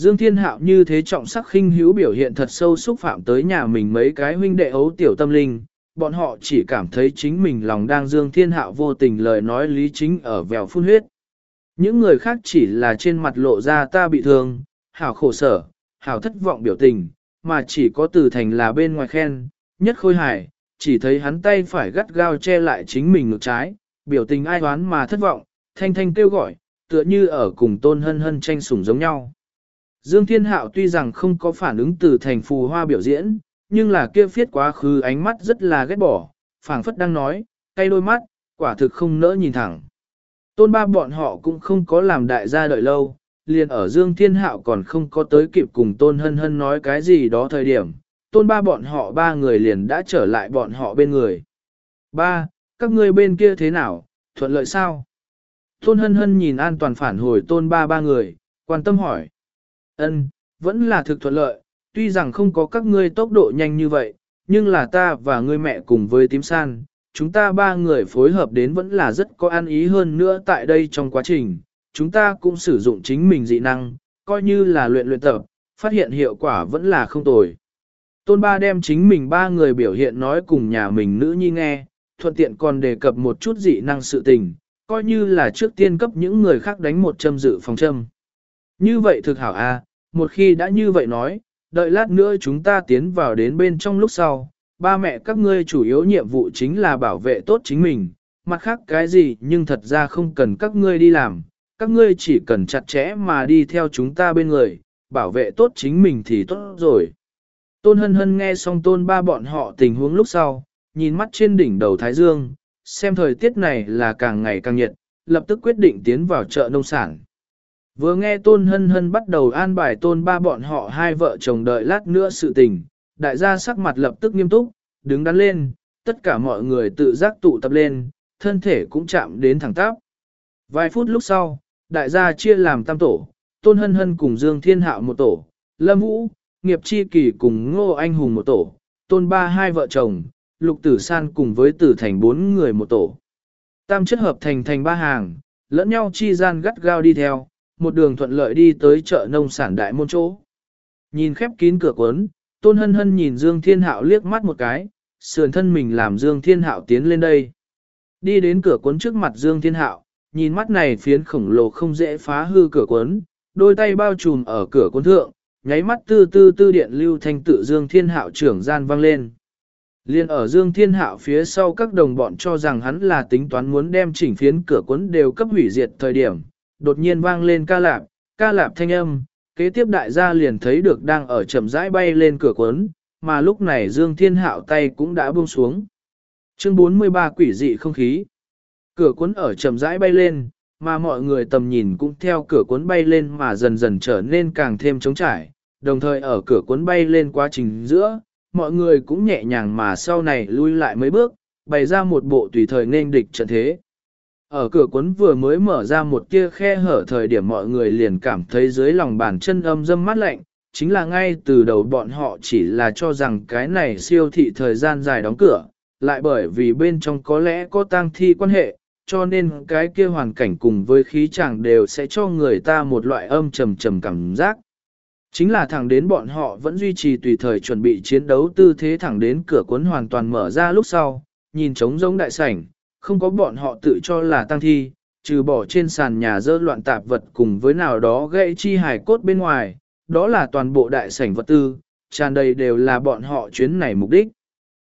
Dương Thiên Hạo như thế trọng sắc khinh hữu biểu hiện thật sâu xúc phạm tới nhà mình mấy cái huynh đệ ấu tiểu tâm linh, bọn họ chỉ cảm thấy chính mình lòng đang Dương Thiên Hạo vô tình lời nói lý chính ở vèo phun huyết. Những người khác chỉ là trên mặt lộ ra ta bị thương, hảo khổ sở, hảo thất vọng biểu tình, mà chỉ có từ thành là bên ngoài khen, nhất khôi hài, chỉ thấy hắn tay phải gắt gao che lại chính mình ngược trái, biểu tình ai đoán mà thất vọng, thanh thanh kêu gọi, tựa như ở cùng tôn hân hân tranh sủng giống nhau. Dương Thiên Hạo tuy rằng không có phản ứng từ thành phù hoa biểu diễn, nhưng là kia phiết quá khứ ánh mắt rất là ghét bỏ, phảng phất đang nói, cay đôi mắt, quả thực không nỡ nhìn thẳng. Tôn ba bọn họ cũng không có làm đại gia đợi lâu, liền ở Dương Thiên Hạo còn không có tới kịp cùng Tôn Hân Hân nói cái gì đó thời điểm, Tôn ba bọn họ ba người liền đã trở lại bọn họ bên người. Ba, các ngươi bên kia thế nào, thuận lợi sao? Tôn Hân Hân nhìn an toàn phản hồi Tôn ba ba người, quan tâm hỏi. Ân, vẫn là thực thuận lợi, tuy rằng không có các ngươi tốc độ nhanh như vậy, nhưng là ta và ngươi mẹ cùng với tím san, chúng ta ba người phối hợp đến vẫn là rất có ăn ý hơn nữa tại đây trong quá trình, chúng ta cũng sử dụng chính mình dị năng, coi như là luyện luyện tập, phát hiện hiệu quả vẫn là không tồi. Tôn ba đem chính mình ba người biểu hiện nói cùng nhà mình nữ nhi nghe, thuận tiện còn đề cập một chút dị năng sự tình, coi như là trước tiên cấp những người khác đánh một châm dự phòng châm. Như vậy thực hảo a, một khi đã như vậy nói, đợi lát nữa chúng ta tiến vào đến bên trong lúc sau, ba mẹ các ngươi chủ yếu nhiệm vụ chính là bảo vệ tốt chính mình, mặt khác cái gì nhưng thật ra không cần các ngươi đi làm, các ngươi chỉ cần chặt chẽ mà đi theo chúng ta bên người, bảo vệ tốt chính mình thì tốt rồi. Tôn hân hân nghe xong tôn ba bọn họ tình huống lúc sau, nhìn mắt trên đỉnh đầu Thái Dương, xem thời tiết này là càng ngày càng nhiệt, lập tức quyết định tiến vào chợ nông sản. Vừa nghe tôn hân hân bắt đầu an bài tôn ba bọn họ hai vợ chồng đợi lát nữa sự tình, đại gia sắc mặt lập tức nghiêm túc, đứng đắn lên, tất cả mọi người tự giác tụ tập lên, thân thể cũng chạm đến thẳng tắp. Vài phút lúc sau, đại gia chia làm tam tổ, tôn hân hân cùng Dương Thiên Hạo một tổ, Lâm Vũ, Nghiệp Chi Kỳ cùng Ngô Anh Hùng một tổ, tôn ba hai vợ chồng, Lục Tử San cùng với Tử Thành bốn người một tổ. Tam chất hợp thành thành ba hàng, lẫn nhau chi gian gắt gao đi theo, một đường thuận lợi đi tới chợ nông sản đại môn chỗ. Nhìn khép kín cửa cuốn, Tôn Hân Hân nhìn Dương Thiên Hạo liếc mắt một cái, sườn thân mình làm Dương Thiên Hạo tiến lên đây. Đi đến cửa cuốn trước mặt Dương Thiên Hạo, nhìn mắt này phiến khổng lồ không dễ phá hư cửa cuốn, đôi tay bao trùm ở cửa cuốn thượng, nháy mắt tư tư tư điện lưu thanh tự Dương Thiên Hạo trưởng gian vang lên. Liên ở Dương Thiên Hạo phía sau các đồng bọn cho rằng hắn là tính toán muốn đem chỉnh phiến cửa cuốn đều cấp hủy diệt thời điểm, đột nhiên vang lên ca lạp, ca lạp thanh âm, kế tiếp đại gia liền thấy được đang ở chậm rãi bay lên cửa cuốn, mà lúc này Dương Thiên Hạo tay cũng đã buông xuống. Chương 43 quỷ dị không khí. Cửa cuốn ở chậm rãi bay lên, mà mọi người tầm nhìn cũng theo cửa cuốn bay lên mà dần dần trở nên càng thêm trống trải, đồng thời ở cửa cuốn bay lên quá trình giữa, mọi người cũng nhẹ nhàng mà sau này lui lại mấy bước, bày ra một bộ tùy thời nên địch trận thế. Ở cửa cuốn vừa mới mở ra một kia khe hở thời điểm mọi người liền cảm thấy dưới lòng bàn chân âm dâm mát lạnh, chính là ngay từ đầu bọn họ chỉ là cho rằng cái này siêu thị thời gian dài đóng cửa, lại bởi vì bên trong có lẽ có tang thi quan hệ, cho nên cái kia hoàn cảnh cùng với khí chàng đều sẽ cho người ta một loại âm trầm trầm cảm giác. Chính là thẳng đến bọn họ vẫn duy trì tùy thời chuẩn bị chiến đấu tư thế thẳng đến cửa cuốn hoàn toàn mở ra lúc sau, nhìn trống giống đại sảnh, không có bọn họ tự cho là tăng thi, trừ bỏ trên sàn nhà dơ loạn tạp vật cùng với nào đó gãy chi hài cốt bên ngoài, đó là toàn bộ đại sảnh vật tư, tràn đầy đều là bọn họ chuyến này mục đích.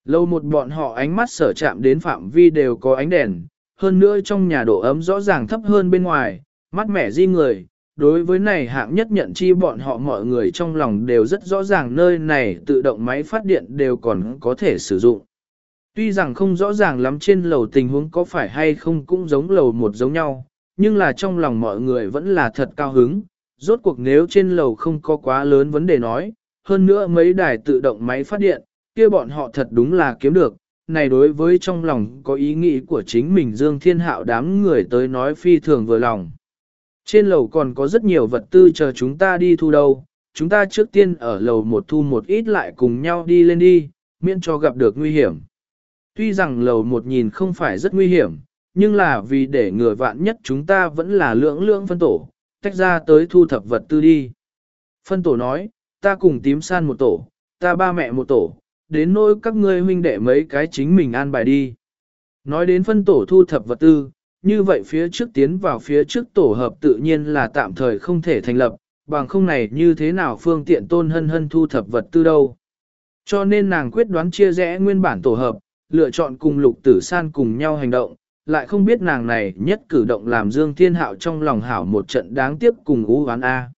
Lâu một bọn họ ánh mắt sở chạm đến phạm vi đều có ánh đèn, hơn nữa trong nhà độ ấm rõ ràng thấp hơn bên ngoài, mắt mẻ di người. Đối với này hạng nhất nhận chi bọn họ mọi người trong lòng đều rất rõ ràng nơi này tự động máy phát điện đều còn có thể sử dụng. Tuy rằng không rõ ràng lắm trên lầu tình huống có phải hay không cũng giống lầu một giống nhau, nhưng là trong lòng mọi người vẫn là thật cao hứng. Rốt cuộc nếu trên lầu không có quá lớn vấn đề nói, hơn nữa mấy đài tự động máy phát điện, kia bọn họ thật đúng là kiếm được. Này đối với trong lòng có ý nghĩ của chính mình Dương Thiên Hạo đám người tới nói phi thường vừa lòng. Trên lầu còn có rất nhiều vật tư chờ chúng ta đi thu đâu, chúng ta trước tiên ở lầu một thu một ít lại cùng nhau đi lên đi, miễn cho gặp được nguy hiểm. Tuy rằng lầu một nhìn không phải rất nguy hiểm, nhưng là vì để ngừa vạn nhất chúng ta vẫn là lưỡng lưỡng phân tổ, tách ra tới thu thập vật tư đi. Phân tổ nói, ta cùng tím san một tổ, ta ba mẹ một tổ, đến nỗi các ngươi huynh đệ mấy cái chính mình an bài đi. Nói đến phân tổ thu thập vật tư, như vậy phía trước tiến vào phía trước tổ hợp tự nhiên là tạm thời không thể thành lập, bằng không này như thế nào phương tiện tôn hân hân thu thập vật tư đâu. Cho nên nàng quyết đoán chia rẽ nguyên bản tổ hợp, lựa chọn cùng lục tử san cùng nhau hành động, lại không biết nàng này nhất cử động làm Dương Thiên Hạo trong lòng hảo một trận đáng tiếc cùng ú hoán A.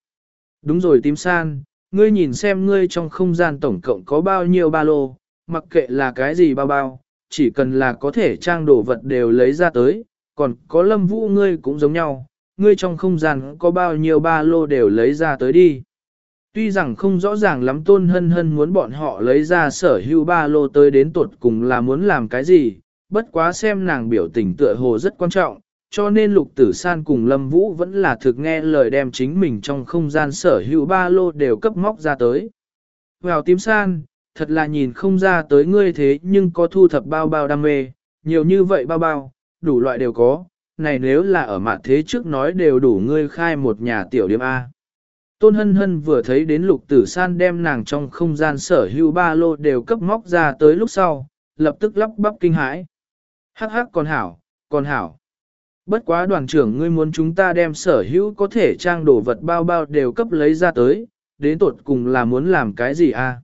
Đúng rồi tím san, ngươi nhìn xem ngươi trong không gian tổng cộng có bao nhiêu ba lô, mặc kệ là cái gì bao bao, chỉ cần là có thể trang đồ vật đều lấy ra tới, còn có lâm vũ ngươi cũng giống nhau, ngươi trong không gian có bao nhiêu ba lô đều lấy ra tới đi. Tuy rằng không rõ ràng lắm tôn hân hân muốn bọn họ lấy ra sở hữu ba lô tới đến tuột cùng là muốn làm cái gì, bất quá xem nàng biểu tình tựa hồ rất quan trọng, cho nên lục tử san cùng lâm vũ vẫn là thực nghe lời đem chính mình trong không gian sở hữu ba lô đều cấp móc ra tới. Vào tím san, thật là nhìn không ra tới ngươi thế nhưng có thu thập bao bao đam mê, nhiều như vậy bao bao, đủ loại đều có, này nếu là ở mạng thế trước nói đều đủ ngươi khai một nhà tiểu điểm A. Tôn hân hân vừa thấy đến lục tử san đem nàng trong không gian sở hữu ba lô đều cấp móc ra tới lúc sau, lập tức lắp bắp kinh hãi. Hắc hắc còn hảo, còn hảo. Bất quá đoàn trưởng ngươi muốn chúng ta đem sở hữu có thể trang đồ vật bao bao đều cấp lấy ra tới, đến tột cùng là muốn làm cái gì a?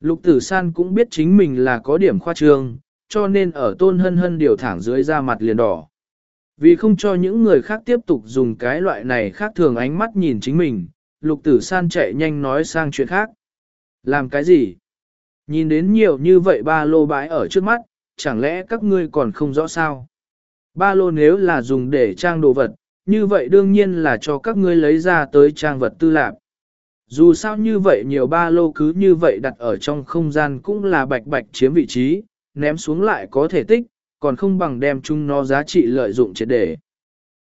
Lục tử san cũng biết chính mình là có điểm khoa trương, cho nên ở tôn hân hân điều thẳng dưới da mặt liền đỏ. Vì không cho những người khác tiếp tục dùng cái loại này khác thường ánh mắt nhìn chính mình, lục tử san chạy nhanh nói sang chuyện khác. Làm cái gì? Nhìn đến nhiều như vậy ba lô bãi ở trước mắt, chẳng lẽ các ngươi còn không rõ sao? Ba lô nếu là dùng để trang đồ vật, như vậy đương nhiên là cho các ngươi lấy ra tới trang vật tư lạc. Dù sao như vậy nhiều ba lô cứ như vậy đặt ở trong không gian cũng là bạch bạch chiếm vị trí, ném xuống lại có thể tích, còn không bằng đem chung nó giá trị lợi dụng triệt để.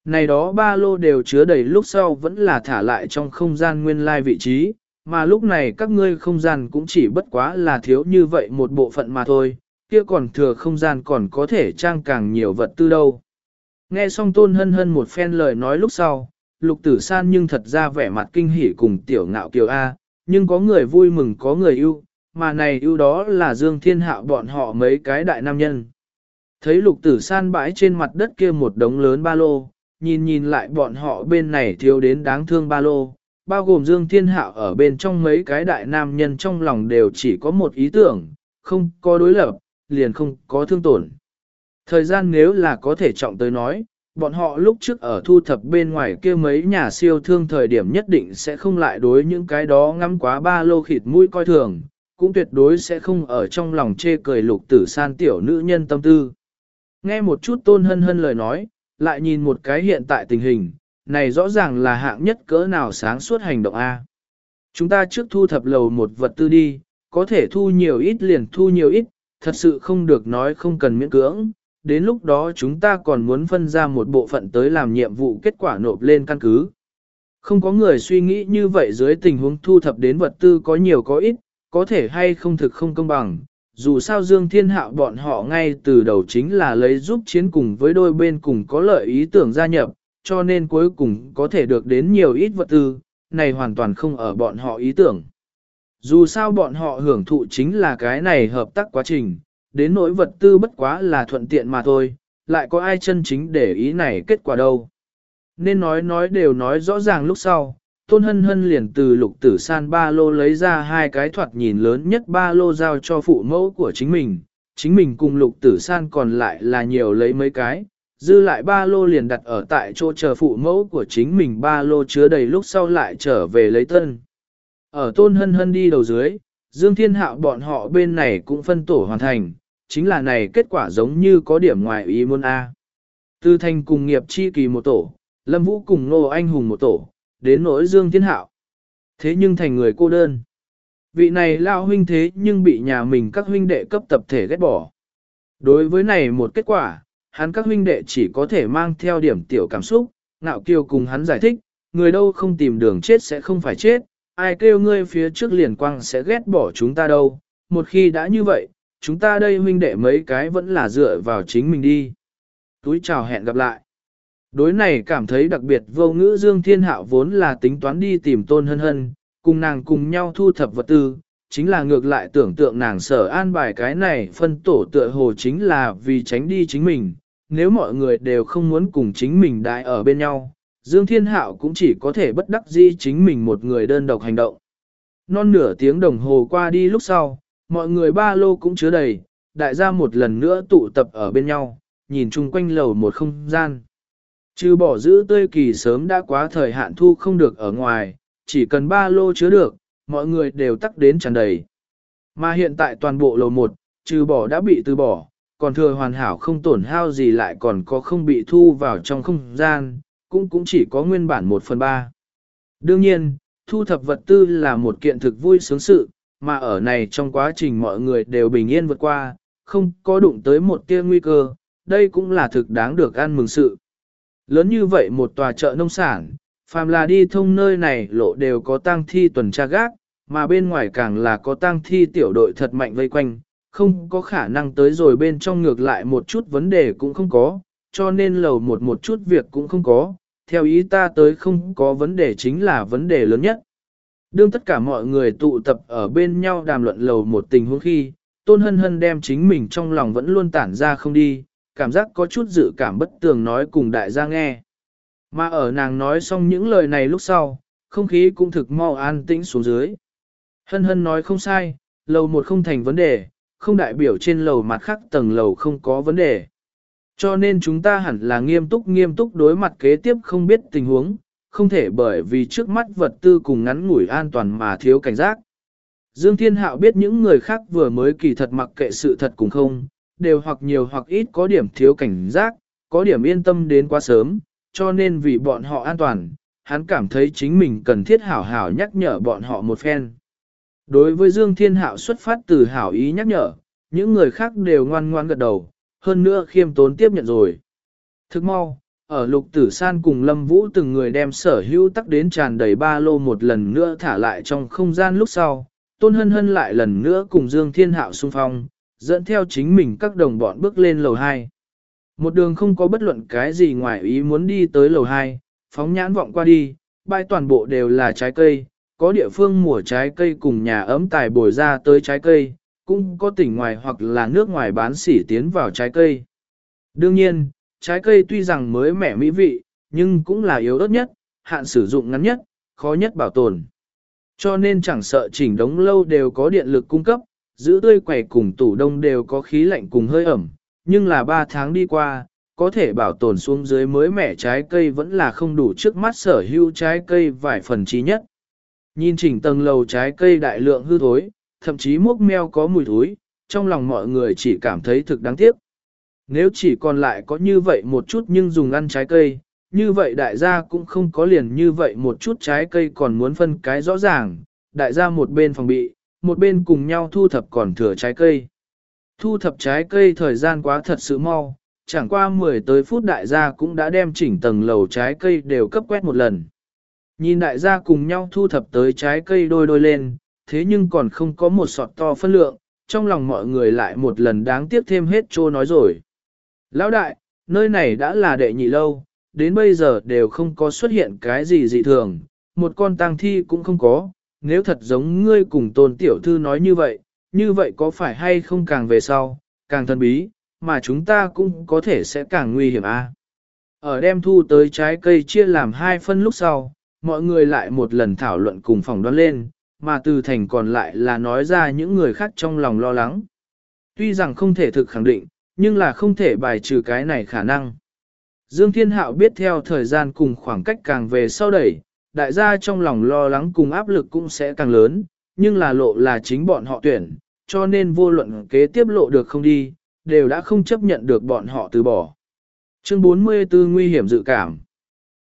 Này đó ba lô đều chứa đầy lúc sau vẫn là thả lại trong không gian nguyên lai vị trí, mà lúc này các ngươi không gian cũng chỉ bất quá là thiếu như vậy một bộ phận mà thôi, kia còn thừa không gian còn có thể trang càng nhiều vật tư đâu. Nghe xong tôn hân hân một phen lời nói lúc sau, lục tử san nhưng thật ra vẻ mặt kinh hỉ cùng tiểu ngạo kiều A, nhưng có người vui mừng có người yêu, mà này yêu đó là Dương Thiên Hạo bọn họ mấy cái đại nam nhân. Thấy lục tử san bãi trên mặt đất kia một đống lớn ba lô, nhìn nhìn lại bọn họ bên này thiếu đến đáng thương ba lô, bao gồm Dương Thiên Hạo ở bên trong mấy cái đại nam nhân trong lòng đều chỉ có một ý tưởng, không có đối lập, liền không có thương tổn. Thời gian nếu là có thể trọng tới nói, bọn họ lúc trước ở thu thập bên ngoài kia mấy nhà siêu thương thời điểm nhất định sẽ không lại đối những cái đó ngắm quá ba lô khịt mũi coi thường, cũng tuyệt đối sẽ không ở trong lòng chê cười lục tử san tiểu nữ nhân tâm tư. Nghe một chút tôn hân hân lời nói, lại nhìn một cái hiện tại tình hình, này rõ ràng là hạng nhất cỡ nào sáng suốt hành động A. Chúng ta trước thu thập lầu một vật tư đi, có thể thu nhiều ít liền thu nhiều ít, thật sự không được nói không cần miễn cưỡng, đến lúc đó chúng ta còn muốn phân ra một bộ phận tới làm nhiệm vụ kết quả nộp lên căn cứ. Không có người suy nghĩ như vậy dưới tình huống thu thập đến vật tư có nhiều có ít, có thể hay không thực không công bằng. Dù sao Dương Thiên Hạo bọn họ ngay từ đầu chính là lấy giúp chiến cùng với đôi bên cùng có lợi ý tưởng gia nhập, cho nên cuối cùng có thể được đến nhiều ít vật tư, này hoàn toàn không ở bọn họ ý tưởng. Dù sao bọn họ hưởng thụ chính là cái này hợp tác quá trình, đến nỗi vật tư bất quá là thuận tiện mà thôi, lại có ai chân chính để ý này kết quả đâu. Nên nói nói đều nói rõ ràng lúc sau, Tôn Hân Hân liền từ lục tử san ba lô lấy ra hai cái thoạt nhìn lớn nhất ba lô giao cho phụ mẫu của chính mình, chính mình cùng lục tử san còn lại là nhiều lấy mấy cái, dư lại ba lô liền đặt ở tại chỗ chờ phụ mẫu của chính mình ba lô chứa đầy lúc sau lại trở về lấy tân. Ở Tôn Hân Hân đi đầu dưới, Dương Thiên Hạo bọn họ bên này cũng phân tổ hoàn thành, chính là này kết quả giống như có điểm ngoài ý muốn A. Tư thanh cùng nghiệp chi kỳ một tổ, Lâm Vũ cùng Nô Anh Hùng một tổ, đến nỗi Dương Thiên Hạo. Thế nhưng thành người cô đơn. Vị này lao huynh thế nhưng bị nhà mình các huynh đệ cấp tập thể ghét bỏ. Đối với này một kết quả, hắn các huynh đệ chỉ có thể mang theo điểm tiểu cảm xúc, ngạo kiều cùng hắn giải thích, người đâu không tìm đường chết sẽ không phải chết, ai kêu ngươi phía trước liền quang sẽ ghét bỏ chúng ta đâu, một khi đã như vậy, chúng ta đây huynh đệ mấy cái vẫn là dựa vào chính mình đi. Túi chào hẹn gặp lại. Đối này cảm thấy đặc biệt vô ngữ Dương Thiên Hạo vốn là tính toán đi tìm Tôn Hân Hân, cùng nàng cùng nhau thu thập vật tư, chính là ngược lại tưởng tượng nàng sở an bài cái này phân tổ tựa hồ chính là vì tránh đi chính mình, nếu mọi người đều không muốn cùng chính mình đại ở bên nhau, Dương Thiên Hạo cũng chỉ có thể bất đắc dĩ chính mình một người đơn độc hành động. Non nửa tiếng đồng hồ qua đi lúc sau, mọi người ba lô cũng chứa đầy, đại gia một lần nữa tụ tập ở bên nhau, nhìn chung quanh lầu một không gian. Trừ bỏ giữ tươi kỳ sớm đã quá thời hạn thu không được ở ngoài, chỉ cần ba lô chứa được, mọi người đều tắc đến tràn đầy. Mà hiện tại toàn bộ lầu một, trừ bỏ đã bị từ bỏ, còn thừa hoàn hảo không tổn hao gì lại còn có không bị thu vào trong không gian, cũng cũng chỉ có nguyên bản 1 phần 3. Đương nhiên, thu thập vật tư là một kiện thực vui sướng sự, mà ở này trong quá trình mọi người đều bình yên vượt qua, không có đụng tới một tia nguy cơ, đây cũng là thực đáng được ăn mừng sự. Lớn như vậy một tòa chợ nông sản, phàm là đi thông nơi này lộ đều có tang thi tuần tra gác, mà bên ngoài càng là có tang thi tiểu đội thật mạnh vây quanh, không có khả năng tới rồi bên trong ngược lại một chút vấn đề cũng không có, cho nên lầu một một chút việc cũng không có, theo ý ta tới không có vấn đề chính là vấn đề lớn nhất. Đương tất cả mọi người tụ tập ở bên nhau đàm luận lầu một tình huống khi, tôn hân hân đem chính mình trong lòng vẫn luôn tản ra không đi, cảm giác có chút dự cảm bất tường nói cùng đại gia nghe. Mà ở nàng nói xong những lời này lúc sau, không khí cũng thực mau an tĩnh xuống dưới. Hân hân nói không sai, lầu một không thành vấn đề, không đại biểu trên lầu mặt khác tầng lầu không có vấn đề. Cho nên chúng ta hẳn là nghiêm túc nghiêm túc đối mặt kế tiếp không biết tình huống, không thể bởi vì trước mắt vật tư cùng ngắn ngủi an toàn mà thiếu cảnh giác. Dương Thiên Hạo biết những người khác vừa mới kỳ thật mặc kệ sự thật cùng không, đều hoặc nhiều hoặc ít có điểm thiếu cảnh giác, có điểm yên tâm đến quá sớm, cho nên vì bọn họ an toàn, hắn cảm thấy chính mình cần thiết hảo hảo nhắc nhở bọn họ một phen. Đối với Dương Thiên Hạo xuất phát từ hảo ý nhắc nhở, những người khác đều ngoan ngoan gật đầu, hơn nữa khiêm tốn tiếp nhận rồi. Thức mau, ở lục tử san cùng lâm vũ từng người đem sở hữu tắc đến tràn đầy ba lô một lần nữa thả lại trong không gian lúc sau, tôn hân hân lại lần nữa cùng Dương Thiên Hạo xung phong, dẫn theo chính mình các đồng bọn bước lên lầu 2. Một đường không có bất luận cái gì ngoài ý muốn đi tới lầu 2, phóng nhãn vọng qua đi, bãi toàn bộ đều là trái cây, có địa phương mùa trái cây cùng nhà ấm tài bồi ra tới trái cây, cũng có tỉnh ngoài hoặc là nước ngoài bán sỉ tiến vào trái cây. Đương nhiên, trái cây tuy rằng mới mẻ mỹ vị, nhưng cũng là yếu ớt nhất, hạn sử dụng ngắn nhất, khó nhất bảo tồn. Cho nên chẳng sợ chỉnh đống lâu đều có điện lực cung cấp, giữ tươi quầy cùng tủ đông đều có khí lạnh cùng hơi ẩm, nhưng là 3 tháng đi qua, có thể bảo tồn xuống dưới mới mẻ trái cây vẫn là không đủ trước mắt sở hữu trái cây vài phần trí nhất. Nhìn chỉnh tầng lầu trái cây đại lượng hư thối, thậm chí mốc meo có mùi thối, trong lòng mọi người chỉ cảm thấy thực đáng tiếc. Nếu chỉ còn lại có như vậy một chút nhưng dùng ăn trái cây, như vậy đại gia cũng không có liền như vậy một chút trái cây còn muốn phân cái rõ ràng, đại gia một bên phòng bị, một bên cùng nhau thu thập còn thừa trái cây. Thu thập trái cây thời gian quá thật sự mau, chẳng qua 10 tới phút đại gia cũng đã đem chỉnh tầng lầu trái cây đều cấp quét một lần. Nhìn đại gia cùng nhau thu thập tới trái cây đôi đôi lên, thế nhưng còn không có một sọt to phân lượng, trong lòng mọi người lại một lần đáng tiếc thêm hết trô nói rồi. Lão đại, nơi này đã là đệ nhị lâu, đến bây giờ đều không có xuất hiện cái gì dị thường, một con tang thi cũng không có, nếu thật giống ngươi cùng tôn tiểu thư nói như vậy, như vậy có phải hay không càng về sau, càng thân bí, mà chúng ta cũng có thể sẽ càng nguy hiểm a. À? Ở đem thu tới trái cây chia làm hai phân lúc sau, mọi người lại một lần thảo luận cùng phòng đoán lên, mà từ thành còn lại là nói ra những người khác trong lòng lo lắng. Tuy rằng không thể thực khẳng định, nhưng là không thể bài trừ cái này khả năng. Dương Thiên Hạo biết theo thời gian cùng khoảng cách càng về sau đẩy, đại gia trong lòng lo lắng cùng áp lực cũng sẽ càng lớn, nhưng là lộ là chính bọn họ tuyển, cho nên vô luận kế tiếp lộ được không đi, đều đã không chấp nhận được bọn họ từ bỏ. Chương 44 Nguy hiểm dự cảm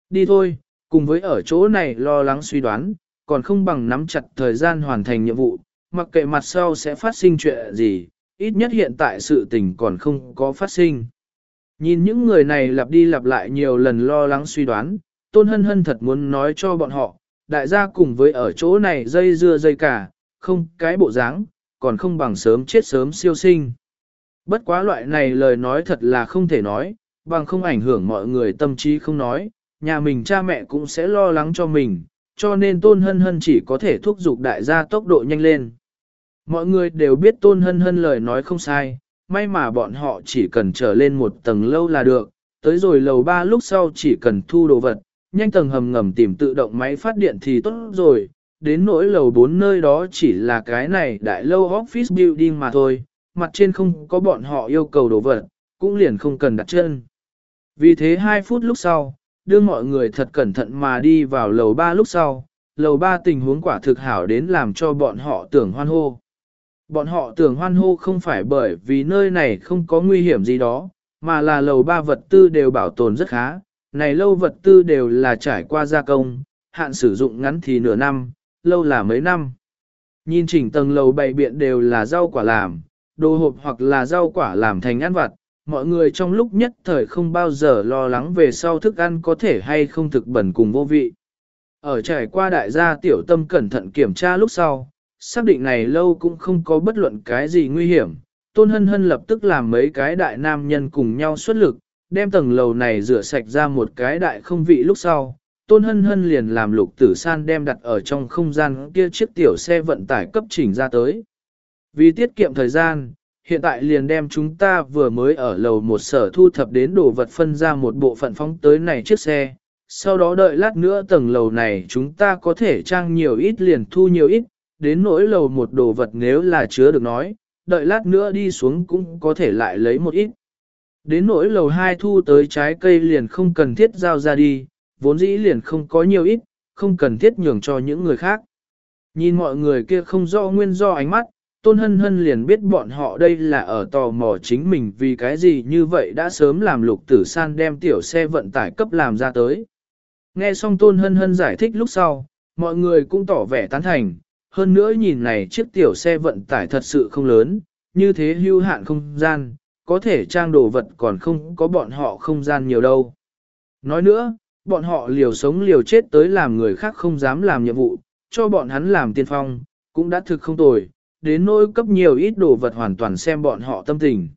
Đi thôi, cùng với ở chỗ này lo lắng suy đoán, còn không bằng nắm chặt thời gian hoàn thành nhiệm vụ, mặc kệ mặt sau sẽ phát sinh chuyện gì, ít nhất hiện tại sự tình còn không có phát sinh. Nhìn những người này lặp đi lặp lại nhiều lần lo lắng suy đoán, Tôn Hân Hân thật muốn nói cho bọn họ, đại gia cùng với ở chỗ này dây dưa dây cả, không cái bộ dáng, còn không bằng sớm chết sớm siêu sinh. Bất quá loại này lời nói thật là không thể nói, bằng không ảnh hưởng mọi người tâm trí không nói, nhà mình cha mẹ cũng sẽ lo lắng cho mình, cho nên tôn hân hân chỉ có thể thúc giục đại gia tốc độ nhanh lên. Mọi người đều biết tôn hân hân lời nói không sai, may mà bọn họ chỉ cần trở lên một tầng lâu là được, tới rồi lầu ba lúc sau chỉ cần thu đồ vật, nhanh tầng hầm ngầm tìm tự động máy phát điện thì tốt rồi, đến nỗi lầu 4 nơi đó chỉ là cái này đại lâu office building mà thôi, mặt trên không có bọn họ yêu cầu đồ vật, cũng liền không cần đặt chân. Vì thế 2 phút lúc sau, đưa mọi người thật cẩn thận mà đi vào lầu 3 lúc sau, lầu 3 tình huống quả thực hảo đến làm cho bọn họ tưởng hoan hô. Bọn họ tưởng hoan hô không phải bởi vì nơi này không có nguy hiểm gì đó, mà là lầu 3 vật tư đều bảo tồn rất khá, này lâu vật tư đều là trải qua gia công, hạn sử dụng ngắn thì nửa năm, lâu là mấy năm. Nhìn chỉnh tầng lầu bày biện đều là rau quả làm, đồ hộp hoặc là rau quả làm thành ăn vặt, mọi người trong lúc nhất thời không bao giờ lo lắng về sau thức ăn có thể hay không thực bẩn cùng vô vị. Ở trải qua đại gia tiểu tâm cẩn thận kiểm tra lúc sau, xác định này lâu cũng không có bất luận cái gì nguy hiểm, Tôn Hân Hân lập tức làm mấy cái đại nam nhân cùng nhau xuất lực, đem tầng lầu này rửa sạch ra một cái đại không vị lúc sau. Tôn Hân Hân liền làm lục tử san đem đặt ở trong không gian kia chiếc tiểu xe vận tải cấp chỉnh ra tới. Vì tiết kiệm thời gian, hiện tại liền đem chúng ta vừa mới ở lầu một sở thu thập đến đồ vật phân ra một bộ phận phóng tới này chiếc xe. Sau đó đợi lát nữa tầng lầu này chúng ta có thể trang nhiều ít liền thu nhiều ít, đến nỗi lầu một đồ vật nếu là chứa được nói, đợi lát nữa đi xuống cũng có thể lại lấy một ít. Đến nỗi lầu hai thu tới trái cây liền không cần thiết giao ra đi, vốn dĩ liền không có nhiều ít, không cần thiết nhường cho những người khác. Nhìn mọi người kia không rõ nguyên do ánh mắt, Tôn Hân Hân liền biết bọn họ đây là ở tò mò chính mình vì cái gì như vậy đã sớm làm lục tử san đem tiểu xe vận tải cấp làm ra tới. Nghe xong Tôn Hân Hân giải thích lúc sau, mọi người cũng tỏ vẻ tán thành, hơn nữa nhìn này chiếc tiểu xe vận tải thật sự không lớn, như thế hưu hạn không gian, có thể trang đồ vật còn không có bọn họ không gian nhiều đâu. Nói nữa, bọn họ liều sống liều chết tới làm người khác không dám làm nhiệm vụ, cho bọn hắn làm tiên phong, cũng đã thực không tồi, đến nỗi cấp nhiều ít đồ vật hoàn toàn xem bọn họ tâm tình.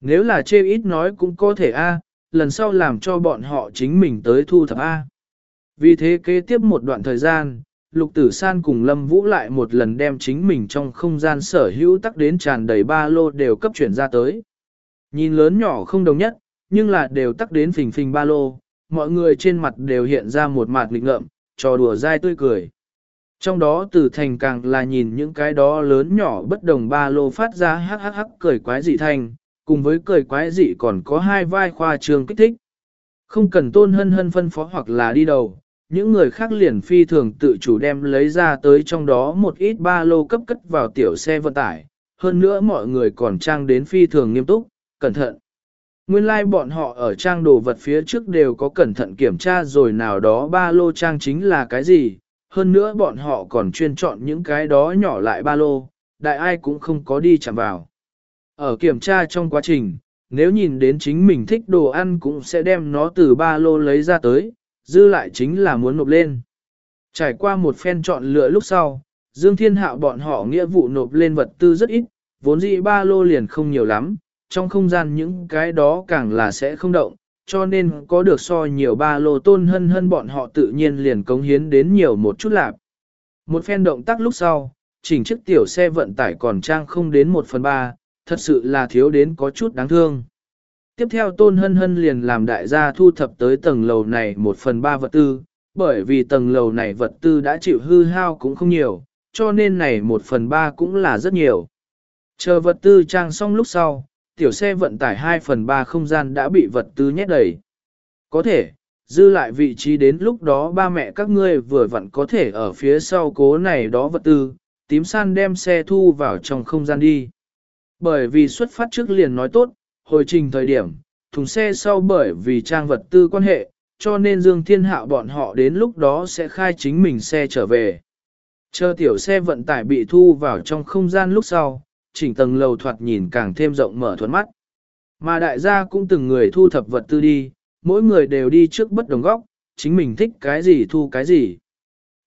Nếu là chê ít nói cũng có thể A, lần sau làm cho bọn họ chính mình tới thu thập A. Vì thế kế tiếp một đoạn thời gian, Lục Tử San cùng Lâm Vũ lại một lần đem chính mình trong không gian sở hữu tắc đến tràn đầy ba lô đều cấp chuyển ra tới. Nhìn lớn nhỏ không đồng nhất, nhưng là đều tắc đến phình phình ba lô, mọi người trên mặt đều hiện ra một mặt nghịch ngợm, trò đùa dai tươi cười. Trong đó từ thành càng là nhìn những cái đó lớn nhỏ bất đồng ba lô phát ra hắc hắc hắc cười quái dị thành, cùng với cười quái dị còn có hai vai khoa trường kích thích. Không cần tôn hân hân phân phó hoặc là đi đầu, những người khác liền phi thường tự chủ đem lấy ra tới trong đó một ít ba lô cấp cất vào tiểu xe vận tải, hơn nữa mọi người còn trang đến phi thường nghiêm túc, cẩn thận. Nguyên lai like bọn họ ở trang đồ vật phía trước đều có cẩn thận kiểm tra rồi nào đó ba lô trang chính là cái gì, hơn nữa bọn họ còn chuyên chọn những cái đó nhỏ lại ba lô, đại ai cũng không có đi chạm vào. Ở kiểm tra trong quá trình, nếu nhìn đến chính mình thích đồ ăn cũng sẽ đem nó từ ba lô lấy ra tới, dư lại chính là muốn nộp lên. Trải qua một phen chọn lựa lúc sau, Dương Thiên Hạo bọn họ nghĩa vụ nộp lên vật tư rất ít, vốn dĩ ba lô liền không nhiều lắm, trong không gian những cái đó càng là sẽ không động, cho nên có được so nhiều ba lô tôn hân hân bọn họ tự nhiên liền cống hiến đến nhiều một chút lạp. Một phen động tác lúc sau, chỉnh chiếc tiểu xe vận tải còn trang không đến một phần ba, thật sự là thiếu đến có chút đáng thương. Tiếp theo Tôn Hân Hân liền làm đại gia thu thập tới tầng lầu này một phần ba vật tư, bởi vì tầng lầu này vật tư đã chịu hư hao cũng không nhiều, cho nên này một phần ba cũng là rất nhiều. Chờ vật tư trang xong lúc sau, tiểu xe vận tải 2 phần 3 không gian đã bị vật tư nhét đầy. Có thể, dư lại vị trí đến lúc đó ba mẹ các ngươi vừa vặn có thể ở phía sau cố này đó vật tư, tím san đem xe thu vào trong không gian đi. Bởi vì xuất phát trước liền nói tốt, hồi trình thời điểm, thùng xe sau bởi vì trang vật tư quan hệ, cho nên Dương Thiên Hạo bọn họ đến lúc đó sẽ khai chính mình xe trở về. Chờ tiểu xe vận tải bị thu vào trong không gian lúc sau, chỉnh tầng lầu thoạt nhìn càng thêm rộng mở thuận mắt. Mà đại gia cũng từng người thu thập vật tư đi, mỗi người đều đi trước bất đồng góc, chính mình thích cái gì thu cái gì.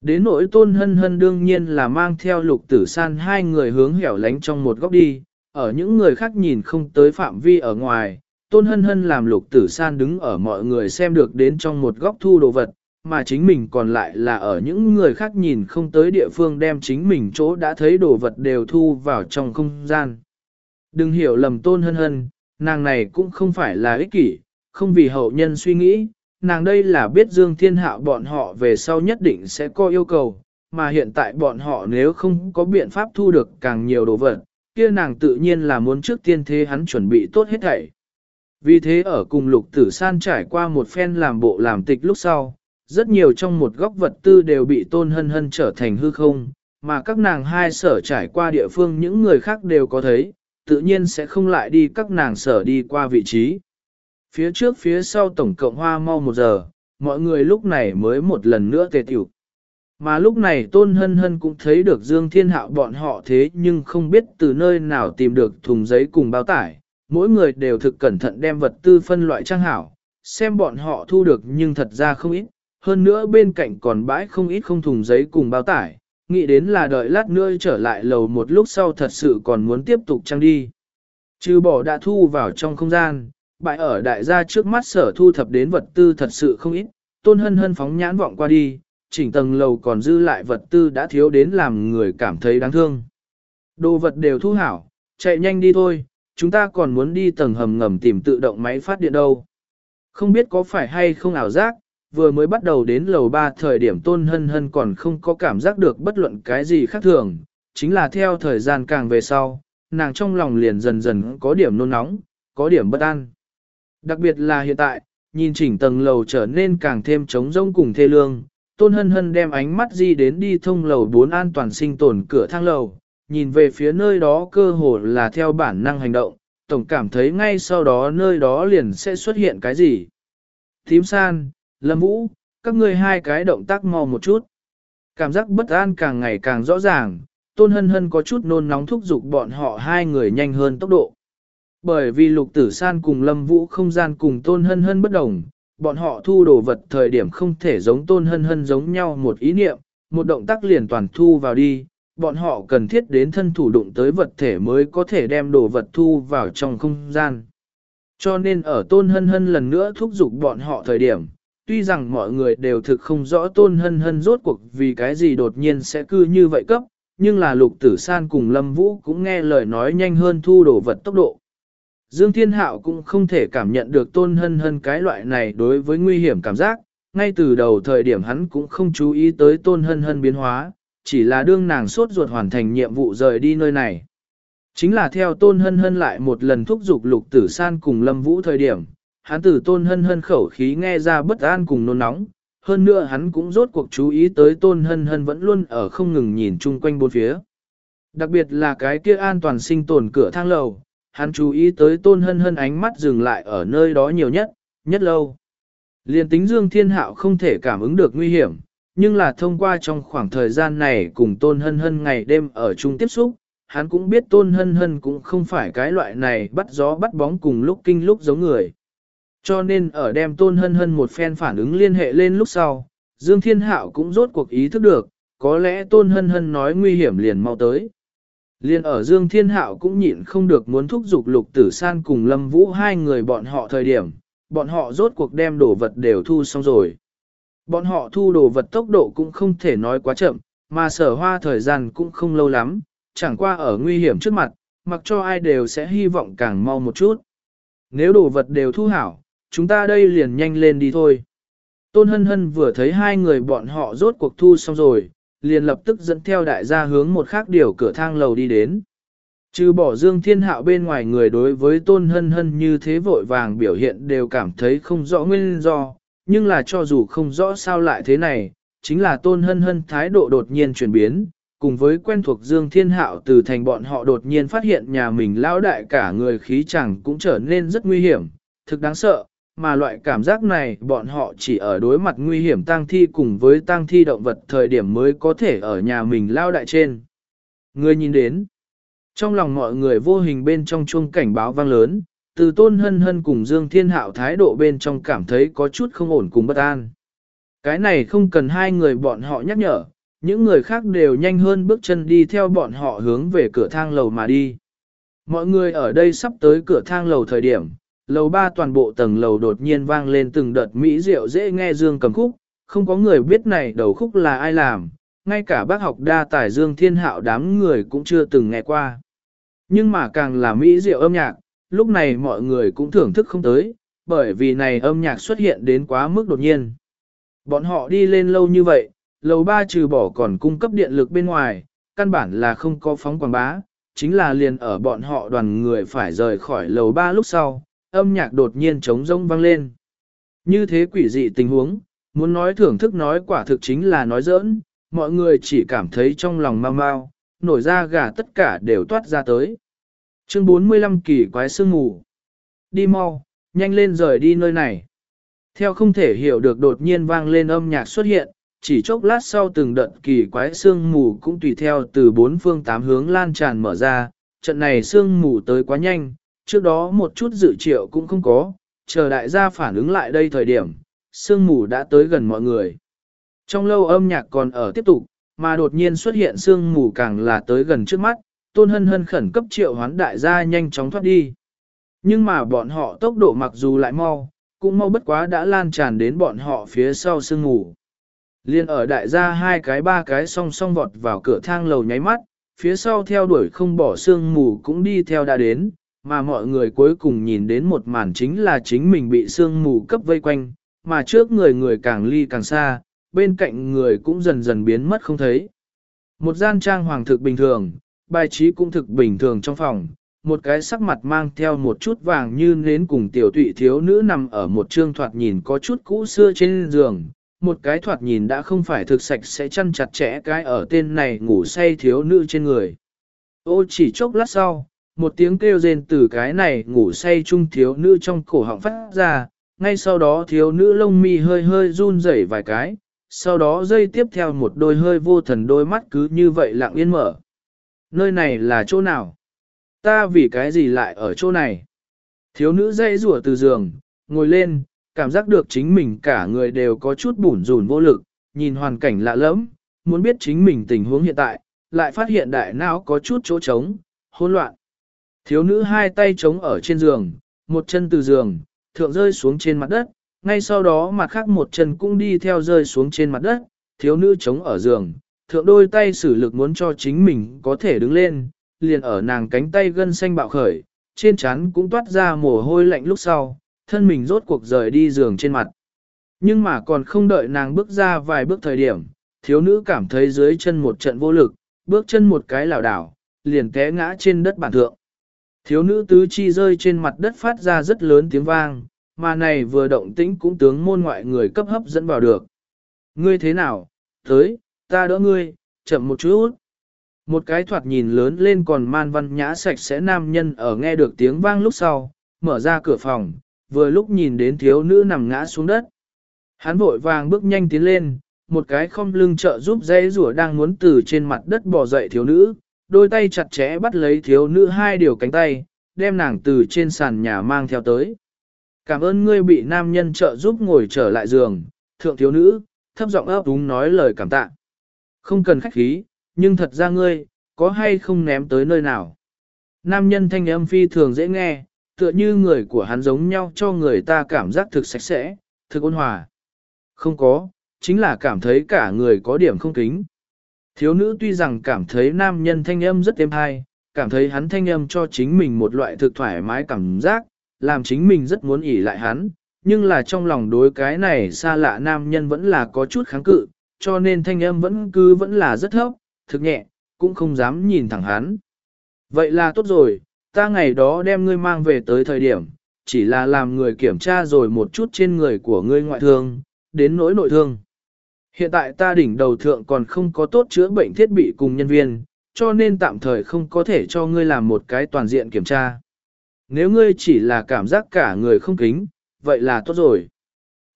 Đến nỗi tôn hân hân đương nhiên là mang theo lục tử san hai người hướng hẻo lánh trong một góc đi, ở những người khác nhìn không tới phạm vi ở ngoài, tôn hân hân làm lục tử san đứng ở mọi người xem được đến trong một góc thu đồ vật, mà chính mình còn lại là ở những người khác nhìn không tới địa phương đem chính mình chỗ đã thấy đồ vật đều thu vào trong không gian. Đừng hiểu lầm tôn hân hân, nàng này cũng không phải là ích kỷ, không vì hậu nhân suy nghĩ, nàng đây là biết Dương Thiên Hạo bọn họ về sau nhất định sẽ có yêu cầu, mà hiện tại bọn họ nếu không có biện pháp thu được càng nhiều đồ vật, kia nàng tự nhiên là muốn trước tiên thế hắn chuẩn bị tốt hết thảy. Vì thế ở cùng lục tử san trải qua một phen làm bộ làm tịch lúc sau, rất nhiều trong một góc vật tư đều bị tôn hân hân trở thành hư không, mà các nàng hai sở trải qua địa phương những người khác đều có thấy, tự nhiên sẽ không lại đi các nàng sở đi qua vị trí. Phía trước phía sau tổng cộng hoa mau một giờ, mọi người lúc này mới một lần nữa tề tiểu. Mà lúc này Tôn Hân Hân cũng thấy được Dương Thiên Hạo bọn họ thế nhưng không biết từ nơi nào tìm được thùng giấy cùng bao tải, mỗi người đều thực cẩn thận đem vật tư phân loại trang hảo, xem bọn họ thu được nhưng thật ra không ít, hơn nữa bên cạnh còn bãi không ít không thùng giấy cùng bao tải, nghĩ đến là đợi lát nữa trở lại lầu một lúc sau thật sự còn muốn tiếp tục trang đi. Trừ bỏ đã thu vào trong không gian, bãi ở đại gia trước mắt sở thu thập đến vật tư thật sự không ít, tôn hân hân phóng nhãn vọng qua đi, chỉnh tầng lầu còn dư lại vật tư đã thiếu đến làm người cảm thấy đáng thương. Đồ vật đều thu hảo, chạy nhanh đi thôi, chúng ta còn muốn đi tầng hầm ngầm tìm tự động máy phát điện đâu. Không biết có phải hay không ảo giác, vừa mới bắt đầu đến lầu 3 thời điểm tôn hân hân còn không có cảm giác được bất luận cái gì khác thường, chính là theo thời gian càng về sau, nàng trong lòng liền dần dần có điểm nôn nóng, có điểm bất an. Đặc biệt là hiện tại, nhìn chỉnh tầng lầu trở nên càng thêm trống rỗng cùng thê lương, tôn hân hân đem ánh mắt di đến đi thông lầu 4 an toàn sinh tồn cửa thang lầu, nhìn về phía nơi đó cơ hồ là theo bản năng hành động, tổng cảm thấy ngay sau đó nơi đó liền sẽ xuất hiện cái gì. Thím san, lâm vũ, các ngươi hai cái động tác mau một chút. Cảm giác bất an càng ngày càng rõ ràng, tôn hân hân có chút nôn nóng thúc giục bọn họ hai người nhanh hơn tốc độ. Bởi vì lục tử san cùng lâm vũ không gian cùng tôn hân hân bất đồng, bọn họ thu đồ vật thời điểm không thể giống tôn hân hân giống nhau một ý niệm, một động tác liền toàn thu vào đi, bọn họ cần thiết đến thân thủ đụng tới vật thể mới có thể đem đồ vật thu vào trong không gian. Cho nên ở tôn hân hân lần nữa thúc giục bọn họ thời điểm, tuy rằng mọi người đều thực không rõ tôn hân hân rốt cuộc vì cái gì đột nhiên sẽ cư như vậy cấp, nhưng là lục tử san cùng lâm vũ cũng nghe lời nói nhanh hơn thu đồ vật tốc độ. Dương Thiên Hạo cũng không thể cảm nhận được tôn hân hân cái loại này đối với nguy hiểm cảm giác, ngay từ đầu thời điểm hắn cũng không chú ý tới tôn hân hân biến hóa, chỉ là đương nàng suốt ruột hoàn thành nhiệm vụ rời đi nơi này. Chính là theo tôn hân hân lại một lần thúc giục lục tử san cùng lâm vũ thời điểm, hắn từ tôn hân hân khẩu khí nghe ra bất an cùng nôn nóng, hơn nữa hắn cũng rốt cuộc chú ý tới tôn hân hân vẫn luôn ở không ngừng nhìn chung quanh bốn phía. Đặc biệt là cái kia an toàn sinh tồn cửa thang lầu, hắn chú ý tới tôn hân hân ánh mắt dừng lại ở nơi đó nhiều nhất, nhất lâu. Liên tính Dương Thiên Hạo không thể cảm ứng được nguy hiểm, nhưng là thông qua trong khoảng thời gian này cùng tôn hân hân ngày đêm ở chung tiếp xúc, hắn cũng biết tôn hân hân cũng không phải cái loại này bắt gió bắt bóng cùng lúc kinh lúc giống người. Cho nên ở đem tôn hân hân một phen phản ứng liên hệ lên lúc sau, Dương Thiên Hạo cũng rốt cuộc ý thức được, có lẽ tôn hân hân nói nguy hiểm liền mau tới. Liên ở Dương Thiên Hạo cũng nhịn không được muốn thúc giục lục tử san cùng Lâm Vũ hai người bọn họ thời điểm, bọn họ rốt cuộc đem đồ vật đều thu xong rồi. Bọn họ thu đồ vật tốc độ cũng không thể nói quá chậm, mà sở hoa thời gian cũng không lâu lắm, chẳng qua ở nguy hiểm trước mặt, mặc cho ai đều sẽ hy vọng càng mau một chút. Nếu đồ vật đều thu hảo, chúng ta đây liền nhanh lên đi thôi. Tôn Hân Hân vừa thấy hai người bọn họ rốt cuộc thu xong rồi, liền lập tức dẫn theo đại gia hướng một khác điều cửa thang lầu đi đến. Trừ bỏ Dương Thiên Hạo bên ngoài người đối với Tôn Hân Hân như thế vội vàng biểu hiện đều cảm thấy không rõ nguyên do, nhưng là cho dù không rõ sao lại thế này, chính là Tôn Hân Hân thái độ đột nhiên chuyển biến, cùng với quen thuộc Dương Thiên Hạo từ thành bọn họ đột nhiên phát hiện nhà mình lão đại cả người khí chẳng cũng trở nên rất nguy hiểm, thực đáng sợ, mà loại cảm giác này bọn họ chỉ ở đối mặt nguy hiểm tang thi cùng với tang thi động vật thời điểm mới có thể ở nhà mình lao đại trên. Người nhìn đến, trong lòng mọi người vô hình bên trong chuông cảnh báo vang lớn, từ tôn hân hân cùng Dương Thiên Hạo thái độ bên trong cảm thấy có chút không ổn cùng bất an. Cái này không cần hai người bọn họ nhắc nhở, những người khác đều nhanh hơn bước chân đi theo bọn họ hướng về cửa thang lầu mà đi. Mọi người ở đây sắp tới cửa thang lầu thời điểm, lầu ba toàn bộ tầng lầu đột nhiên vang lên từng đợt mỹ rượu dễ nghe dương cầm khúc, không có người biết này đầu khúc là ai làm, ngay cả bác học đa tài dương thiên hạo đám người cũng chưa từng nghe qua. Nhưng mà càng là mỹ diệu âm nhạc, lúc này mọi người cũng thưởng thức không tới, bởi vì này âm nhạc xuất hiện đến quá mức đột nhiên. Bọn họ đi lên lâu như vậy, lầu ba trừ bỏ còn cung cấp điện lực bên ngoài, căn bản là không có phóng quảng bá, chính là liền ở bọn họ đoàn người phải rời khỏi lầu ba lúc sau, âm nhạc đột nhiên trống rông vang lên. Như thế quỷ dị tình huống, muốn nói thưởng thức nói quả thực chính là nói giỡn, mọi người chỉ cảm thấy trong lòng mau mau, nổi ra gà tất cả đều toát ra tới. Chương 45 kỳ quái sương mù. Đi mau, nhanh lên rời đi nơi này. Theo không thể hiểu được đột nhiên vang lên âm nhạc xuất hiện, chỉ chốc lát sau từng đợt kỳ quái sương mù cũng tùy theo từ bốn phương tám hướng lan tràn mở ra, trận này sương mù tới quá nhanh, trước đó một chút dự triệu cũng không có, chờ đại gia phản ứng lại đây thời điểm, sương mù đã tới gần mọi người. Trong lâu âm nhạc còn ở tiếp tục, mà đột nhiên xuất hiện sương mù càng là tới gần trước mắt, tôn hân hân khẩn cấp triệu hoán đại gia nhanh chóng thoát đi. Nhưng mà bọn họ tốc độ mặc dù lại mau, cũng mau bất quá đã lan tràn đến bọn họ phía sau sương mù. Liên ở đại gia hai cái ba cái song song vọt vào cửa thang lầu nháy mắt, phía sau theo đuổi không bỏ sương mù cũng đi theo đã đến, mà mọi người cuối cùng nhìn đến một màn chính là chính mình bị sương mù cấp vây quanh, mà trước người người càng ly càng xa, bên cạnh người cũng dần dần biến mất không thấy. Một gian trang hoàng thực bình thường, bài trí cũng thực bình thường trong phòng, một cái sắc mặt mang theo một chút vàng như nến cùng tiểu tụy thiếu nữ nằm ở một trương thoạt nhìn có chút cũ xưa trên giường, một cái thoạt nhìn đã không phải thực sạch sẽ chăn chặt chẽ cái ở tên này ngủ say thiếu nữ trên người. Ô chỉ chốc lát sau, một tiếng kêu rên từ cái này ngủ say chung thiếu nữ trong cổ họng phát ra, ngay sau đó thiếu nữ lông mi hơi hơi run rẩy vài cái, sau đó dây tiếp theo một đôi hơi vô thần đôi mắt cứ như vậy lặng yên mở. Nơi này là chỗ nào? Ta vì cái gì lại ở chỗ này? Thiếu nữ dây rủa từ giường, ngồi lên, cảm giác được chính mình cả người đều có chút bủn rủn vô lực, nhìn hoàn cảnh lạ lẫm, muốn biết chính mình tình huống hiện tại, lại phát hiện đại não có chút chỗ trống, hỗn loạn. Thiếu nữ hai tay trống ở trên giường, một chân từ giường, thượng rơi xuống trên mặt đất, ngay sau đó mặt khác một chân cũng đi theo rơi xuống trên mặt đất, thiếu nữ trống ở giường, thượng đôi tay sử lực muốn cho chính mình có thể đứng lên, liền ở nàng cánh tay gân xanh bạo khởi, trên trán cũng toát ra mồ hôi lạnh lúc sau, thân mình rốt cuộc rời đi giường trên mặt. Nhưng mà còn không đợi nàng bước ra vài bước thời điểm, thiếu nữ cảm thấy dưới chân một trận vô lực, bước chân một cái lảo đảo, liền té ngã trên đất bản thượng. Thiếu nữ tứ chi rơi trên mặt đất phát ra rất lớn tiếng vang, mà này vừa động tĩnh cũng tướng môn ngoại người cấp hấp dẫn vào được. Ngươi thế nào? Tới, ta đỡ ngươi, chậm một chút. Một cái thoạt nhìn lớn lên còn man văn nhã sạch sẽ nam nhân ở nghe được tiếng vang lúc sau, mở ra cửa phòng, vừa lúc nhìn đến thiếu nữ nằm ngã xuống đất. Hắn vội vàng bước nhanh tiến lên, một cái không lưng trợ giúp dây rủa đang muốn từ trên mặt đất bò dậy thiếu nữ, đôi tay chặt chẽ bắt lấy thiếu nữ hai điều cánh tay, đem nàng từ trên sàn nhà mang theo tới. Cảm ơn ngươi bị nam nhân trợ giúp ngồi trở lại giường, thượng thiếu nữ, thấp giọng ấp úng nói lời cảm tạ. Không cần khách khí, nhưng thật ra ngươi, có hay không ném tới nơi nào. Nam nhân thanh âm phi thường dễ nghe, tựa như người của hắn giống nhau cho người ta cảm giác thực sạch sẽ, thực ôn hòa. Không có, chính là cảm thấy cả người có điểm không kính. Thiếu nữ tuy rằng cảm thấy nam nhân thanh âm rất êm hay, cảm thấy hắn thanh âm cho chính mình một loại thực thoải mái cảm giác, làm chính mình rất muốn ỉ lại hắn, nhưng là trong lòng đối cái này xa lạ nam nhân vẫn là có chút kháng cự, cho nên thanh âm vẫn cứ vẫn là rất thấp, thực nhẹ, cũng không dám nhìn thẳng hắn. Vậy là tốt rồi, ta ngày đó đem ngươi mang về tới thời điểm, chỉ là làm người kiểm tra rồi một chút trên người của ngươi ngoại thương, đến nỗi nội thương. Hiện tại ta đỉnh đầu thượng còn không có tốt chữa bệnh thiết bị cùng nhân viên, cho nên tạm thời không có thể cho ngươi làm một cái toàn diện kiểm tra. Nếu ngươi chỉ là cảm giác cả người không kính, vậy là tốt rồi.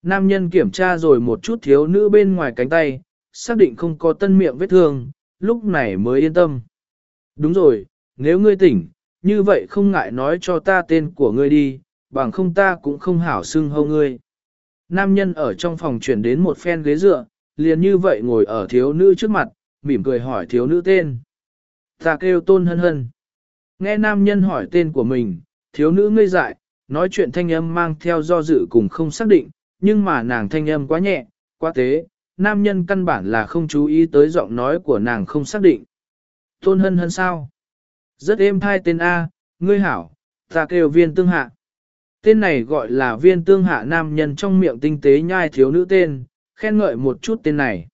Nam nhân kiểm tra rồi một chút thiếu nữ bên ngoài cánh tay, xác định không có tân miệng vết thương, lúc này mới yên tâm. Đúng rồi, nếu ngươi tỉnh, như vậy không ngại nói cho ta tên của ngươi đi, bằng không ta cũng không hảo xưng hâu ngươi. Nam nhân ở trong phòng chuyển đến một phen ghế dựa, liền như vậy ngồi ở thiếu nữ trước mặt, mỉm cười hỏi thiếu nữ tên. Ta kêu tôn hân hân. Nghe nam nhân hỏi tên của mình, thiếu nữ ngây dại, nói chuyện thanh âm mang theo do dự cùng không xác định, nhưng mà nàng thanh âm quá nhẹ, Quá tế, nam nhân căn bản là không chú ý tới giọng nói của nàng không xác định. Tôn hân hân sao? Rất êm thai tên A, ngươi hảo, ta kêu viên tương hạ. Tên này gọi là viên tương hạ nam nhân trong miệng tinh tế nhai thiếu nữ tên, khen ngợi một chút tên này.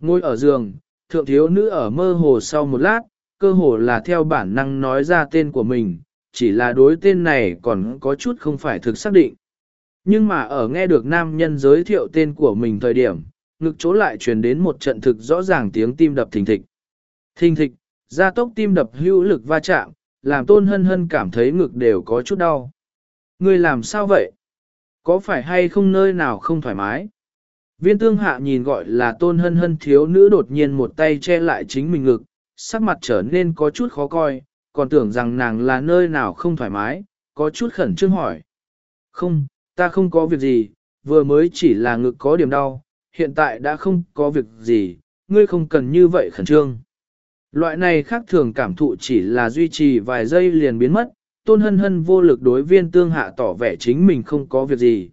Ngồi ở giường, thượng thiếu nữ ở mơ hồ sau một lát, cơ hồ là theo bản năng nói ra tên của mình, chỉ là đối tên này còn có chút không phải thực xác định. Nhưng mà ở nghe được nam nhân giới thiệu tên của mình thời điểm, ngực chỗ lại truyền đến một trận thực rõ ràng tiếng tim đập thình thịch. Thình thịch, gia tốc tim đập hữu lực va chạm, làm tôn hân hân cảm thấy ngực đều có chút đau. Ngươi làm sao vậy? Có phải hay không nơi nào không thoải mái? Viên tương hạ nhìn gọi là tôn hân hân thiếu nữ đột nhiên một tay che lại chính mình ngực, sắc mặt trở nên có chút khó coi, còn tưởng rằng nàng là nơi nào không thoải mái, có chút khẩn trương hỏi. Không, ta không có việc gì, vừa mới chỉ là ngực có điểm đau, hiện tại đã không có việc gì, ngươi không cần như vậy khẩn trương. Loại này khác thường cảm thụ chỉ là duy trì vài giây liền biến mất, tôn hân hân vô lực đối viên tương hạ tỏ vẻ chính mình không có việc gì.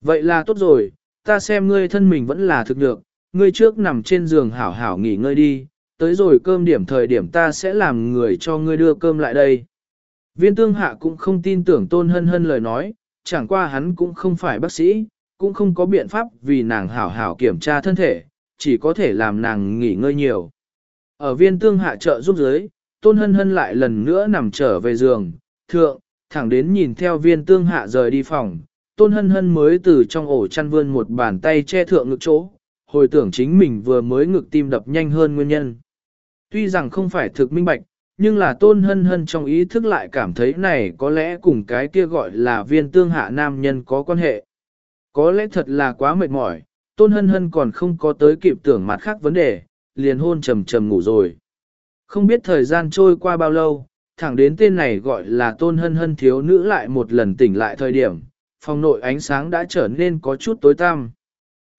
Vậy là tốt rồi, ta xem ngươi thân mình vẫn là thực được, ngươi trước nằm trên giường hảo hảo nghỉ ngơi đi, tới rồi cơm điểm thời điểm ta sẽ làm người cho ngươi đưa cơm lại đây. Viên tương hạ cũng không tin tưởng tôn hân hân lời nói, chẳng qua hắn cũng không phải bác sĩ, cũng không có biện pháp vì nàng hảo hảo kiểm tra thân thể, chỉ có thể làm nàng nghỉ ngơi nhiều. Ở viên tương hạ trợ giúp giới, tôn hân hân lại lần nữa nằm trở về giường, thượng, thẳng đến nhìn theo viên tương hạ rời đi phòng, tôn hân hân mới từ trong ổ chăn vươn một bàn tay che thượng ngực chỗ, hồi tưởng chính mình vừa mới ngực tim đập nhanh hơn nguyên nhân. Tuy rằng không phải thực minh bạch, nhưng là tôn hân hân trong ý thức lại cảm thấy này có lẽ cùng cái kia gọi là viên tương hạ nam nhân có quan hệ. Có lẽ thật là quá mệt mỏi, tôn hân hân còn không có tới kịp tưởng mặt khác vấn đề, liền hôn trầm trầm ngủ rồi. Không biết thời gian trôi qua bao lâu, thẳng đến tên này gọi là tôn hân hân thiếu nữ lại một lần tỉnh lại thời điểm, phòng nội ánh sáng đã trở nên có chút tối tăm.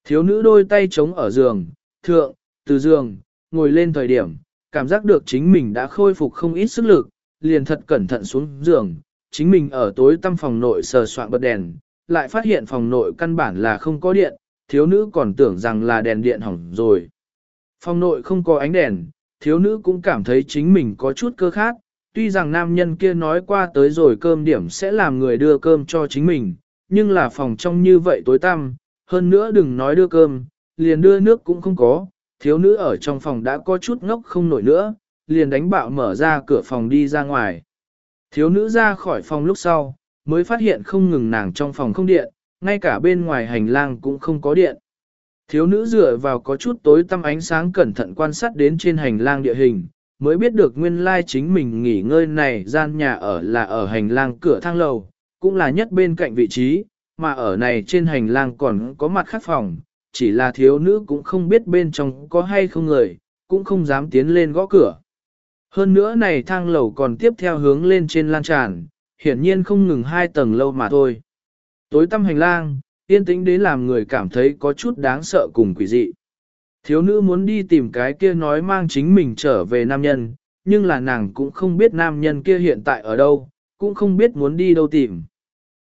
Thiếu nữ đôi tay chống ở giường, thượng, từ giường, ngồi lên thời điểm, cảm giác được chính mình đã khôi phục không ít sức lực, liền thật cẩn thận xuống giường, chính mình ở tối tăm phòng nội sờ soạn bật đèn, lại phát hiện phòng nội căn bản là không có điện, thiếu nữ còn tưởng rằng là đèn điện hỏng rồi. Phòng nội không có ánh đèn, thiếu nữ cũng cảm thấy chính mình có chút cơ khát, tuy rằng nam nhân kia nói qua tới rồi cơm điểm sẽ làm người đưa cơm cho chính mình, nhưng là phòng trong như vậy tối tăm, hơn nữa đừng nói đưa cơm, liền đưa nước cũng không có, thiếu nữ ở trong phòng đã có chút ngốc không nổi nữa, liền đánh bạo mở ra cửa phòng đi ra ngoài. Thiếu nữ ra khỏi phòng lúc sau, mới phát hiện không ngừng nàng trong phòng không điện, ngay cả bên ngoài hành lang cũng không có điện. Thiếu nữ dựa vào có chút tối tăm ánh sáng cẩn thận quan sát đến trên hành lang địa hình, mới biết được nguyên lai chính mình nghỉ ngơi này gian nhà ở là ở hành lang cửa thang lầu, cũng là nhất bên cạnh vị trí, mà ở này trên hành lang còn có mặt khác phòng, chỉ là thiếu nữ cũng không biết bên trong có hay không người, cũng không dám tiến lên gõ cửa. Hơn nữa này thang lầu còn tiếp theo hướng lên trên lan tràn, hiển nhiên không ngừng hai tầng lâu mà thôi. Tối tăm hành lang, yên tĩnh đến làm người cảm thấy có chút đáng sợ cùng quỷ dị. Thiếu nữ muốn đi tìm cái kia nói mang chính mình trở về nam nhân, nhưng là nàng cũng không biết nam nhân kia hiện tại ở đâu, cũng không biết muốn đi đâu tìm.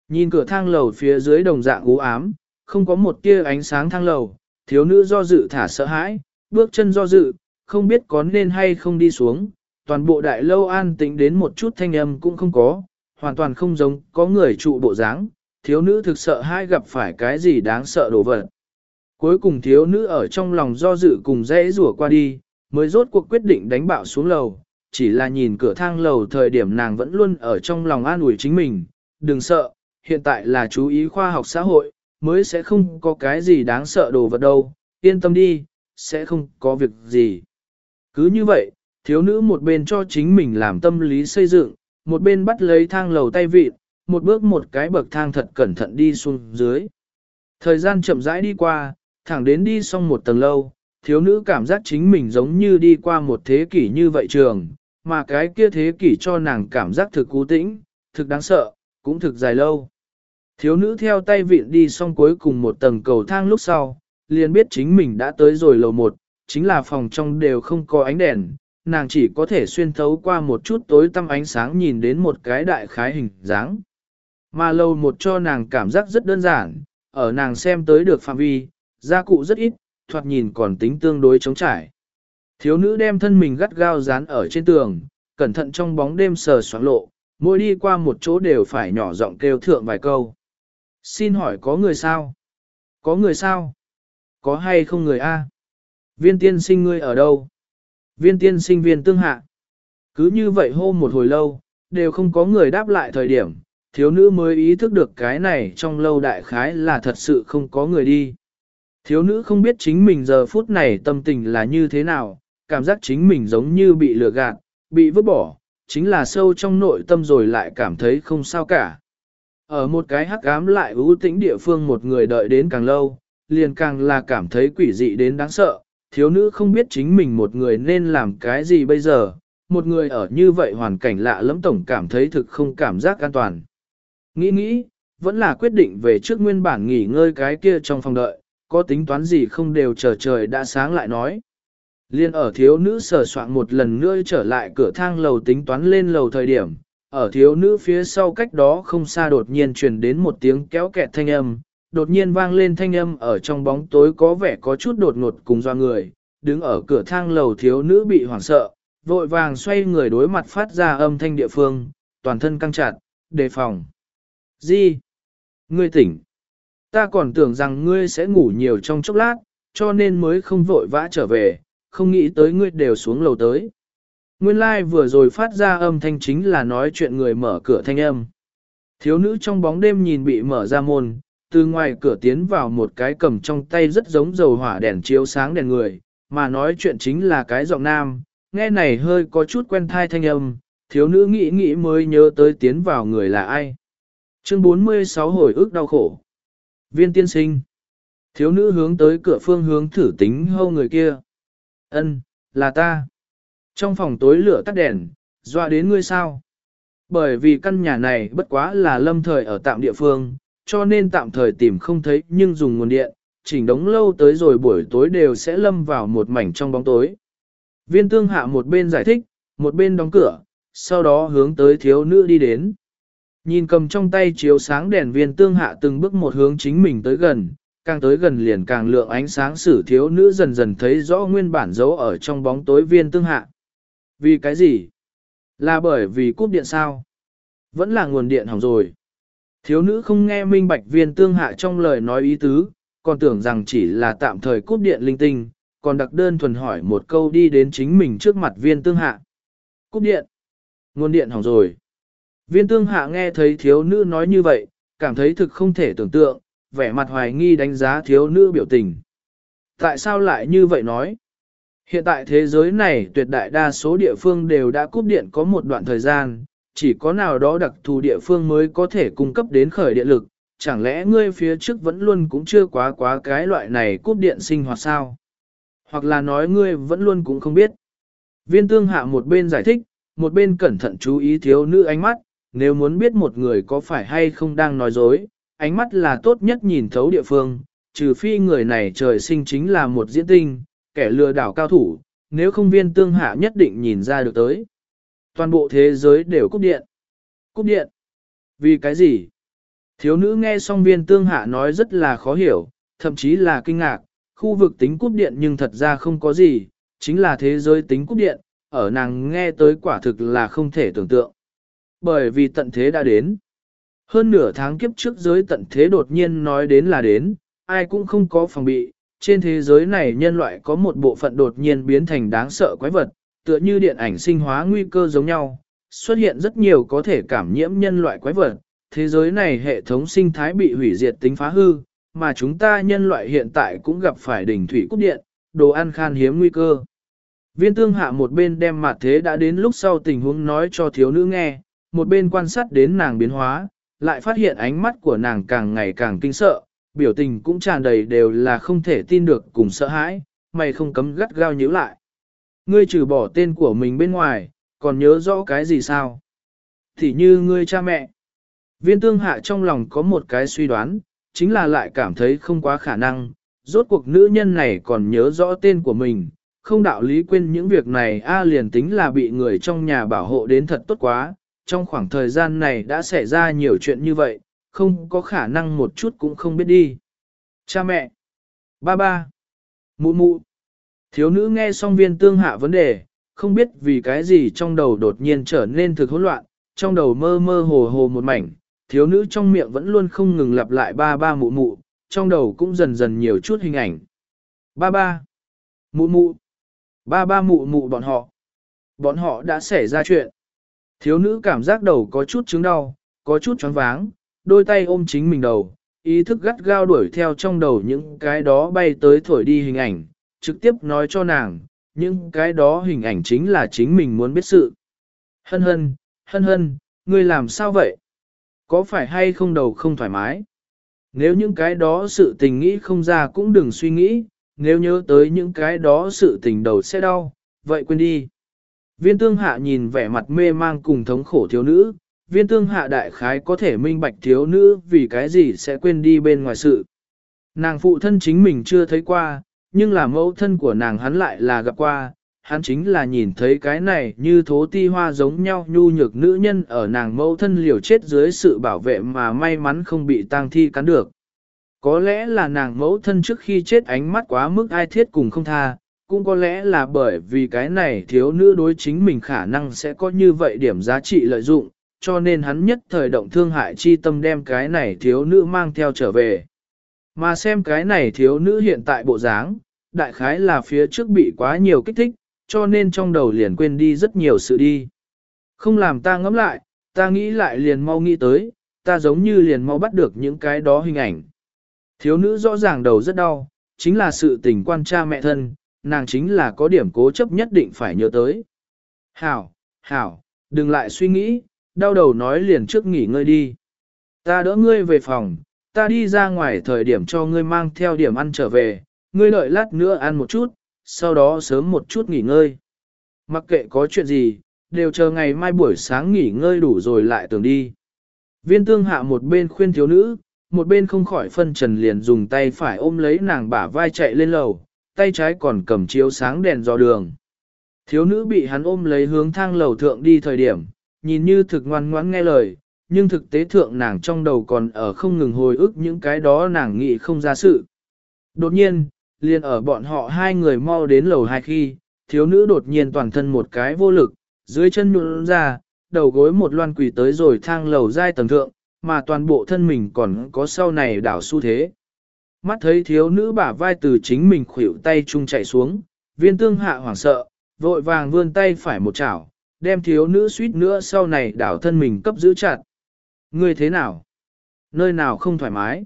Nhìn cửa thang lầu phía dưới đồng dạng u ám, không có một tia ánh sáng thang lầu, thiếu nữ do dự thả sợ hãi, bước chân do dự, không biết có nên hay không đi xuống, toàn bộ đại lâu an tĩnh đến một chút thanh âm cũng không có, hoàn toàn không giống có người trụ bộ dáng, thiếu nữ thực sợ hai gặp phải cái gì đáng sợ đổ vật. Cuối cùng thiếu nữ ở trong lòng do dự cùng dễ rủa qua đi, mới rốt cuộc quyết định đánh bạo xuống lầu, chỉ là nhìn cửa thang lầu thời điểm nàng vẫn luôn ở trong lòng an ủi chính mình, đừng sợ, hiện tại là chú ý khoa học xã hội, mới sẽ không có cái gì đáng sợ đồ vật đâu, yên tâm đi, sẽ không có việc gì. Cứ như vậy, thiếu nữ một bên cho chính mình làm tâm lý xây dựng, một bên bắt lấy thang lầu tay vịt, một bước một cái bậc thang thật cẩn thận đi xuống dưới. Thời gian chậm rãi đi qua, thẳng đến đi xong một tầng lâu, thiếu nữ cảm giác chính mình giống như đi qua một thế kỷ như vậy trường, mà cái kia thế kỷ cho nàng cảm giác thực cú tĩnh, thực đáng sợ, cũng thực dài lâu. Thiếu nữ theo tay vịn đi xong cuối cùng một tầng cầu thang lúc sau, liền biết chính mình đã tới rồi lầu một, chính là phòng trong đều không có ánh đèn, nàng chỉ có thể xuyên thấu qua một chút tối tăm ánh sáng nhìn đến một cái đại khái hình dáng. Mà lầu một cho nàng cảm giác rất đơn giản, ở nàng xem tới được phạm vi, gia cụ rất ít, thoạt nhìn còn tính tương đối chống trải. Thiếu nữ đem thân mình gắt gao dán ở trên tường, cẩn thận trong bóng đêm sờ soạn lộ, mỗi đi qua một chỗ đều phải nhỏ giọng kêu thượng vài câu. Xin hỏi có người sao? Có người sao? Có hay không người a? Viên tiên sinh ngươi ở đâu? Viên tiên sinh viên tương hạ. Cứ như vậy hô một hồi lâu, đều không có người đáp lại thời điểm, thiếu nữ mới ý thức được cái này trong lâu đại khái là thật sự không có người đi. Thiếu nữ không biết chính mình giờ phút này tâm tình là như thế nào, cảm giác chính mình giống như bị lừa gạt, bị vứt bỏ, chính là sâu trong nội tâm rồi lại cảm thấy không sao cả. Ở một cái hắc ám lại ưu tĩnh địa phương một người đợi đến càng lâu, liền càng là cảm thấy quỷ dị đến đáng sợ, thiếu nữ không biết chính mình một người nên làm cái gì bây giờ, một người ở như vậy hoàn cảnh lạ lẫm tổng cảm thấy thực không cảm giác an toàn. Nghĩ nghĩ, vẫn là quyết định về trước nguyên bản nghỉ ngơi cái kia trong phòng đợi, có tính toán gì không đều chờ trời đã sáng lại nói. Liên ở thiếu nữ sờ soạn một lần nữa trở lại cửa thang lầu tính toán lên lầu thời điểm, ở thiếu nữ phía sau cách đó không xa đột nhiên truyền đến một tiếng kéo kẹt thanh âm, đột nhiên vang lên thanh âm ở trong bóng tối có vẻ có chút đột ngột cùng do người, đứng ở cửa thang lầu thiếu nữ bị hoảng sợ, vội vàng xoay người đối mặt phát ra âm thanh địa phương, toàn thân căng chặt, đề phòng. Gì? Ngươi tỉnh. Ta còn tưởng rằng ngươi sẽ ngủ nhiều trong chốc lát, cho nên mới không vội vã trở về, không nghĩ tới ngươi đều xuống lầu tới. Nguyên lai like vừa rồi phát ra âm thanh chính là nói chuyện người mở cửa thanh âm. Thiếu nữ trong bóng đêm nhìn bị mở ra môn, từ ngoài cửa tiến vào một cái cầm trong tay rất giống dầu hỏa đèn chiếu sáng đèn người, mà nói chuyện chính là cái giọng nam, nghe này hơi có chút quen thai thanh âm, thiếu nữ nghĩ nghĩ mới nhớ tới tiến vào người là ai. Chương 46 hồi ức đau khổ. Viên tiên sinh. Thiếu nữ hướng tới cửa phương hướng thử tính hâu người kia. Ân, là ta. Trong phòng tối lửa tắt đèn, dọa đến ngươi sao? Bởi vì căn nhà này bất quá là lâm thời ở tạm địa phương, cho nên tạm thời tìm không thấy nhưng dùng nguồn điện, chỉnh đống lâu tới rồi buổi tối đều sẽ lâm vào một mảnh trong bóng tối. Viên tương hạ một bên giải thích, một bên đóng cửa, sau đó hướng tới thiếu nữ đi đến. Nhìn cầm trong tay chiếu sáng đèn viên tương hạ từng bước một hướng chính mình tới gần, càng tới gần liền càng lượng ánh sáng sử thiếu nữ dần dần thấy rõ nguyên bản dấu ở trong bóng tối viên tương hạ. Vì cái gì? Là bởi vì cúp điện sao? Vẫn là nguồn điện hỏng rồi. Thiếu nữ không nghe minh bạch viên tương hạ trong lời nói ý tứ, còn tưởng rằng chỉ là tạm thời cúp điện linh tinh, còn đặc đơn thuần hỏi một câu đi đến chính mình trước mặt viên tương hạ. Cúp điện. Nguồn điện hỏng rồi. Viên tương hạ nghe thấy thiếu nữ nói như vậy, cảm thấy thực không thể tưởng tượng, vẻ mặt hoài nghi đánh giá thiếu nữ biểu tình. Tại sao lại như vậy nói? Hiện tại thế giới này tuyệt đại đa số địa phương đều đã cúp điện có một đoạn thời gian, chỉ có nào đó đặc thù địa phương mới có thể cung cấp đến khởi điện lực, chẳng lẽ ngươi phía trước vẫn luôn cũng chưa quá quá cái loại này cúp điện sinh hoạt sao? Hoặc là nói ngươi vẫn luôn cũng không biết. Viên tương hạ một bên giải thích, một bên cẩn thận chú ý thiếu nữ ánh mắt, nếu muốn biết một người có phải hay không đang nói dối, ánh mắt là tốt nhất nhìn thấu địa phương, trừ phi người này trời sinh chính là một diễn tinh, kẻ lừa đảo cao thủ, nếu không viên tương hạ nhất định nhìn ra được tới. Toàn bộ thế giới đều cúp điện. Cúp điện. Vì cái gì? Thiếu nữ nghe xong viên tương hạ nói rất là khó hiểu, thậm chí là kinh ngạc, khu vực tính cúp điện nhưng thật ra không có gì, chính là thế giới tính cúp điện, ở nàng nghe tới quả thực là không thể tưởng tượng. Bởi vì tận thế đã đến. Hơn nửa tháng kiếp trước giới tận thế đột nhiên nói đến là đến, ai cũng không có phòng bị, trên thế giới này nhân loại có một bộ phận đột nhiên biến thành đáng sợ quái vật, tựa như điện ảnh sinh hóa nguy cơ giống nhau, xuất hiện rất nhiều có thể cảm nhiễm nhân loại quái vật. Thế giới này hệ thống sinh thái bị hủy diệt tính phá hư, mà chúng ta nhân loại hiện tại cũng gặp phải đỉnh thủy cúp điện, đồ ăn khan hiếm nguy cơ. Viên tương hạ một bên đem mặt thế đã đến lúc sau tình huống nói cho thiếu nữ nghe, một bên quan sát đến nàng biến hóa, lại phát hiện ánh mắt của nàng càng ngày càng kinh sợ, biểu tình cũng tràn đầy đều là không thể tin được cùng sợ hãi, mày không cấm gắt gao nhíu lại. Ngươi trừ bỏ tên của mình bên ngoài, còn nhớ rõ cái gì sao? Thì như ngươi cha mẹ. Viên tương hạ trong lòng có một cái suy đoán, chính là lại cảm thấy không quá khả năng, rốt cuộc nữ nhân này còn nhớ rõ tên của mình, không đạo lý quên những việc này a liền tính là bị người trong nhà bảo hộ đến thật tốt quá, trong khoảng thời gian này đã xảy ra nhiều chuyện như vậy, không có khả năng một chút cũng không biết đi. Cha mẹ, Ba ba. Mụ mụ. Thiếu nữ nghe xong viên tương hạ vấn đề, không biết vì cái gì trong đầu đột nhiên trở nên thực hỗn loạn, trong đầu mơ mơ hồ hồ một mảnh, thiếu nữ trong miệng vẫn luôn không ngừng lặp lại ba ba mụ mụ, trong đầu cũng dần dần nhiều chút hình ảnh. Ba ba. Mụ mụ. Ba ba mụ mụ bọn họ. Bọn họ đã xảy ra chuyện. Thiếu nữ cảm giác đầu có chút chứng đau, có chút choáng váng, đôi tay ôm chính mình đầu, ý thức gắt gao đuổi theo trong đầu những cái đó bay tới thổi đi hình ảnh, trực tiếp nói cho nàng, những cái đó hình ảnh chính là chính mình muốn biết sự. Hân hân, hân hân, ngươi làm sao vậy? Có phải hay không đầu không thoải mái? Nếu những cái đó sự tình nghĩ không ra cũng đừng suy nghĩ, nếu nhớ tới những cái đó sự tình đầu sẽ đau, vậy quên đi. Viên tương hạ nhìn vẻ mặt mê mang cùng thống khổ thiếu nữ, viên tương hạ đại khái có thể minh bạch thiếu nữ vì cái gì sẽ quên đi bên ngoài sự. Nàng phụ thân chính mình chưa thấy qua, nhưng là mẫu thân của nàng hắn lại là gặp qua, hắn chính là nhìn thấy cái này như thố ti hoa giống nhau nhu nhược nữ nhân ở nàng mẫu thân liều chết dưới sự bảo vệ mà may mắn không bị tang thi cắn được. Có lẽ là nàng mẫu thân trước khi chết ánh mắt quá mức ai thiết cùng không tha, cũng có lẽ là bởi vì cái này thiếu nữ đối chính mình khả năng sẽ có như vậy điểm giá trị lợi dụng, cho nên hắn nhất thời động thương hại chi tâm đem cái này thiếu nữ mang theo trở về. Mà xem cái này thiếu nữ hiện tại bộ dáng, đại khái là phía trước bị quá nhiều kích thích, cho nên trong đầu liền quên đi rất nhiều sự đi. Không làm ta ngẫm lại, ta nghĩ lại liền mau nghĩ tới, ta giống như liền mau bắt được những cái đó hình ảnh. Thiếu nữ rõ ràng đầu rất đau, chính là sự tình quan cha mẹ thân, nàng chính là có điểm cố chấp nhất định phải nhớ tới. Hảo, hảo, đừng lại suy nghĩ, đau đầu nói liền trước nghỉ ngơi đi. Ta đỡ ngươi về phòng, ta đi ra ngoài thời điểm cho ngươi mang theo điểm ăn trở về, ngươi đợi lát nữa ăn một chút, sau đó sớm một chút nghỉ ngơi. Mặc kệ có chuyện gì, đều chờ ngày mai buổi sáng nghỉ ngơi đủ rồi lại tưởng đi. Viên tương hạ một bên khuyên thiếu nữ, một bên không khỏi phân trần liền dùng tay phải ôm lấy nàng bả vai chạy lên lầu, tay trái còn cầm chiếu sáng đèn dò đường. Thiếu nữ bị hắn ôm lấy hướng thang lầu thượng đi thời điểm, nhìn như thực ngoan ngoãn nghe lời, nhưng thực tế thượng nàng trong đầu còn ở không ngừng hồi ức những cái đó nàng nghĩ không ra sự. Đột nhiên, liền ở bọn họ hai người mau đến lầu hai khi, thiếu nữ đột nhiên toàn thân một cái vô lực, dưới chân nhũn ra, đầu gối một loan quỳ tới rồi thang lầu giai tầng thượng, mà toàn bộ thân mình còn có sau này đảo xu thế. Mắt thấy thiếu nữ bả vai từ chính mình khuỷu tay chung chạy xuống, viên tương hạ hoảng sợ, vội vàng vươn tay phải một chảo, đem thiếu nữ suýt nữa sau này đảo thân mình cấp giữ chặt. Ngươi thế nào? Nơi nào không thoải mái?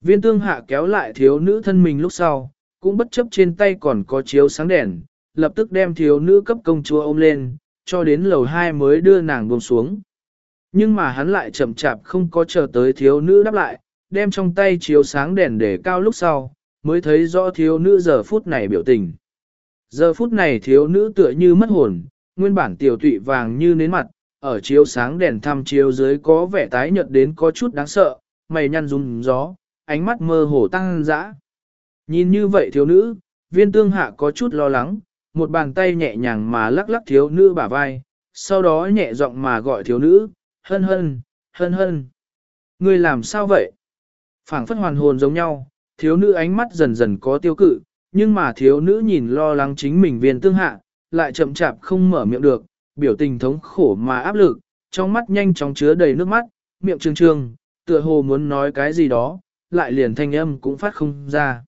Viên tương hạ kéo lại thiếu nữ thân mình lúc sau, cũng bất chấp trên tay còn có chiếu sáng đèn, lập tức đem thiếu nữ cấp công chúa ôm lên, cho đến lầu 2 mới đưa nàng buông xuống. Nhưng mà hắn lại chậm chạp không có chờ tới thiếu nữ đáp lại, đem trong tay chiếu sáng đèn để cao lúc sau, mới thấy rõ thiếu nữ giờ phút này biểu tình. Giờ phút này thiếu nữ tựa như mất hồn, nguyên bản tiểu tụy vàng như nến mặt, ở chiếu sáng đèn thăm chiếu dưới có vẻ tái nhợt đến có chút đáng sợ, mày nhăn rung gió, ánh mắt mơ hồ tăng dã. Nhìn như vậy thiếu nữ, viên tương hạ có chút lo lắng, một bàn tay nhẹ nhàng mà lắc lắc thiếu nữ bả vai, sau đó nhẹ giọng mà gọi thiếu nữ, hân hân, hân hân. Ngươi làm sao vậy? phảng phất hoàn hồn giống nhau, thiếu nữ ánh mắt dần dần có tiêu cự, nhưng mà thiếu nữ nhìn lo lắng chính mình viên tương hạ, lại chậm chạp không mở miệng được, biểu tình thống khổ mà áp lực, trong mắt nhanh chóng chứa đầy nước mắt, miệng trương trương, tựa hồ muốn nói cái gì đó, lại liền thanh âm cũng phát không ra.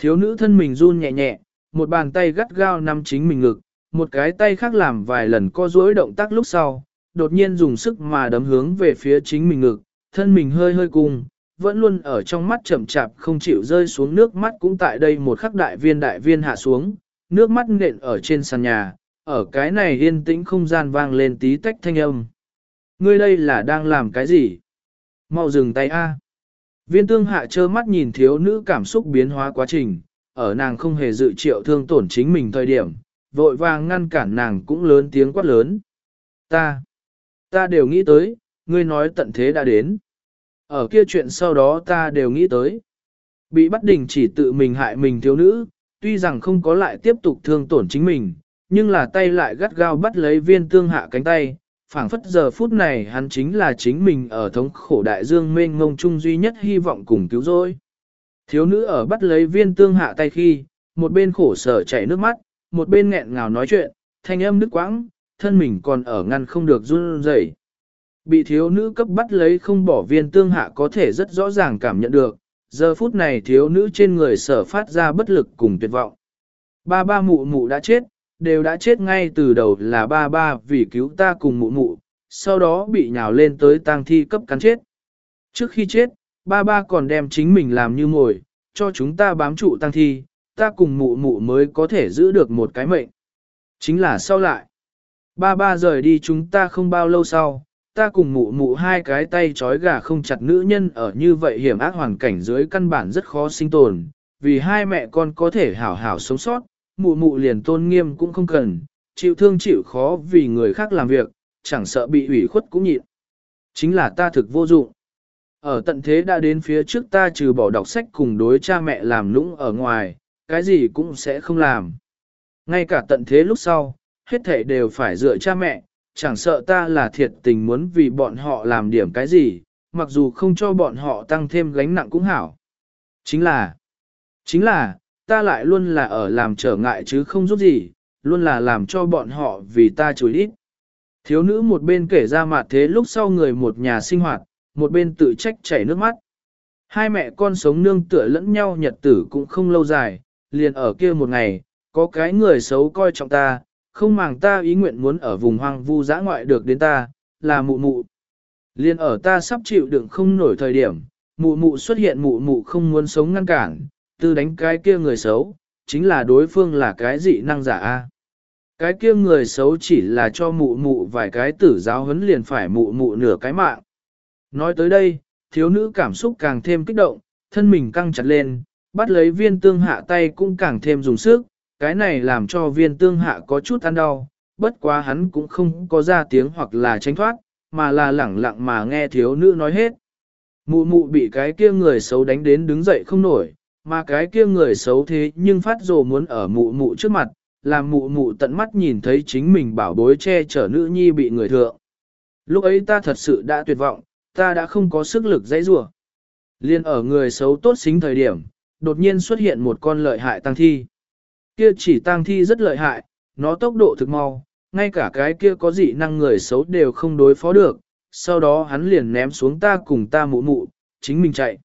Thiếu nữ thân mình run nhẹ nhẹ, một bàn tay gắt gao nắm chính mình ngực, một cái tay khác làm vài lần co duỗi động tác lúc sau, đột nhiên dùng sức mà đấm hướng về phía chính mình ngực, thân mình hơi hơi cung, vẫn luôn ở trong mắt chậm chạp không chịu rơi xuống nước mắt cũng tại đây một khắc đại viên đại viên hạ xuống, nước mắt nện ở trên sàn nhà, ở cái này yên tĩnh không gian vang lên tí tách thanh âm. Ngươi đây là đang làm cái gì? Mau dừng tay a. Viên tương hạ trơ mắt nhìn thiếu nữ cảm xúc biến hóa quá trình, ở nàng không hề dự triệu thương tổn chính mình thời điểm, vội vàng ngăn cản nàng cũng lớn tiếng quát lớn. Ta, ta đều nghĩ tới, ngươi nói tận thế đã đến. Ở kia chuyện sau đó ta đều nghĩ tới. Bị bắt đình chỉ tự mình hại mình thiếu nữ, tuy rằng không có lại tiếp tục thương tổn chính mình, nhưng là tay lại gắt gao bắt lấy viên tương hạ cánh tay, phảng phất giờ phút này hắn chính là chính mình ở thống khổ đại dương mênh ngông chung duy nhất hy vọng cùng cứu rỗi. Thiếu nữ ở bắt lấy viên tương hạ tay khi, một bên khổ sở chảy nước mắt, một bên nghẹn ngào nói chuyện, thanh âm nức quãng, thân mình còn ở ngăn không được run rẩy. Bị thiếu nữ cấp bắt lấy không bỏ viên tương hạ có thể rất rõ ràng cảm nhận được, giờ phút này thiếu nữ trên người sở phát ra bất lực cùng tuyệt vọng. Ba ba mụ mụ đã chết, đều đã chết ngay từ đầu là ba ba vì cứu ta cùng mụ mụ, sau đó bị nhào lên tới tang thi cấp cắn chết. Trước khi chết, ba ba còn đem chính mình làm như mồi, cho chúng ta bám trụ tang thi, ta cùng mụ mụ mới có thể giữ được một cái mệnh. Chính là sau lại. Ba ba rời đi chúng ta không bao lâu sau, ta cùng mụ mụ hai cái tay trói gà không chặt nữ nhân ở như vậy hiểm ác hoàn cảnh dưới căn bản rất khó sinh tồn, vì hai mẹ con có thể hảo hảo sống sót, mụ mụ liền tôn nghiêm cũng không cần, chịu thương chịu khó vì người khác làm việc, chẳng sợ bị ủy khuất cũng nhịn. Chính là ta thực vô dụng. Ở tận thế đã đến phía trước ta trừ bỏ đọc sách cùng đối cha mẹ làm lũng ở ngoài, cái gì cũng sẽ không làm. Ngay cả tận thế lúc sau, hết thể đều phải dựa cha mẹ, chẳng sợ ta là thiệt tình muốn vì bọn họ làm điểm cái gì, mặc dù không cho bọn họ tăng thêm gánh nặng cũng hảo. Chính là, chính là, ta lại luôn là ở làm trở ngại chứ không giúp gì, luôn là làm cho bọn họ vì ta chối ít. Thiếu nữ một bên kể ra mặt thế lúc sau người một nhà sinh hoạt, một bên tự trách chảy nước mắt. Hai mẹ con sống nương tựa lẫn nhau nhật tử cũng không lâu dài, liền ở kia một ngày, có cái người xấu coi trọng ta, không màng ta ý nguyện muốn ở vùng hoang vu dã ngoại được đến ta, là mụ mụ. Liền ở ta sắp chịu đựng không nổi thời điểm, mụ mụ xuất hiện mụ mụ không muốn sống ngăn cản, tư đánh cái kia người xấu, chính là đối phương là cái dị năng giả a. Cái kia người xấu chỉ là cho mụ mụ vài cái tử giáo huấn liền phải mụ mụ nửa cái mạng. Nói tới đây, thiếu nữ cảm xúc càng thêm kích động, thân mình căng chặt lên, bắt lấy viên tương hạ tay cũng càng thêm dùng sức, cái này làm cho viên tương hạ có chút ăn đau, bất quá hắn cũng không có ra tiếng hoặc là tránh thoát, mà là lẳng lặng mà nghe thiếu nữ nói hết. Mụ mụ bị cái kia người xấu đánh đến đứng dậy không nổi, mà cái kia người xấu thế nhưng phát rồ muốn ở mụ mụ trước mặt, làm mụ mụ tận mắt nhìn thấy chính mình bảo bối che chở nữ nhi bị người thượng. Lúc ấy ta thật sự đã tuyệt vọng, ta đã không có sức lực dãy rủa. Liên ở người xấu tốt xính thời điểm, đột nhiên xuất hiện một con lợi hại tăng thi. Kia chỉ tang thi rất lợi hại, nó tốc độ thực mau, ngay cả cái kia có dị năng người xấu đều không đối phó được, sau đó hắn liền ném xuống ta cùng ta mụ mụ, chính mình chạy.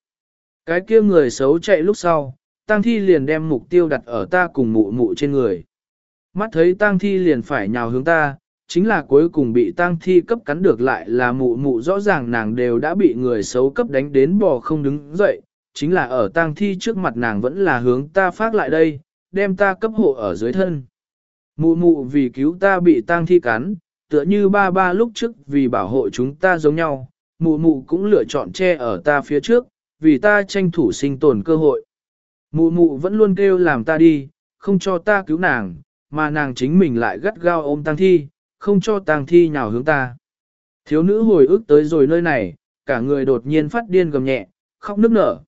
Cái kia người xấu chạy lúc sau, tang thi liền đem mục tiêu đặt ở ta cùng mụ mụ trên người. Mắt thấy tang thi liền phải nhào hướng ta, chính là cuối cùng bị tang thi cấp cắn được lại là mụ mụ rõ ràng nàng đều đã bị người xấu cấp đánh đến bò không đứng dậy, chính là ở tang thi trước mặt nàng vẫn là hướng ta phát lại đây, đem ta cấp hộ ở dưới thân. Mụ mụ vì cứu ta bị tang thi cắn, tựa như ba ba lúc trước vì bảo hộ chúng ta giống nhau, mụ mụ cũng lựa chọn che ở ta phía trước, vì ta tranh thủ sinh tồn cơ hội. Mụ mụ vẫn luôn kêu làm ta đi, không cho ta cứu nàng, mà nàng chính mình lại gắt gao ôm tang thi, không cho tang thi nào hướng ta. Thiếu nữ hồi ức tới rồi nơi này, cả người đột nhiên phát điên gầm nhẹ, khóc nức nở.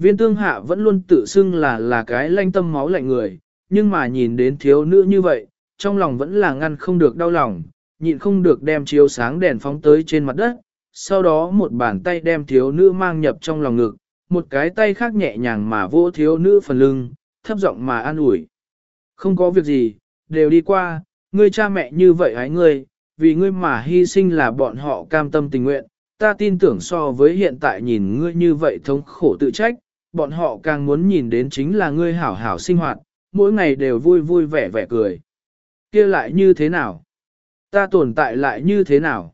Viên tương hạ vẫn luôn tự xưng là là cái lanh tâm máu lạnh người, nhưng mà nhìn đến thiếu nữ như vậy, trong lòng vẫn là ngăn không được đau lòng, nhịn không được đem chiếu sáng đèn phóng tới trên mặt đất, sau đó một bàn tay đem thiếu nữ mang nhập trong lòng ngực, một cái tay khác nhẹ nhàng mà vô thiếu nữ phần lưng, thấp giọng mà an ủi. Không có việc gì, đều đi qua, ngươi cha mẹ như vậy hái ngươi, vì ngươi mà hy sinh là bọn họ cam tâm tình nguyện, ta tin tưởng so với hiện tại nhìn ngươi như vậy thống khổ tự trách, bọn họ càng muốn nhìn đến chính là ngươi hảo hảo sinh hoạt, mỗi ngày đều vui vui vẻ vẻ cười. kia lại như thế nào? Ta tồn tại lại như thế nào?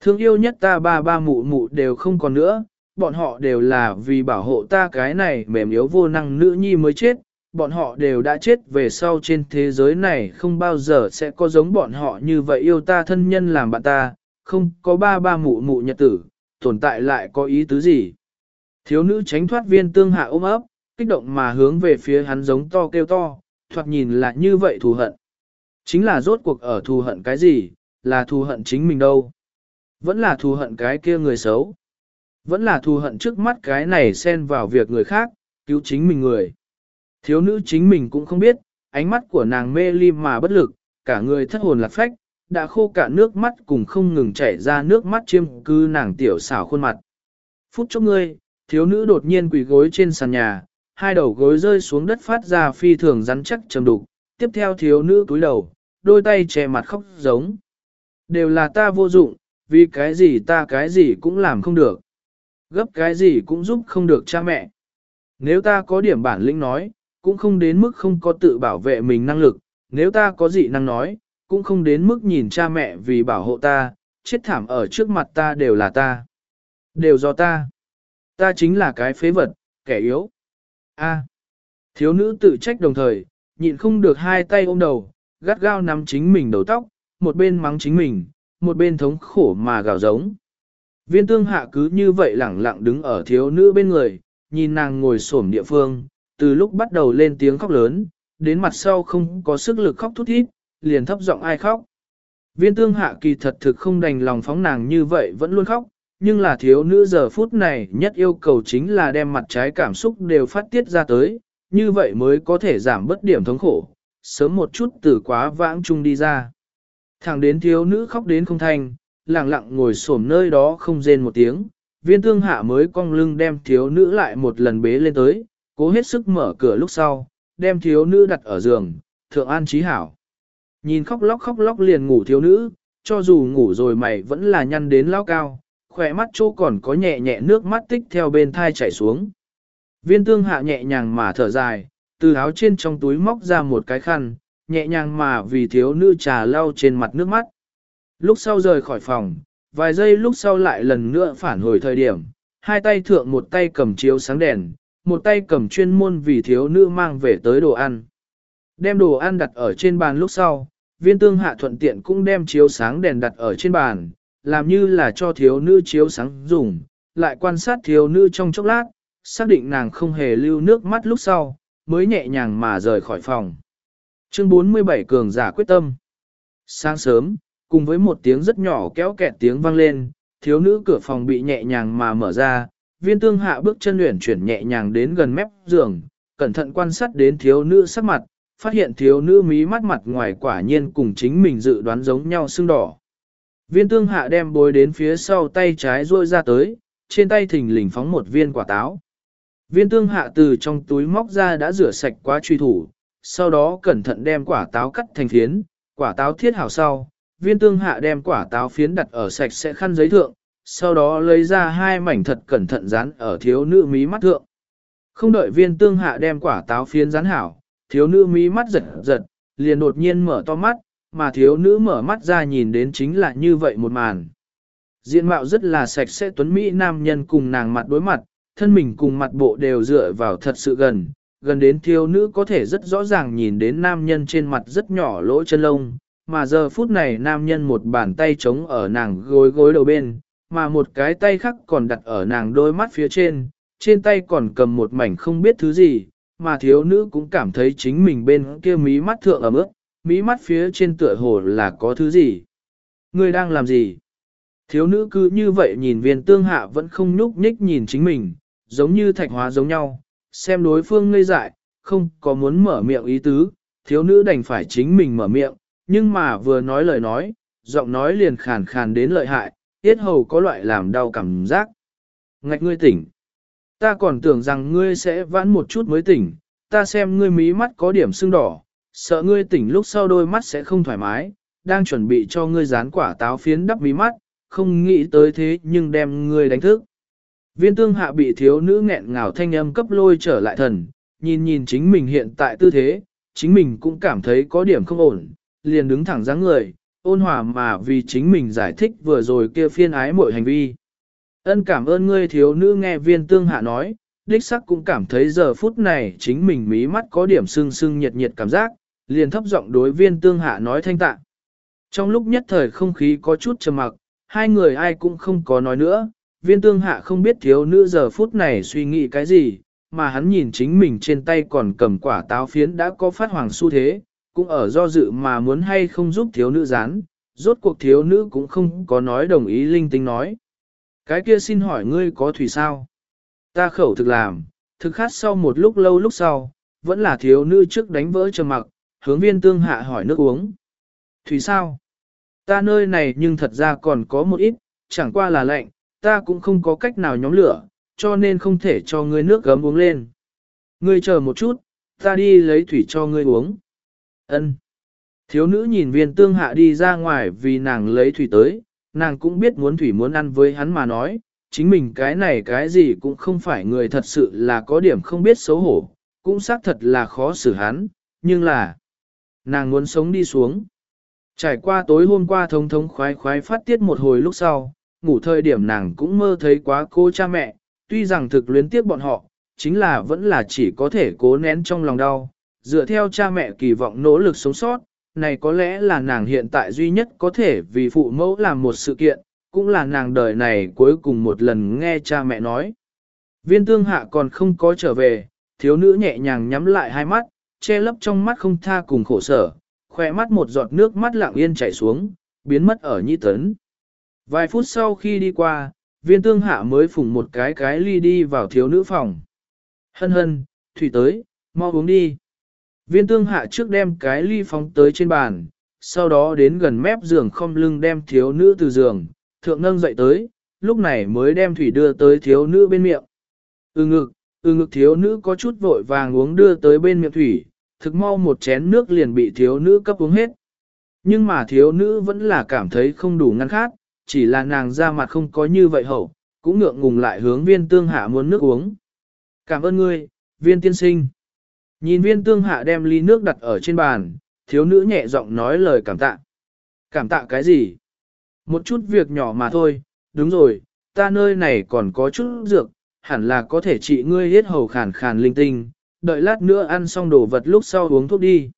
Thương yêu nhất ta ba ba mụ mụ đều không còn nữa, bọn họ đều là vì bảo hộ ta cái này mềm yếu vô năng nữ nhi mới chết, bọn họ đều đã chết về sau trên thế giới này không bao giờ sẽ có giống bọn họ như vậy yêu ta thân nhân làm bạn ta, không có ba ba mụ mụ nhật tử, tồn tại lại có ý tứ gì. Thiếu nữ tránh thoát viên tương hạ ôm ấp, kích động mà hướng về phía hắn giống to kêu to, thoạt nhìn là như vậy thù hận. Chính là rốt cuộc ở thù hận cái gì, là thù hận chính mình đâu. Vẫn là thù hận cái kia người xấu. Vẫn là thù hận trước mắt cái này xen vào việc người khác, cứu chính mình người. Thiếu nữ chính mình cũng không biết, ánh mắt của nàng mê ly mà bất lực, cả người thất hồn lạc phách, đã khô cả nước mắt cùng không ngừng chảy ra nước mắt chiêm cư nàng tiểu xảo khuôn mặt. Phút chốc ngươi, thiếu nữ đột nhiên quỳ gối trên sàn nhà, hai đầu gối rơi xuống đất phát ra phi thường rắn chắc trầm đục, tiếp theo thiếu nữ cúi đầu, đôi tay che mặt khóc giống. Đều là ta vô dụng, vì cái gì ta cái gì cũng làm không được. Gấp cái gì cũng giúp không được cha mẹ. Nếu ta có điểm bản lĩnh nói, cũng không đến mức không có tự bảo vệ mình năng lực, nếu ta có dị năng nói, cũng không đến mức nhìn cha mẹ vì bảo hộ ta, chết thảm ở trước mặt ta đều là ta. Đều do ta. Ta chính là cái phế vật, kẻ yếu. A. Thiếu nữ tự trách đồng thời, nhịn không được hai tay ôm đầu, gắt gao nắm chính mình đầu tóc, một bên mắng chính mình, một bên thống khổ mà gào giống. Viên tương hạ cứ như vậy lẳng lặng đứng ở thiếu nữ bên người, nhìn nàng ngồi xổm địa phương, từ lúc bắt đầu lên tiếng khóc lớn, đến mặt sau không có sức lực khóc thút thít, liền thấp giọng ai khóc. Viên tương hạ kỳ thật thực không đành lòng phóng nàng như vậy vẫn luôn khóc, nhưng là thiếu nữ giờ phút này nhất yêu cầu chính là đem mặt trái cảm xúc đều phát tiết ra tới, như vậy mới có thể giảm bớt điểm thống khổ, sớm một chút từ quá vãng chung đi ra. Thẳng đến thiếu nữ khóc đến không thanh, lặng lặng ngồi xổm nơi đó không rên một tiếng, viên tương hạ mới cong lưng đem thiếu nữ lại một lần bế lên tới, cố hết sức mở cửa lúc sau, đem thiếu nữ đặt ở giường, thượng an trí hảo. Nhìn khóc lóc khóc lóc liền ngủ thiếu nữ, cho dù ngủ rồi mày vẫn là nhăn đến lao cao, khỏe mắt chỗ còn có nhẹ nhẹ nước mắt tích theo bên thai chảy xuống. Viên tương hạ nhẹ nhàng mà thở dài, từ áo trên trong túi móc ra một cái khăn, nhẹ nhàng mà vì thiếu nữ trà lau trên mặt nước mắt. Lúc sau rời khỏi phòng, vài giây lúc sau lại lần nữa phản hồi thời điểm, hai tay thượng một tay cầm chiếu sáng đèn, một tay cầm chuyên môn vì thiếu nữ mang về tới đồ ăn. Đem đồ ăn đặt ở trên bàn lúc sau, viên tương hạ thuận tiện cũng đem chiếu sáng đèn đặt ở trên bàn, làm như là cho thiếu nữ chiếu sáng dùng, lại quan sát thiếu nữ trong chốc lát, xác định nàng không hề lưu nước mắt lúc sau, mới nhẹ nhàng mà rời khỏi phòng. Chương 47 Cường giả quyết tâm Sáng sớm, cùng với một tiếng rất nhỏ kéo kẹt tiếng vang lên, thiếu nữ cửa phòng bị nhẹ nhàng mà mở ra, viên tương hạ bước chân luyện chuyển nhẹ nhàng đến gần mép giường, cẩn thận quan sát đến thiếu nữ sắc mặt, phát hiện thiếu nữ mí mắt mặt ngoài quả nhiên cùng chính mình dự đoán giống nhau sưng đỏ. Viên tương hạ đem bối đến phía sau tay trái ruôi ra tới, trên tay thình lình phóng một viên quả táo. Viên tương hạ từ trong túi móc ra đã rửa sạch quá truy thủ, sau đó cẩn thận đem quả táo cắt thành phiến, quả táo thiết hảo sau, viên tương hạ đem quả táo phiến đặt ở sạch sẽ khăn giấy thượng, sau đó lấy ra hai mảnh thật cẩn thận dán ở thiếu nữ mí mắt thượng. Không đợi viên tương hạ đem quả táo phiến dán hảo, thiếu nữ mí mắt giật giật, liền đột nhiên mở to mắt, mà thiếu nữ mở mắt ra nhìn đến chính là như vậy một màn. Diện mạo rất là sạch sẽ tuấn Mỹ nam nhân cùng nàng mặt đối mặt, thân mình cùng mặt bộ đều dựa vào thật sự gần, gần đến thiếu nữ có thể rất rõ ràng nhìn đến nam nhân trên mặt rất nhỏ lỗ chân lông, mà giờ phút này nam nhân một bàn tay trống ở nàng gối gối đầu bên, mà một cái tay khác còn đặt ở nàng đôi mắt phía trên, trên tay còn cầm một mảnh không biết thứ gì, mà thiếu nữ cũng cảm thấy chính mình bên kia mí mắt thượng ở mức, mí mắt phía trên tựa hồ là có thứ gì. Người đang làm gì? Thiếu nữ cứ như vậy nhìn viên tương hạ vẫn không nhúc nhích nhìn chính mình, giống như thạch hóa giống nhau, xem đối phương ngây dại, không có muốn mở miệng ý tứ, thiếu nữ đành phải chính mình mở miệng, nhưng mà vừa nói lời nói, giọng nói liền khàn khàn đến lợi hại, tiết hầu có loại làm đau cảm giác. Ngạch ngươi tỉnh. Ta còn tưởng rằng ngươi sẽ vãn một chút mới tỉnh, ta xem ngươi mí mắt có điểm sưng đỏ, sợ ngươi tỉnh lúc sau đôi mắt sẽ không thoải mái, đang chuẩn bị cho ngươi dán quả táo phiến đắp mí mắt, không nghĩ tới thế nhưng đem ngươi đánh thức. Viên tương hạ bị thiếu nữ nghẹn ngào thanh âm cấp lôi trở lại thần, nhìn nhìn chính mình hiện tại tư thế, chính mình cũng cảm thấy có điểm không ổn, liền đứng thẳng dáng người, ôn hòa mà vì chính mình giải thích vừa rồi kia phiên ái mọi hành vi. Ân cảm ơn ngươi thiếu nữ nghe viên tương hạ nói, đích sắc cũng cảm thấy giờ phút này chính mình mí mắt có điểm sưng sưng nhiệt nhiệt cảm giác, liền thấp giọng đối viên tương hạ nói thanh tạ. Trong lúc nhất thời không khí có chút trầm mặc, hai người ai cũng không có nói nữa, viên tương hạ không biết thiếu nữ giờ phút này suy nghĩ cái gì, mà hắn nhìn chính mình trên tay còn cầm quả táo phiến đã có phát hoàng xu thế, cũng ở do dự mà muốn hay không giúp thiếu nữ rán, rốt cuộc thiếu nữ cũng không có nói đồng ý linh tinh nói. Cái kia xin hỏi ngươi có thủy sao? Ta khẩu thực làm, thực khát sau một lúc lâu lúc sau, vẫn là thiếu nữ trước đánh vỡ trầm mặc, hướng viên tương hạ hỏi nước uống. Thủy sao? Ta nơi này nhưng thật ra còn có một ít, chẳng qua là lạnh, ta cũng không có cách nào nhóm lửa, cho nên không thể cho ngươi nước gấm uống lên. Ngươi chờ một chút, ta đi lấy thủy cho ngươi uống. Ân. Thiếu nữ nhìn viên tương hạ đi ra ngoài vì nàng lấy thủy tới, nàng cũng biết muốn thủy muốn ăn với hắn mà nói, chính mình cái này cái gì cũng không phải người thật sự là có điểm không biết xấu hổ, cũng xác thật là khó xử hắn, nhưng là nàng muốn sống đi xuống. Trải qua tối hôm qua thống thống khoái khoái phát tiết một hồi lúc sau, ngủ thời điểm nàng cũng mơ thấy quá cô cha mẹ, tuy rằng thực luyến tiếc bọn họ, chính là vẫn là chỉ có thể cố nén trong lòng đau, dựa theo cha mẹ kỳ vọng nỗ lực sống sót, này có lẽ là nàng hiện tại duy nhất có thể vì phụ mẫu làm một sự kiện, cũng là nàng đời này cuối cùng một lần nghe cha mẹ nói. Viên tương hạ còn không có trở về, thiếu nữ nhẹ nhàng nhắm lại hai mắt, che lấp trong mắt không tha cùng khổ sở, khỏe mắt một giọt nước mắt lặng yên chảy xuống, biến mất ở nhĩ tấn. Vài phút sau khi đi qua, viên tương hạ mới phủng một cái cái ly đi vào thiếu nữ phòng. Hân hân, thủy tới, mau uống đi. Viên tương hạ trước đem cái ly phóng tới trên bàn, sau đó đến gần mép giường không lưng đem thiếu nữ từ giường, thượng nâng dậy tới, lúc này mới đem thủy đưa tới thiếu nữ bên miệng. Ừ ngực, ừ ngực thiếu nữ có chút vội vàng uống đưa tới bên miệng thủy, thực mau một chén nước liền bị thiếu nữ cấp uống hết. Nhưng mà thiếu nữ vẫn là cảm thấy không đủ ngăn khát, chỉ là nàng ra mặt không có như vậy hậu, cũng ngượng ngùng lại hướng viên tương hạ muốn nước uống. Cảm ơn ngươi, viên tiên sinh. Nhìn viên tương hạ đem ly nước đặt ở trên bàn, thiếu nữ nhẹ giọng nói lời cảm tạ. Cảm tạ cái gì? Một chút việc nhỏ mà thôi, đúng rồi, ta nơi này còn có chút dược, hẳn là có thể trị ngươi hết hầu khàn khàn linh tinh, đợi lát nữa ăn xong đồ vật lúc sau uống thuốc đi.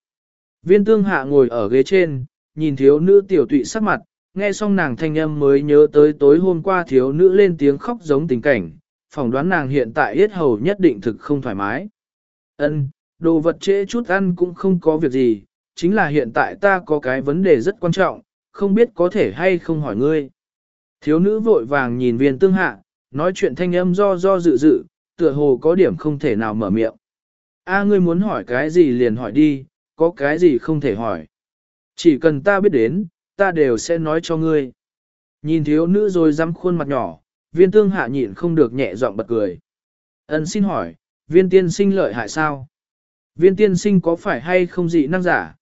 Viên tương hạ ngồi ở ghế trên, nhìn thiếu nữ tiểu tụy sắc mặt, nghe xong nàng thanh âm mới nhớ tới tối hôm qua thiếu nữ lên tiếng khóc giống tình cảnh, phỏng đoán nàng hiện tại yết hầu nhất định thực không thoải mái. Ân, đồ vật trễ chút ăn cũng không có việc gì, chính là hiện tại ta có cái vấn đề rất quan trọng, không biết có thể hay không hỏi ngươi. Thiếu nữ vội vàng nhìn viên tương hạ, nói chuyện thanh âm do do dự dự, tựa hồ có điểm không thể nào mở miệng. A ngươi muốn hỏi cái gì liền hỏi đi, có cái gì không thể hỏi. Chỉ cần ta biết đến, ta đều sẽ nói cho ngươi. Nhìn thiếu nữ rồi dám khuôn mặt nhỏ, viên tương hạ nhịn không được nhẹ giọng bật cười. Ân xin hỏi, viên tiên sinh lợi hại sao? Viên tiên sinh có phải hay không dị năng giả?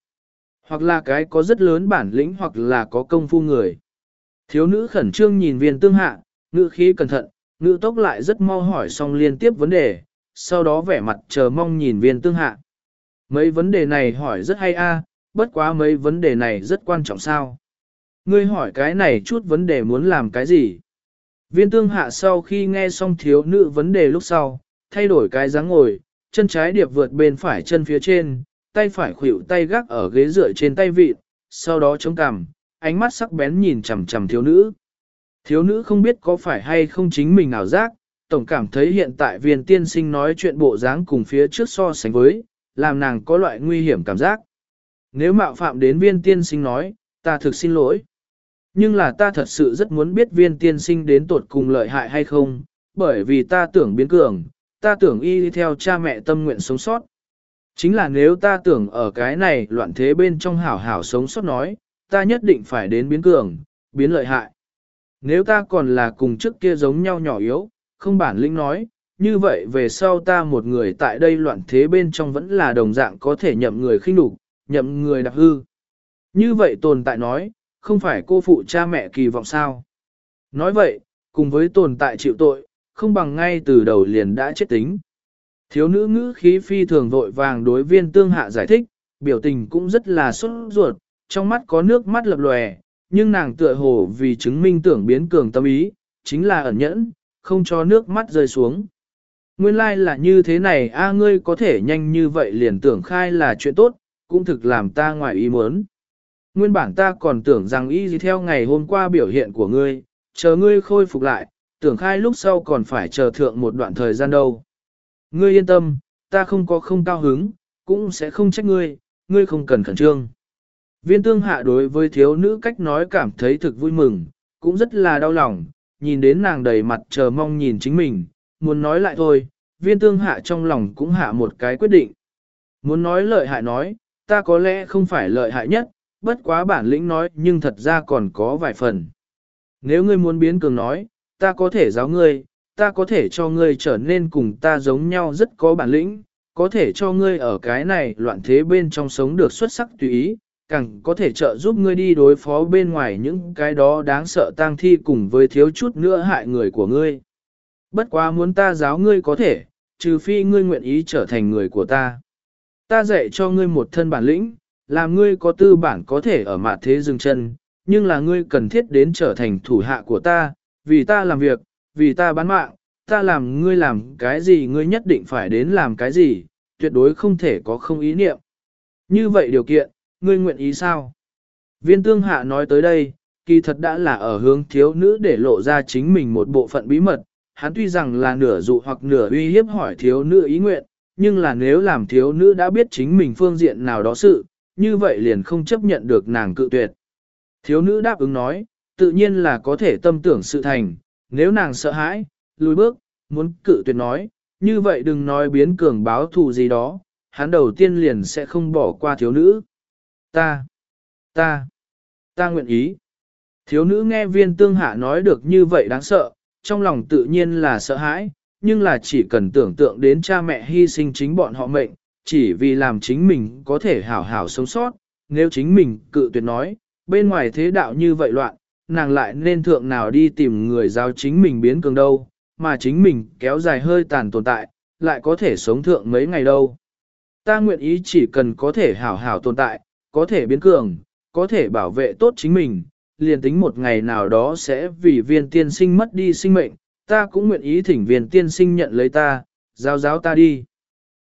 Hoặc là cái có rất lớn bản lĩnh hoặc là có công phu người. Thiếu nữ khẩn trương nhìn viên tương hạ, ngữ khí cẩn thận, ngữ tốc lại rất mau hỏi xong liên tiếp vấn đề, sau đó vẻ mặt chờ mong nhìn viên tương hạ. Mấy vấn đề này hỏi rất hay a, bất quá mấy vấn đề này rất quan trọng sao. Ngươi hỏi cái này chút vấn đề muốn làm cái gì? Viên tương hạ sau khi nghe xong thiếu nữ vấn đề lúc sau, thay đổi cái dáng ngồi, chân trái điệp vượt bên phải chân phía trên, tay phải khuỷu tay gác ở ghế dựa trên tay vịt, sau đó chống cằm, ánh mắt sắc bén nhìn chằm chằm thiếu nữ. Thiếu nữ không biết có phải hay không chính mình ảo giác, tổng cảm thấy hiện tại viên tiên sinh nói chuyện bộ dáng cùng phía trước so sánh với, làm nàng có loại nguy hiểm cảm giác. Nếu mạo phạm đến viên tiên sinh nói, ta thực xin lỗi. Nhưng là ta thật sự rất muốn biết viên tiên sinh đến tột cùng lợi hại hay không, bởi vì ta tưởng biến cường, ta tưởng y theo cha mẹ tâm nguyện sống sót. Chính là nếu ta tưởng ở cái này loạn thế bên trong hảo hảo sống sót nói, ta nhất định phải đến biến cường, biến lợi hại. Nếu ta còn là cùng trước kia giống nhau nhỏ yếu, không bản lĩnh nói, như vậy về sau ta một người tại đây loạn thế bên trong vẫn là đồng dạng có thể nhậm người khinh đục, nhậm người đặc hư. Như vậy tồn tại nói, không phải cô phụ cha mẹ kỳ vọng sao. Nói vậy, cùng với tồn tại chịu tội, không bằng ngay từ đầu liền đã chết tính. Thiếu nữ ngữ khí phi thường vội vàng đối viên tương hạ giải thích, biểu tình cũng rất là sốt ruột, trong mắt có nước mắt lập lòe, nhưng nàng tựa hồ vì chứng minh tưởng biến cường tâm ý, chính là ẩn nhẫn, không cho nước mắt rơi xuống. Nguyên lai like là như thế này a ngươi có thể nhanh như vậy liền tưởng khai là chuyện tốt, cũng thực làm ta ngoài ý muốn. Nguyên bản ta còn tưởng rằng y gì theo ngày hôm qua biểu hiện của ngươi, chờ ngươi khôi phục lại, tưởng khai lúc sau còn phải chờ thượng một đoạn thời gian đâu. Ngươi yên tâm, ta không có không cao hứng, cũng sẽ không trách ngươi, ngươi không cần khẩn trương. Viên tương hạ đối với thiếu nữ cách nói cảm thấy thực vui mừng, cũng rất là đau lòng, nhìn đến nàng đầy mặt chờ mong nhìn chính mình, muốn nói lại thôi, viên tương hạ trong lòng cũng hạ một cái quyết định. Muốn nói lợi hại nói, ta có lẽ không phải lợi hại nhất, bất quá bản lĩnh nói nhưng thật ra còn có vài phần. Nếu ngươi muốn biến cường nói, ta có thể giáo ngươi, ta có thể cho ngươi trở nên cùng ta giống nhau rất có bản lĩnh, có thể cho ngươi ở cái này loạn thế bên trong sống được xuất sắc tùy ý, càng có thể trợ giúp ngươi đi đối phó bên ngoài những cái đó đáng sợ tang thi cùng với thiếu chút nữa hại người của ngươi. Bất quá muốn ta giáo ngươi có thể, trừ phi ngươi nguyện ý trở thành người của ta. Ta dạy cho ngươi một thân bản lĩnh, làm ngươi có tư bản có thể ở mạ thế dừng chân, nhưng là ngươi cần thiết đến trở thành thủ hạ của ta, vì ta làm việc, vì ta bán mạng, ta làm ngươi làm cái gì ngươi nhất định phải đến làm cái gì, tuyệt đối không thể có không ý niệm. Như vậy điều kiện, ngươi nguyện ý sao? Viên tương hạ nói tới đây, kỳ thật đã là ở hướng thiếu nữ để lộ ra chính mình một bộ phận bí mật, hắn tuy rằng là nửa dụ hoặc nửa uy hiếp hỏi thiếu nữ ý nguyện, nhưng là nếu làm thiếu nữ đã biết chính mình phương diện nào đó sự, như vậy liền không chấp nhận được nàng cự tuyệt. Thiếu nữ đáp ứng nói, tự nhiên là có thể tâm tưởng sự thành, nếu nàng sợ hãi, lùi bước, muốn cự tuyệt nói, như vậy đừng nói biến cường báo thù gì đó, hắn đầu tiên liền sẽ không bỏ qua thiếu nữ. Ta, ta, ta nguyện ý. Thiếu nữ nghe viên tương hạ nói được như vậy đáng sợ, trong lòng tự nhiên là sợ hãi, nhưng là chỉ cần tưởng tượng đến cha mẹ hy sinh chính bọn họ mệnh, chỉ vì làm chính mình có thể hảo hảo sống sót, nếu chính mình cự tuyệt nói, bên ngoài thế đạo như vậy loạn, nàng lại nên thượng nào đi tìm người giao chính mình biến cường đâu, mà chính mình kéo dài hơi tàn tồn tại, lại có thể sống thượng mấy ngày đâu. Ta nguyện ý chỉ cần có thể hảo hảo tồn tại, có thể biến cường, có thể bảo vệ tốt chính mình, liền tính một ngày nào đó sẽ vì viên tiên sinh mất đi sinh mệnh, ta cũng nguyện ý thỉnh viên tiên sinh nhận lấy ta, giao giáo ta đi.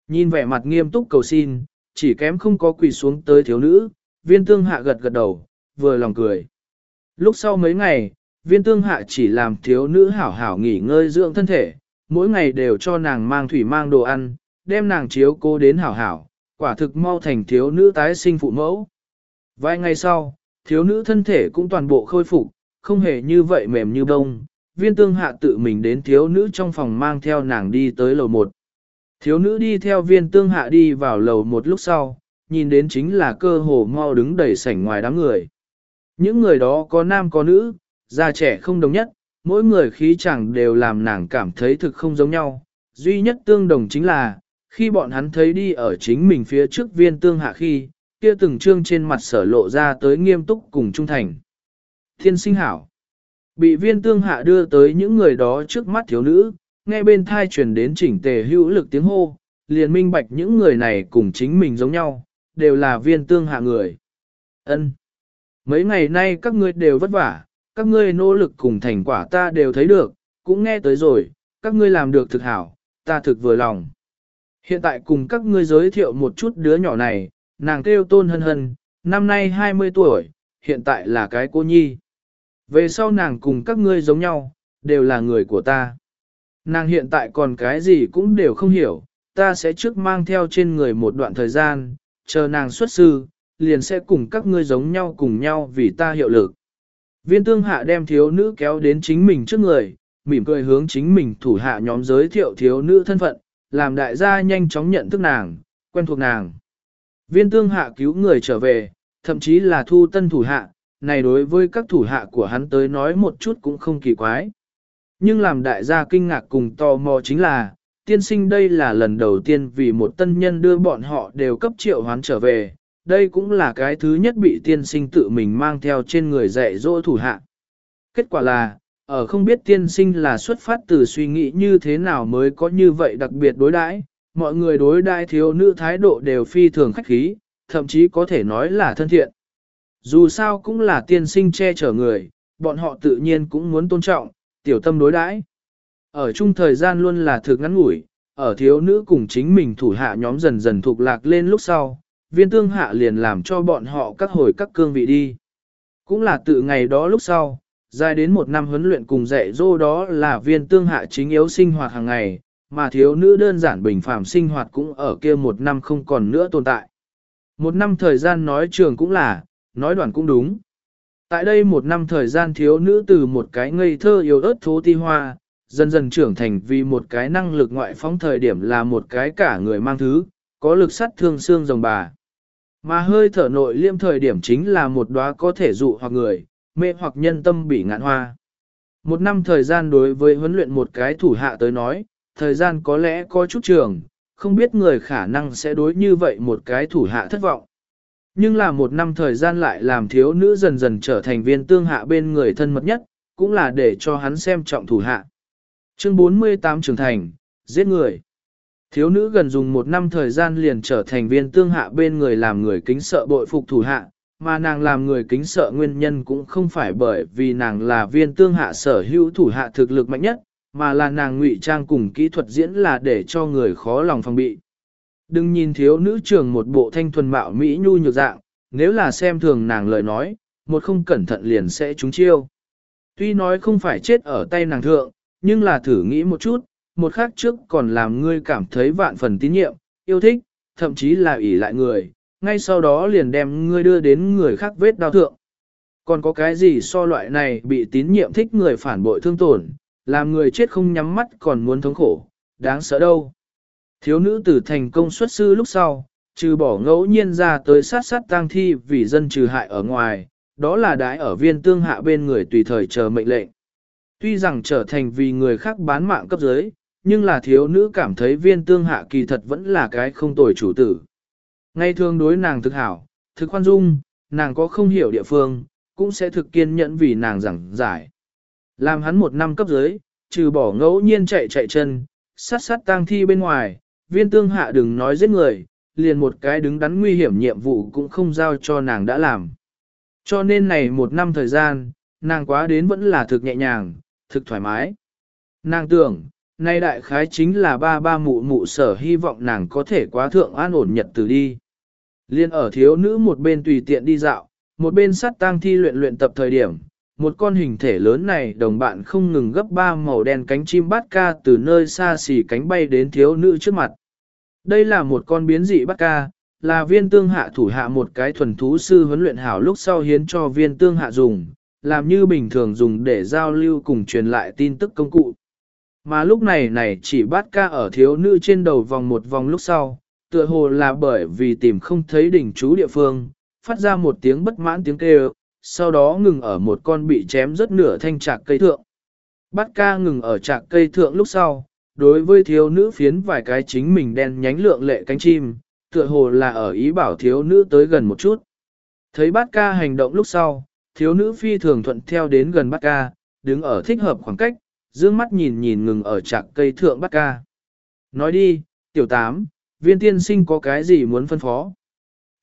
Nhìn vẻ mặt nghiêm túc cầu xin, chỉ kém không có quỳ xuống tới thiếu nữ, viên tương hạ gật gật đầu, vừa lòng cười. Lúc sau mấy ngày, viên tương hạ chỉ làm thiếu nữ hảo hảo nghỉ ngơi dưỡng thân thể, mỗi ngày đều cho nàng mang thủy mang đồ ăn, đem nàng chiếu cô đến hảo hảo, quả thực mau thành thiếu nữ tái sinh phụ mẫu. Vài ngày sau, thiếu nữ thân thể cũng toàn bộ khôi phục, không hề như vậy mềm như bông. Viên tương hạ tự mình đến thiếu nữ trong phòng mang theo nàng đi tới lầu một. Thiếu nữ đi theo viên tương hạ đi vào lầu một lúc sau, nhìn đến chính là cơ hồ mau đứng đầy sảnh ngoài đám người. Những người đó có nam có nữ, già trẻ không đồng nhất, mỗi người khí chẳng đều làm nàng cảm thấy thực không giống nhau. Duy nhất tương đồng chính là, khi bọn hắn thấy đi ở chính mình phía trước viên tương hạ khi, kia từng trương trên mặt sở lộ ra tới nghiêm túc cùng trung thành. Thiên sinh hảo. Bị viên tương hạ đưa tới những người đó trước mắt thiếu nữ, nghe bên thai truyền đến chỉnh tề hữu lực tiếng hô, liền minh bạch những người này cùng chính mình giống nhau, đều là viên tương hạ người. Ân. Mấy ngày nay các ngươi đều vất vả, các ngươi nỗ lực cùng thành quả ta đều thấy được, cũng nghe tới rồi, các ngươi làm được thực hảo, ta thực vừa lòng. Hiện tại cùng các ngươi giới thiệu một chút đứa nhỏ này, nàng kêu tôn hân hân, năm nay 20 tuổi, hiện tại là cái cô nhi. Về sau nàng cùng các ngươi giống nhau, đều là người của ta. Nàng hiện tại còn cái gì cũng đều không hiểu, ta sẽ trước mang theo trên người một đoạn thời gian, chờ nàng xuất sư, liền sẽ cùng các ngươi giống nhau cùng nhau vì ta hiệu lực. Viên tương hạ đem thiếu nữ kéo đến chính mình trước người, mỉm cười hướng chính mình thủ hạ nhóm giới thiệu thiếu nữ thân phận, làm đại gia nhanh chóng nhận thức nàng, quen thuộc nàng. Viên tương hạ cứu người trở về, thậm chí là thu tân thủ hạ, này đối với các thủ hạ của hắn tới nói một chút cũng không kỳ quái. Nhưng làm đại gia kinh ngạc cùng tò mò chính là, tiên sinh đây là lần đầu tiên vì một tân nhân đưa bọn họ đều cấp triệu hoán trở về, đây cũng là cái thứ nhất bị tiên sinh tự mình mang theo trên người dạy dỗ thủ hạ. Kết quả là, ở không biết tiên sinh là xuất phát từ suy nghĩ như thế nào mới có như vậy đặc biệt đối đãi, mọi người đối đãi thiếu nữ thái độ đều phi thường khách khí, thậm chí có thể nói là thân thiện. Dù sao cũng là tiên sinh che chở người, bọn họ tự nhiên cũng muốn tôn trọng, tiểu tâm đối đãi. Ở chung thời gian luôn là thực ngắn ngủi, ở thiếu nữ cùng chính mình thủ hạ nhóm dần dần thuộc lạc lên lúc sau, viên tương hạ liền làm cho bọn họ các hồi các cương vị đi. Cũng là từ ngày đó lúc sau, dài đến một năm huấn luyện cùng dạy dỗ đó là viên tương hạ chính yếu sinh hoạt hàng ngày, mà thiếu nữ đơn giản bình phàm sinh hoạt cũng ở kia một năm không còn nữa tồn tại. Một năm thời gian nói trường cũng là, nói đoạn cũng đúng. Tại đây một năm thời gian thiếu nữ từ một cái ngây thơ yếu ớt thố ti hoa, dần dần trưởng thành vì một cái năng lực ngoại phóng thời điểm là một cái cả người mang thứ, có lực sắt thương xương rồng bà. Mà hơi thở nội liêm thời điểm chính là một đóa có thể dụ hoặc người, mê hoặc nhân tâm bị ngạn hoa. Một năm thời gian đối với huấn luyện một cái thủ hạ tới nói, thời gian có lẽ có chút trường, không biết người khả năng sẽ đối như vậy một cái thủ hạ thất vọng. Nhưng là một năm thời gian lại làm thiếu nữ dần dần trở thành viên tương hạ bên người thân mật nhất, cũng là để cho hắn xem trọng thủ hạ. Chương 48 trưởng thành, giết người. Thiếu nữ gần dùng một năm thời gian liền trở thành viên tương hạ bên người làm người kính sợ bội phục thủ hạ, mà nàng làm người kính sợ nguyên nhân cũng không phải bởi vì nàng là viên tương hạ sở hữu thủ hạ thực lực mạnh nhất, mà là nàng ngụy trang cùng kỹ thuật diễn là để cho người khó lòng phòng bị. Đừng nhìn thiếu nữ trưởng một bộ thanh thuần mạo Mỹ nhu nhược dạng, nếu là xem thường nàng lời nói, một không cẩn thận liền sẽ trúng chiêu. Tuy nói không phải chết ở tay nàng thượng, nhưng là thử nghĩ một chút, một khắc trước còn làm ngươi cảm thấy vạn phần tín nhiệm, yêu thích, thậm chí là ủy lại người, ngay sau đó liền đem ngươi đưa đến người khác vết đau thượng. Còn có cái gì so loại này bị tín nhiệm thích người phản bội thương tổn, làm người chết không nhắm mắt còn muốn thống khổ, đáng sợ đâu. Thiếu nữ tử thành công xuất sư lúc sau, trừ bỏ ngẫu nhiên ra tới sát sát tang thi vì dân trừ hại ở ngoài, đó là đái ở viên tương hạ bên người tùy thời chờ mệnh lệnh. Tuy rằng trở thành vì người khác bán mạng cấp dưới, nhưng là thiếu nữ cảm thấy viên tương hạ kỳ thật vẫn là cái không tồi chủ tử. Ngay thường đối nàng thực hảo, thực khoan dung, nàng có không hiểu địa phương, cũng sẽ thực kiên nhẫn vì nàng giảng giải. Làm hắn một năm cấp dưới, trừ bỏ ngẫu nhiên chạy chạy chân, sát sát tang thi bên ngoài, viên tương hạ đừng nói giết người, liền một cái đứng đắn nguy hiểm nhiệm vụ cũng không giao cho nàng đã làm. Cho nên này một năm thời gian, nàng quá đến vẫn là thực nhẹ nhàng, thực thoải mái. Nàng tưởng, nay đại khái chính là ba ba mụ mụ sở hy vọng nàng có thể quá thượng an ổn nhật từ đi. Liên ở thiếu nữ một bên tùy tiện đi dạo, một bên sát tang thi luyện luyện tập thời điểm, một con hình thể lớn này đồng bạn không ngừng gấp ba màu đen cánh chim bát ca từ nơi xa xỉ cánh bay đến thiếu nữ trước mặt. Đây là một con biến dị bát ca, là viên tương hạ thủ hạ một cái thuần thú sư huấn luyện hảo lúc sau hiến cho viên tương hạ dùng, làm như bình thường dùng để giao lưu cùng truyền lại tin tức công cụ. Mà lúc này này chỉ bát ca ở thiếu nữ trên đầu vòng một vòng lúc sau, tựa hồ là bởi vì tìm không thấy đỉnh chú địa phương, phát ra một tiếng bất mãn tiếng kêu, sau đó ngừng ở một con bị chém rất nửa thanh trạc cây thượng. Bát ca ngừng ở trạc cây thượng lúc sau, đối với thiếu nữ phiến vài cái chính mình đen nhánh lượng lệ cánh chim, tựa hồ là ở ý bảo thiếu nữ tới gần một chút. Thấy bát ca hành động lúc sau, thiếu nữ phi thường thuận theo đến gần bát ca, đứng ở thích hợp khoảng cách, dương mắt nhìn nhìn ngừng ở trạc cây thượng bát ca. Nói đi, tiểu tám, viên tiên sinh có cái gì muốn phân phó?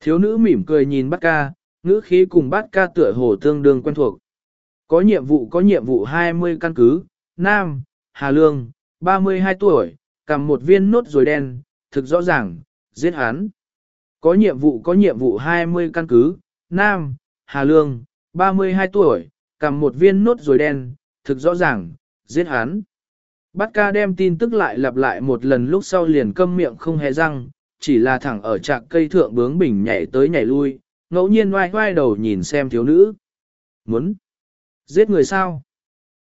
Thiếu nữ mỉm cười nhìn bát ca, ngữ khí cùng bát ca tựa hồ tương đương quen thuộc. Có nhiệm vụ có nhiệm vụ 20 căn cứ, Nam, Hà Lương, 32 tuổi, cầm một viên nốt rồi đen, thực rõ ràng, giết hắn. Có nhiệm vụ có nhiệm vụ 20 căn cứ, Nam, Hà Lương, 32 tuổi, cầm một viên nốt rồi đen, thực rõ ràng, giết hắn. Bát ca đem tin tức lại lặp lại một lần lúc sau liền câm miệng không hề răng, chỉ là thẳng ở trạc cây thượng bướng bình nhảy tới nhảy lui, ngẫu nhiên oai oai đầu nhìn xem thiếu nữ. Muốn giết người sao?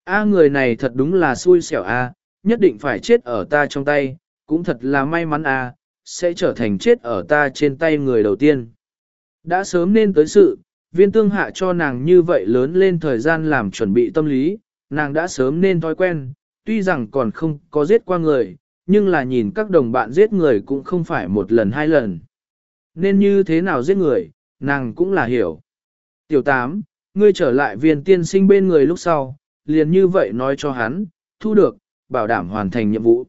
A người này thật đúng là xui xẻo a, nhất định phải chết ở ta trong tay, cũng thật là may mắn a, sẽ trở thành chết ở ta trên tay người đầu tiên. Đã sớm nên tới sự, viên tương hạ cho nàng như vậy lớn lên thời gian làm chuẩn bị tâm lý, nàng đã sớm nên thói quen, tuy rằng còn không có giết qua người, nhưng là nhìn các đồng bạn giết người cũng không phải một lần hai lần. Nên như thế nào giết người, nàng cũng là hiểu. Tiểu tám, ngươi trở lại viên tiên sinh bên người lúc sau, liền như vậy nói cho hắn, thu được, bảo đảm hoàn thành nhiệm vụ.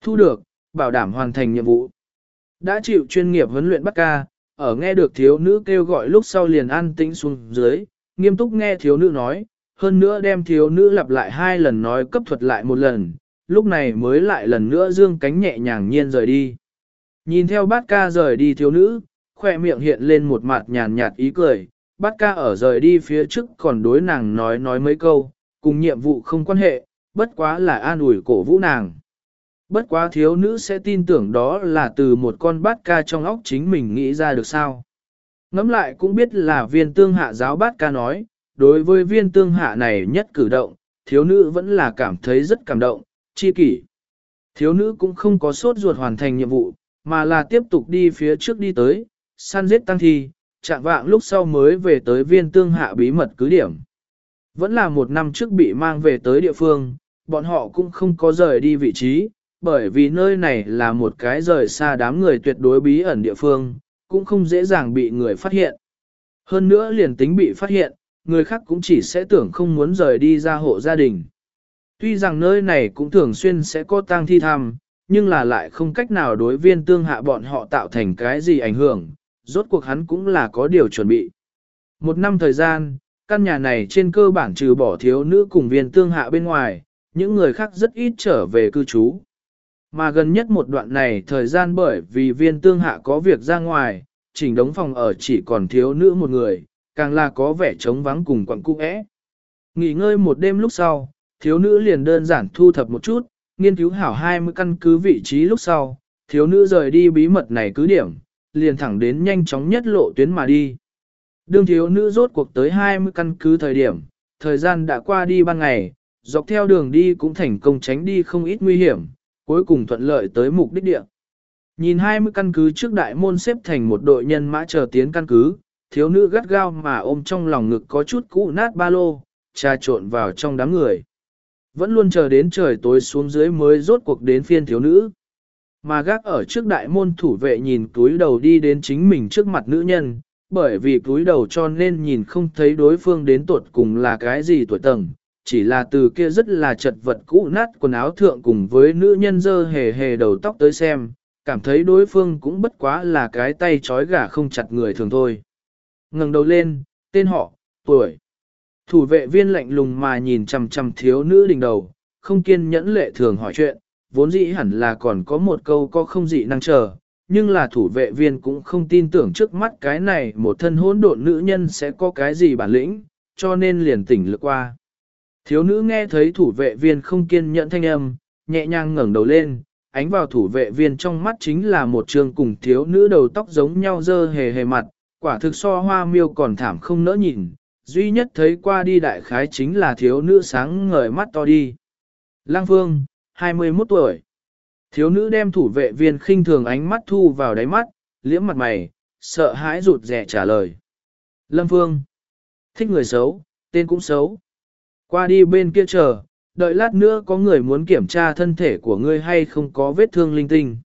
Thu được, bảo đảm hoàn thành nhiệm vụ. Đã chịu chuyên nghiệp huấn luyện bắt ca, ở nghe được thiếu nữ kêu gọi lúc sau liền an tĩnh xuống dưới, nghiêm túc nghe thiếu nữ nói, hơn nữa đem thiếu nữ lặp lại hai lần nói cấp thuật lại một lần, lúc này mới lại lần nữa dương cánh nhẹ nhàng nhiên rời đi. Nhìn theo bát ca rời đi thiếu nữ, khoe miệng hiện lên một mặt nhàn nhạt ý cười, bát ca ở rời đi phía trước còn đối nàng nói nói mấy câu, cùng nhiệm vụ không quan hệ, bất quá là an ủi cổ vũ nàng. Bất quá thiếu nữ sẽ tin tưởng đó là từ một con bát ca trong óc chính mình nghĩ ra được sao. Ngắm lại cũng biết là viên tương hạ giáo bát ca nói, đối với viên tương hạ này nhất cử động, thiếu nữ vẫn là cảm thấy rất cảm động, chi kỷ. Thiếu nữ cũng không có sốt ruột hoàn thành nhiệm vụ, mà là tiếp tục đi phía trước đi tới, săn giết tăng thi, chạm vạng lúc sau mới về tới viên tương hạ bí mật cứ điểm. Vẫn là một năm trước bị mang về tới địa phương, bọn họ cũng không có rời đi vị trí, bởi vì nơi này là một cái rời xa đám người tuyệt đối bí ẩn địa phương, cũng không dễ dàng bị người phát hiện. Hơn nữa liền tính bị phát hiện, người khác cũng chỉ sẽ tưởng không muốn rời đi ra hộ gia đình. Tuy rằng nơi này cũng thường xuyên sẽ có tang thi tham, nhưng là lại không cách nào đối viên tương hạ bọn họ tạo thành cái gì ảnh hưởng, rốt cuộc hắn cũng là có điều chuẩn bị. Một năm thời gian, căn nhà này trên cơ bản trừ bỏ thiếu nữ cùng viên tương hạ bên ngoài, những người khác rất ít trở về cư trú. Mà gần nhất một đoạn này thời gian bởi vì viên tương hạ có việc ra ngoài, chỉnh đống phòng ở chỉ còn thiếu nữ một người, càng là có vẻ trống vắng cùng quặng cung ẽ. Nghỉ ngơi một đêm lúc sau, thiếu nữ liền đơn giản thu thập một chút, nghiên cứu hảo 20 căn cứ vị trí lúc sau, thiếu nữ rời đi bí mật này cứ điểm, liền thẳng đến nhanh chóng nhất lộ tuyến mà đi. Đương thiếu nữ rốt cuộc tới 20 căn cứ thời điểm, thời gian đã qua đi ban ngày, dọc theo đường đi cũng thành công tránh đi không ít nguy hiểm, cuối cùng thuận lợi tới mục đích địa. Nhìn 20 căn cứ trước đại môn xếp thành một đội nhân mã chờ tiến căn cứ, thiếu nữ gắt gao mà ôm trong lòng ngực có chút cũ nát ba lô, trà trộn vào trong đám người. Vẫn luôn chờ đến trời tối xuống dưới mới rốt cuộc đến phiên thiếu nữ. Mà gác ở trước đại môn thủ vệ nhìn túi đầu đi đến chính mình trước mặt nữ nhân, bởi vì túi đầu cho nên nhìn không thấy đối phương đến tuột cùng là cái gì tuổi tầng, chỉ là từ kia rất là chật vật cũ nát quần áo thượng cùng với nữ nhân dơ hề hề đầu tóc tới xem, cảm thấy đối phương cũng bất quá là cái tay trói gà không chặt người thường thôi ngẩng đầu lên, tên họ, tuổi. Thủ vệ viên lạnh lùng mà nhìn chằm chằm thiếu nữ đỉnh đầu, không kiên nhẫn lệ thường hỏi chuyện, vốn dĩ hẳn là còn có một câu có không dị năng chờ, nhưng là thủ vệ viên cũng không tin tưởng trước mắt cái này một thân hỗn độn nữ nhân sẽ có cái gì bản lĩnh, cho nên liền tỉnh lược qua. Thiếu nữ nghe thấy thủ vệ viên không kiên nhẫn thanh âm, nhẹ nhàng ngẩng đầu lên, ánh vào thủ vệ viên trong mắt chính là một trường cùng thiếu nữ đầu tóc giống nhau dơ hề hề mặt, quả thực so hoa miêu còn thảm không nỡ nhìn, duy nhất thấy qua đi đại khái chính là thiếu nữ sáng ngời mắt to đi. Lăng Phương, 21 tuổi. Thiếu nữ đem thủ vệ viên khinh thường ánh mắt thu vào đáy mắt, liễm mặt mày, sợ hãi rụt rẻ trả lời. Lâm Phương, thích người xấu, tên cũng xấu. Qua đi bên kia chờ, đợi lát nữa có người muốn kiểm tra thân thể của ngươi hay không có vết thương linh tinh.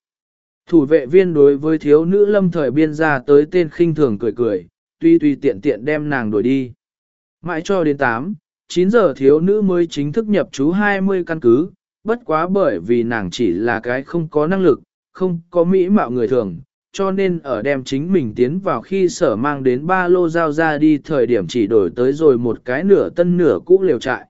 Thủ vệ viên đối với thiếu nữ lâm thời biên ra tới tên khinh thường cười cười, tuy tuy tiện tiện đem nàng đuổi đi. Mãi cho đến 8, 9 giờ thiếu nữ mới chính thức nhập trú 20 căn cứ, bất quá bởi vì nàng chỉ là cái không có năng lực, không có mỹ mạo người thường, cho nên ở đem chính mình tiến vào khi sở mang đến ba lô giao ra đi thời điểm chỉ đổi tới rồi một cái nửa tân nửa cũ liều trại.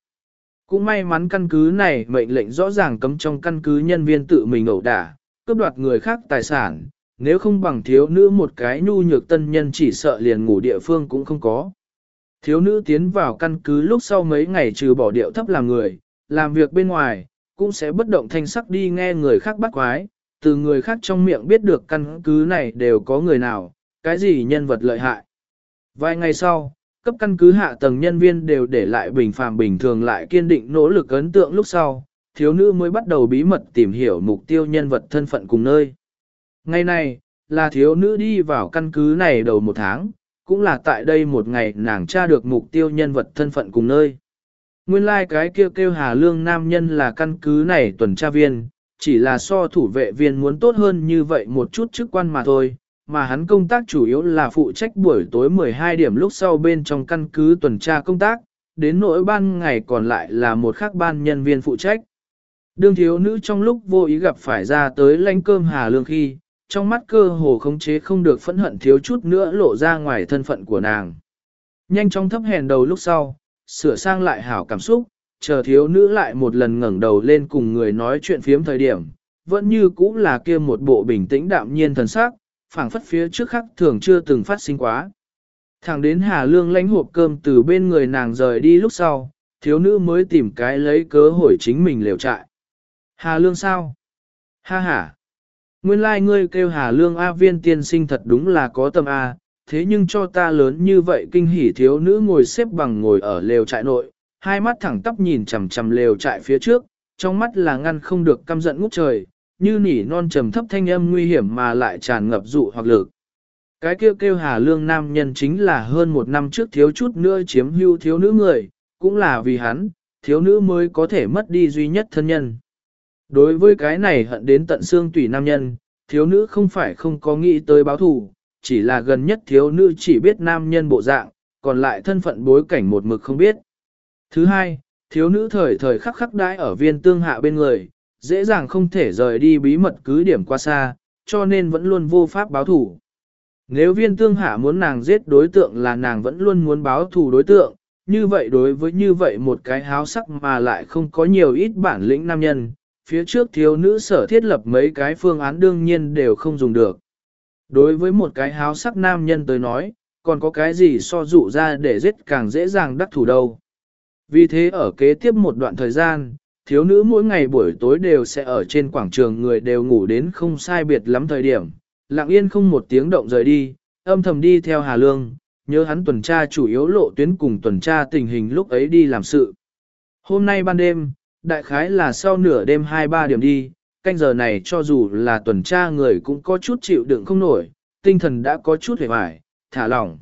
Cũng may mắn căn cứ này mệnh lệnh rõ ràng cấm trong căn cứ nhân viên tự mình ẩu đả, cướp đoạt người khác tài sản, nếu không bằng thiếu nữ một cái nhu nhược tân nhân chỉ sợ liền ngủ địa phương cũng không có. Thiếu nữ tiến vào căn cứ lúc sau mấy ngày trừ bỏ điệu thấp làm người, làm việc bên ngoài, cũng sẽ bất động thanh sắc đi nghe người khác bắt quái, từ người khác trong miệng biết được căn cứ này đều có người nào, cái gì nhân vật lợi hại. Vài ngày sau, cấp căn cứ hạ tầng nhân viên đều để lại bình phàm bình thường lại kiên định nỗ lực ấn tượng lúc sau, thiếu nữ mới bắt đầu bí mật tìm hiểu mục tiêu nhân vật thân phận cùng nơi. Ngày này, là thiếu nữ đi vào căn cứ này đầu một tháng, cũng là tại đây một ngày nàng tra được mục tiêu nhân vật thân phận cùng nơi. Nguyên lai like cái kêu kêu Hà Lương nam nhân là căn cứ này tuần tra viên, chỉ là so thủ vệ viên muốn tốt hơn như vậy một chút chức quan mà thôi, mà hắn công tác chủ yếu là phụ trách buổi tối 12 điểm lúc sau bên trong căn cứ tuần tra công tác, đến nỗi ban ngày còn lại là một khác ban nhân viên phụ trách. Đương thiếu nữ trong lúc vô ý gặp phải ra tới lánh cơm Hà Lương khi, trong mắt cơ hồ khống chế không được phẫn hận thiếu chút nữa lộ ra ngoài thân phận của nàng. Nhanh chóng thấp hèn đầu lúc sau, sửa sang lại hảo cảm xúc, chờ thiếu nữ lại một lần ngẩng đầu lên cùng người nói chuyện phiếm thời điểm, vẫn như cũ là kia một bộ bình tĩnh đạm nhiên thần sắc, phảng phất phía trước khắc thường chưa từng phát sinh quá. Thẳng đến Hà Lương lánh hộp cơm từ bên người nàng rời đi lúc sau, thiếu nữ mới tìm cái lấy cớ hỏi chính mình liều trại. Hà Lương sao? Ha ha! Nguyên lai like ngươi kêu Hà Lương A viên tiên sinh thật đúng là có tâm A, thế nhưng cho ta lớn như vậy kinh hỉ thiếu nữ ngồi xếp bằng ngồi ở lều trại nội, hai mắt thẳng tắp nhìn chằm chằm lều trại phía trước, trong mắt là ngăn không được căm giận ngút trời, như nỉ non trầm thấp thanh âm nguy hiểm mà lại tràn ngập dụ hoặc lực. Cái kêu kêu Hà Lương nam nhân chính là hơn một năm trước thiếu chút nữa chiếm hưu thiếu nữ người, cũng là vì hắn, thiếu nữ mới có thể mất đi duy nhất thân nhân. Đối với cái này hận đến tận xương tủy nam nhân, thiếu nữ không phải không có nghĩ tới báo thù, chỉ là gần nhất thiếu nữ chỉ biết nam nhân bộ dạng, còn lại thân phận bối cảnh một mực không biết. Thứ hai, thiếu nữ thời thời khắc khắc đãi ở viên tương hạ bên người, dễ dàng không thể rời đi bí mật cứ điểm qua xa, cho nên vẫn luôn vô pháp báo thủ. Nếu viên tương hạ muốn nàng giết đối tượng là nàng vẫn luôn muốn báo thù đối tượng, như vậy đối với như vậy một cái háo sắc mà lại không có nhiều ít bản lĩnh nam nhân, phía trước thiếu nữ sở thiết lập mấy cái phương án đương nhiên đều không dùng được. Đối với một cái háo sắc nam nhân tới nói, còn có cái gì so dụ ra để giết càng dễ dàng đắc thủ đâu. Vì thế ở kế tiếp một đoạn thời gian, thiếu nữ mỗi ngày buổi tối đều sẽ ở trên quảng trường người đều ngủ đến không sai biệt lắm thời điểm, lặng yên không một tiếng động rời đi, âm thầm đi theo Hà Lương, nhớ hắn tuần tra chủ yếu lộ tuyến cùng tuần tra tình hình lúc ấy đi làm sự. Hôm nay ban đêm, đại khái là sau nửa đêm 2-3 điểm đi, canh giờ này cho dù là tuần tra người cũng có chút chịu đựng không nổi, tinh thần đã có chút hề hoài, thả lỏng.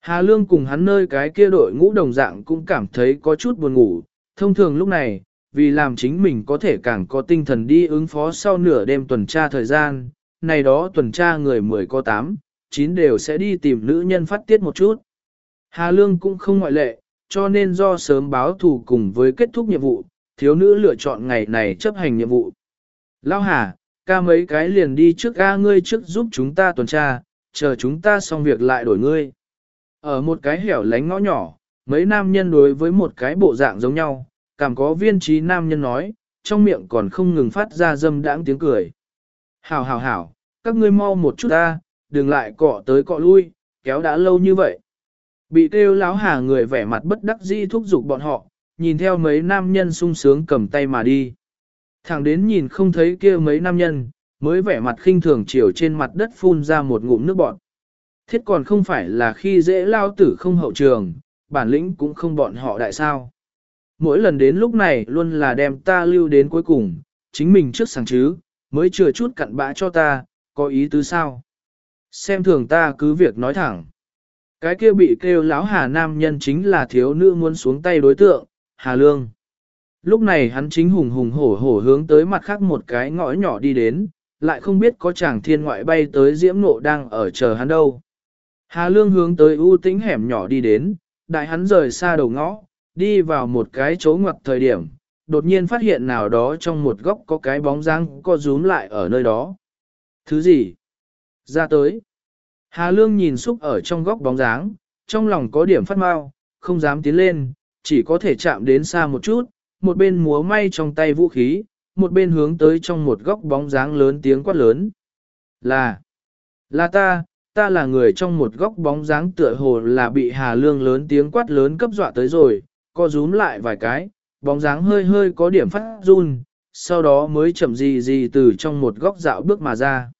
Hà Lương cùng hắn nơi cái kia đội ngũ đồng dạng cũng cảm thấy có chút buồn ngủ, thông thường lúc này, vì làm chính mình có thể càng có tinh thần đi ứng phó sau nửa đêm tuần tra thời gian, này đó tuần tra người 10 có 8, 9 đều sẽ đi tìm nữ nhân phát tiết một chút. Hà Lương cũng không ngoại lệ, cho nên do sớm báo thù cùng với kết thúc nhiệm vụ, thiếu nữ lựa chọn ngày này chấp hành nhiệm vụ. Lao Hà, ca mấy cái liền đi trước ga ngươi trước giúp chúng ta tuần tra, chờ chúng ta xong việc lại đổi ngươi. Ở một cái hẻo lánh ngõ nhỏ, mấy nam nhân đối với một cái bộ dạng giống nhau, cảm có viên trí nam nhân nói, trong miệng còn không ngừng phát ra dâm đãng tiếng cười. Hảo hảo hảo, các ngươi mau một chút ta, đừng lại cọ tới cọ lui, kéo đã lâu như vậy. Bị kêu láo hà người vẻ mặt bất đắc dĩ thúc giục bọn họ, nhìn theo mấy nam nhân sung sướng cầm tay mà đi. Thẳng đến nhìn không thấy kia mấy nam nhân, mới vẻ mặt khinh thường chiều trên mặt đất phun ra một ngụm nước bọt. Thiết còn không phải là khi dễ lao tử không hậu trường, bản lĩnh cũng không bọn họ đại sao. Mỗi lần đến lúc này luôn là đem ta lưu đến cuối cùng, chính mình trước sáng chứ, mới chừa chút cặn bã cho ta, có ý tứ sao. Xem thường ta cứ việc nói thẳng. Cái kia bị kêu láo hà nam nhân chính là thiếu nữ muốn xuống tay đối tượng, Hà Lương. Lúc này hắn chính hùng hùng hổ hổ hướng tới mặt khác một cái ngõ nhỏ đi đến, lại không biết có chàng thiên ngoại bay tới diễm nộ đang ở chờ hắn đâu. Hà Lương hướng tới ưu tĩnh hẻm nhỏ đi đến, đại hắn rời xa đầu ngõ, đi vào một cái chỗ ngoặt thời điểm, đột nhiên phát hiện nào đó trong một góc có cái bóng dáng co rúm lại ở nơi đó. Thứ gì? Ra tới. Hà Lương nhìn xúc ở trong góc bóng dáng, trong lòng có điểm phát mau, không dám tiến lên, chỉ có thể chạm đến xa một chút, một bên múa may trong tay vũ khí, một bên hướng tới trong một góc bóng dáng lớn tiếng quát lớn. Là, là ta, ta là người trong một góc bóng dáng tựa hồ là bị Hà Lương lớn tiếng quát lớn cấp dọa tới rồi, co rúm lại vài cái, bóng dáng hơi hơi có điểm phát run, sau đó mới chậm gì gì từ trong một góc dạo bước mà ra.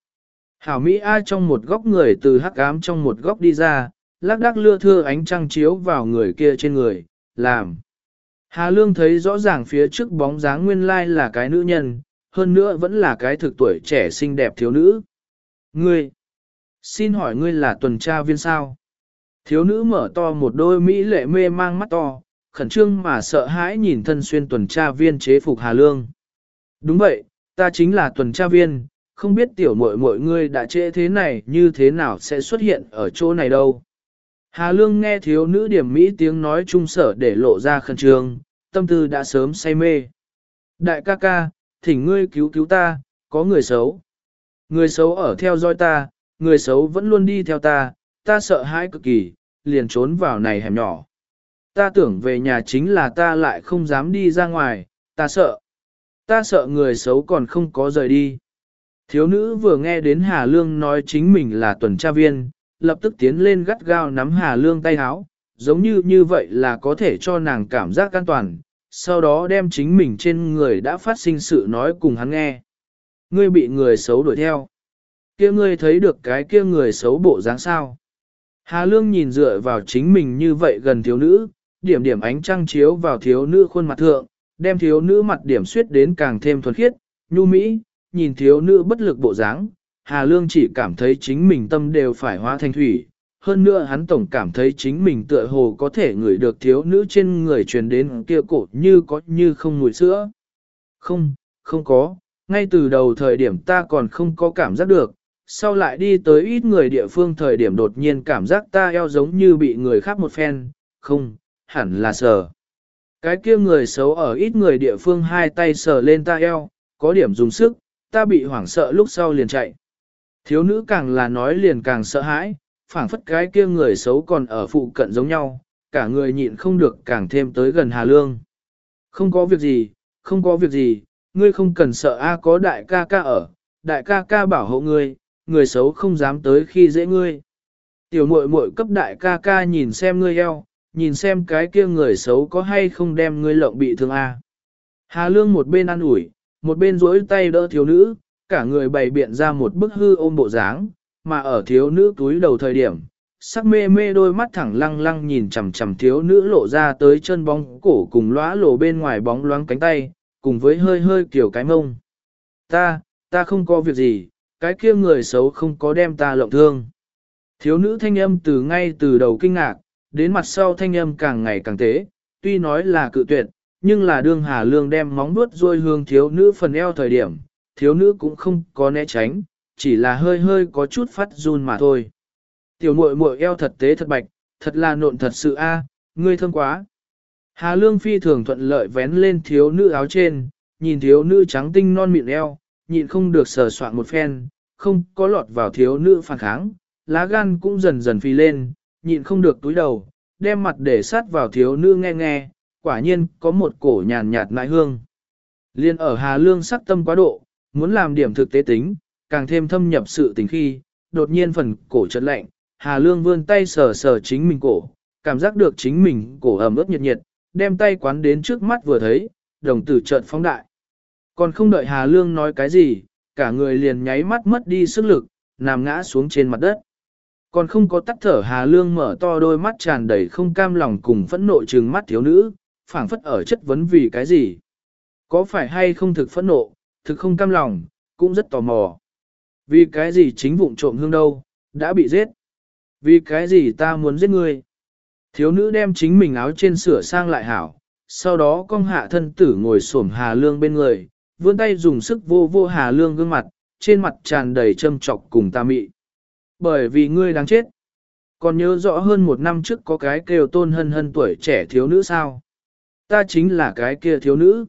Hảo Mỹ ai trong một góc người từ hắc ám trong một góc đi ra, lác đác lưa thưa ánh trăng chiếu vào người kia trên người, làm. Hà Lương thấy rõ ràng phía trước bóng dáng nguyên lai là cái nữ nhân, hơn nữa vẫn là cái thực tuổi trẻ xinh đẹp thiếu nữ. Ngươi, xin hỏi ngươi là tuần tra viên sao? Thiếu nữ mở to một đôi mỹ lệ mê mang mắt to, khẩn trương mà sợ hãi nhìn thân xuyên tuần tra viên chế phục Hà Lương. Đúng vậy, ta chính là tuần tra viên, không biết tiểu muội muội ngươi đã trễ thế này như thế nào sẽ xuất hiện ở chỗ này đâu. Hà Lương nghe thiếu nữ điểm Mỹ tiếng nói trung sở để lộ ra khẩn trương, tâm tư đã sớm say mê. Đại ca ca, thỉnh ngươi cứu cứu ta, có người xấu. Người xấu ở theo dõi ta, người xấu vẫn luôn đi theo ta, ta sợ hãi cực kỳ, liền trốn vào này hẻm nhỏ. Ta tưởng về nhà chính là ta lại không dám đi ra ngoài, ta sợ. Ta sợ người xấu còn không có rời đi. Thiếu nữ vừa nghe đến Hà Lương nói chính mình là tuần tra viên, lập tức tiến lên gắt gao nắm Hà Lương tay háo, giống như như vậy là có thể cho nàng cảm giác an toàn, sau đó đem chính mình trên người đã phát sinh sự nói cùng hắn nghe. Ngươi bị người xấu đuổi theo. kia ngươi thấy được cái kia người xấu bộ dáng sao. Hà Lương nhìn dựa vào chính mình như vậy gần thiếu nữ, điểm điểm ánh trăng chiếu vào thiếu nữ khuôn mặt thượng, đem thiếu nữ mặt điểm suyết đến càng thêm thuần khiết, nhu mỹ, nhìn thiếu nữ bất lực bộ dáng, Hà Lương chỉ cảm thấy chính mình tâm đều phải hóa thành thủy, hơn nữa hắn tổng cảm thấy chính mình tựa hồ có thể ngửi được thiếu nữ trên người truyền đến kia cổ như có như không mùi sữa. Không, không có, ngay từ đầu thời điểm ta còn không có cảm giác được, sau lại đi tới ít người địa phương thời điểm đột nhiên cảm giác ta eo giống như bị người khác một phen, không, hẳn là sờ. Cái kia người xấu ở ít người địa phương hai tay sờ lên ta eo, có điểm dùng sức, ta bị hoảng sợ lúc sau liền chạy. Thiếu nữ càng là nói liền càng sợ hãi, phảng phất cái kia người xấu còn ở phụ cận giống nhau, cả người nhịn không được càng thêm tới gần Hà Lương. Không có việc gì, không có việc gì, ngươi không cần sợ a có đại ca ca ở, đại ca ca bảo hộ ngươi, người xấu không dám tới khi dễ ngươi. Tiểu muội muội cấp đại ca ca nhìn xem ngươi eo, nhìn xem cái kia người xấu có hay không đem ngươi lộng bị thương a. Hà Lương một bên ăn ủi, một bên duỗi tay đỡ thiếu nữ, cả người bày biện ra một bức hư ôm bộ dáng, mà ở thiếu nữ túi đầu thời điểm, sắc mê mê đôi mắt thẳng lăng lăng nhìn chằm chằm thiếu nữ lộ ra tới chân bóng cổ cùng lóa lộ bên ngoài bóng loáng cánh tay, cùng với hơi hơi kiểu cái mông. Ta, ta không có việc gì, cái kia người xấu không có đem ta lộng thương. Thiếu nữ thanh âm từ ngay từ đầu kinh ngạc, đến mặt sau thanh âm càng ngày càng tế, tuy nói là cự tuyệt, nhưng là đương Hà Lương đem móng vuốt rôi hương thiếu nữ phần eo thời điểm, thiếu nữ cũng không có né tránh, chỉ là hơi hơi có chút phát run mà thôi. Tiểu muội muội eo thật tế thật bạch, thật là nộn thật sự a, ngươi thơm quá. Hà Lương phi thường thuận lợi vén lên thiếu nữ áo trên, nhìn thiếu nữ trắng tinh non mịn eo, nhịn không được sờ soạn một phen, không có lọt vào thiếu nữ phản kháng, lá gan cũng dần dần phi lên, nhịn không được túi đầu, đem mặt để sát vào thiếu nữ nghe nghe, quả nhiên có một cổ nhàn nhạt nại hương. Liên ở Hà Lương sắc tâm quá độ, muốn làm điểm thực tế tính, càng thêm thâm nhập sự tình khi, đột nhiên phần cổ chợt lạnh, Hà Lương vươn tay sờ sờ chính mình cổ, cảm giác được chính mình cổ ẩm ướt nhiệt nhiệt, đem tay quán đến trước mắt vừa thấy, đồng tử chợt phóng đại. Còn không đợi Hà Lương nói cái gì, cả người liền nháy mắt mất đi sức lực, nằm ngã xuống trên mặt đất. Còn không có tắt thở Hà Lương mở to đôi mắt tràn đầy không cam lòng cùng phẫn nộ trừng mắt thiếu nữ, phảng phất ở chất vấn vì cái gì. Có phải hay không thực phẫn nộ, thực không cam lòng, cũng rất tò mò. Vì cái gì chính vụng trộm hương đâu, đã bị giết. Vì cái gì ta muốn giết ngươi. Thiếu nữ đem chính mình áo trên sửa sang lại hảo, sau đó cong hạ thân tử ngồi xổm Hà Lương bên người, vươn tay dùng sức vô vô Hà Lương gương mặt, trên mặt tràn đầy châm trọc cùng ta mị. Bởi vì ngươi đáng chết. Còn nhớ rõ hơn một năm trước có cái kêu tôn hân hân tuổi trẻ thiếu nữ sao? Ta chính là cái kia thiếu nữ.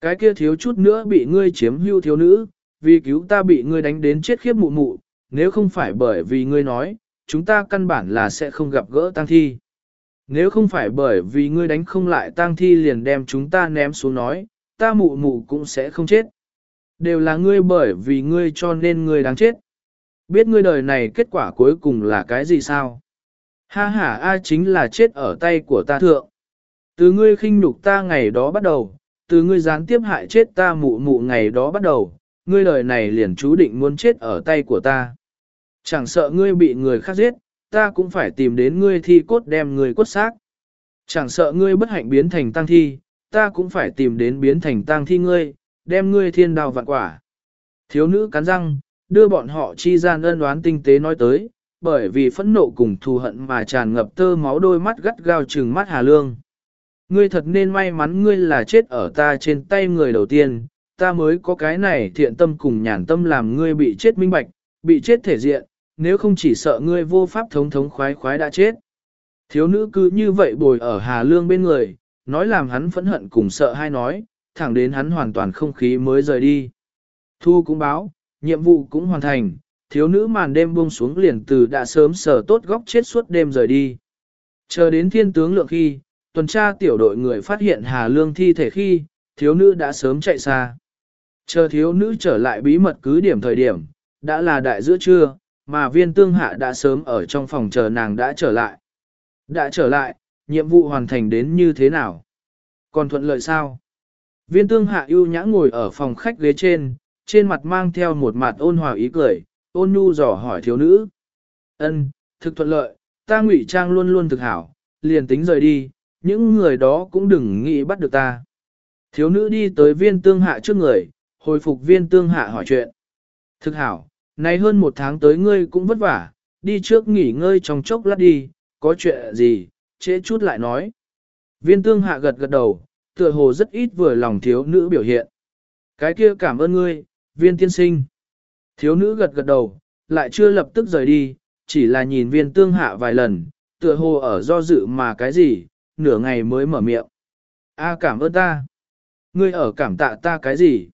Cái kia thiếu chút nữa bị ngươi chiếm hưu thiếu nữ, vì cứu ta bị ngươi đánh đến chết khiếp mụ mụ, nếu không phải bởi vì ngươi nói, chúng ta căn bản là sẽ không gặp gỡ tang thi. Nếu không phải bởi vì ngươi đánh không lại tang thi liền đem chúng ta ném xuống nói, ta mụ mụ cũng sẽ không chết. Đều là ngươi bởi vì ngươi cho nên ngươi đáng chết. Biết ngươi đời này kết quả cuối cùng là cái gì sao? Ha ha a chính là chết ở tay của ta thượng. Từ ngươi khinh nhục ta ngày đó bắt đầu, từ ngươi gián tiếp hại chết ta mụ mụ ngày đó bắt đầu, ngươi lời này liền chú định muốn chết ở tay của ta. Chẳng sợ ngươi bị người khác giết, ta cũng phải tìm đến ngươi thi cốt đem ngươi cốt xác. Chẳng sợ ngươi bất hạnh biến thành tang thi, ta cũng phải tìm đến biến thành tang thi ngươi, đem ngươi thiên đào vạn quả. Thiếu nữ cắn răng, đưa bọn họ chi gian ân đoán tinh tế nói tới, bởi vì phẫn nộ cùng thù hận mà tràn ngập tơ máu đôi mắt gắt gao trừng mắt Hà Lương. Ngươi thật nên may mắn ngươi là chết ở ta trên tay người đầu tiên, ta mới có cái này thiện tâm cùng nhàn tâm làm ngươi bị chết minh bạch, bị chết thể diện, nếu không chỉ sợ ngươi vô pháp thống thống khoái khoái đã chết. Thiếu nữ cứ như vậy bồi ở Hà Lương bên người, nói làm hắn phẫn hận cùng sợ hai nói, thẳng đến hắn hoàn toàn không khí mới rời đi. Thu cũng báo, nhiệm vụ cũng hoàn thành, thiếu nữ màn đêm buông xuống liền từ đã sớm sở tốt góc chết suốt đêm rời đi. Chờ đến thiên tướng lượng khi, tuần tra tiểu đội người phát hiện Hà Lương thi thể khi, thiếu nữ đã sớm chạy xa. Chờ thiếu nữ trở lại bí mật cứ điểm thời điểm, đã là đại giữa trưa, mà viên tương hạ đã sớm ở trong phòng chờ nàng đã trở lại. Đã trở lại, nhiệm vụ hoàn thành đến như thế nào? Còn thuận lợi sao? Viên tương hạ ưu nhã ngồi ở phòng khách ghế trên, trên mặt mang theo một mặt ôn hòa ý cười, ôn nhu dò hỏi thiếu nữ. Ân, thực thuận lợi, ta ngụy trang luôn luôn thực hảo, liền tính rời đi, những người đó cũng đừng nghĩ bắt được ta. Thiếu nữ đi tới viên tương hạ trước người, hồi phục viên tương hạ hỏi chuyện. Thực hảo, nay hơn một tháng tới ngươi cũng vất vả, đi trước nghỉ ngơi trong chốc lát đi, có chuyện gì, trễ chút lại nói. Viên tương hạ gật gật đầu, tựa hồ rất ít vừa lòng thiếu nữ biểu hiện. Cái kia cảm ơn ngươi, viên tiên sinh. Thiếu nữ gật gật đầu, lại chưa lập tức rời đi, chỉ là nhìn viên tương hạ vài lần, tựa hồ ở do dự mà cái gì, nửa ngày mới mở miệng. A cảm ơn ta. Ngươi ở cảm tạ ta cái gì?